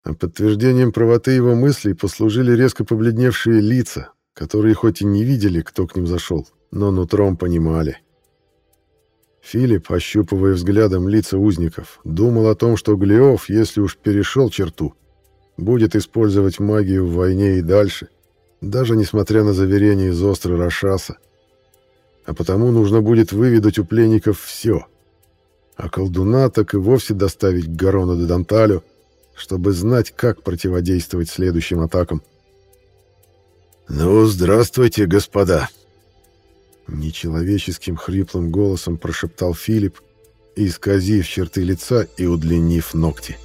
[SPEAKER 1] а подтверждением правоты его мыслей послужили резко побледневшие лица, которые хоть и не видели, кто к ним зашел, но нутром понимали. Филипп, ощупывая взглядом лица узников, думал о том, что Глеов, если уж перешел черту, будет использовать магию в войне и дальше, даже несмотря на заверение из острова Рашаса. А потому нужно будет выведать у пленников все — а колдуна так и вовсе доставить к Гарону де Данталю, чтобы знать, как противодействовать следующим атакам.
[SPEAKER 3] «Ну, здравствуйте, господа!»
[SPEAKER 1] Нечеловеческим хриплым голосом прошептал Филипп, исказив черты лица и удлинив ногти.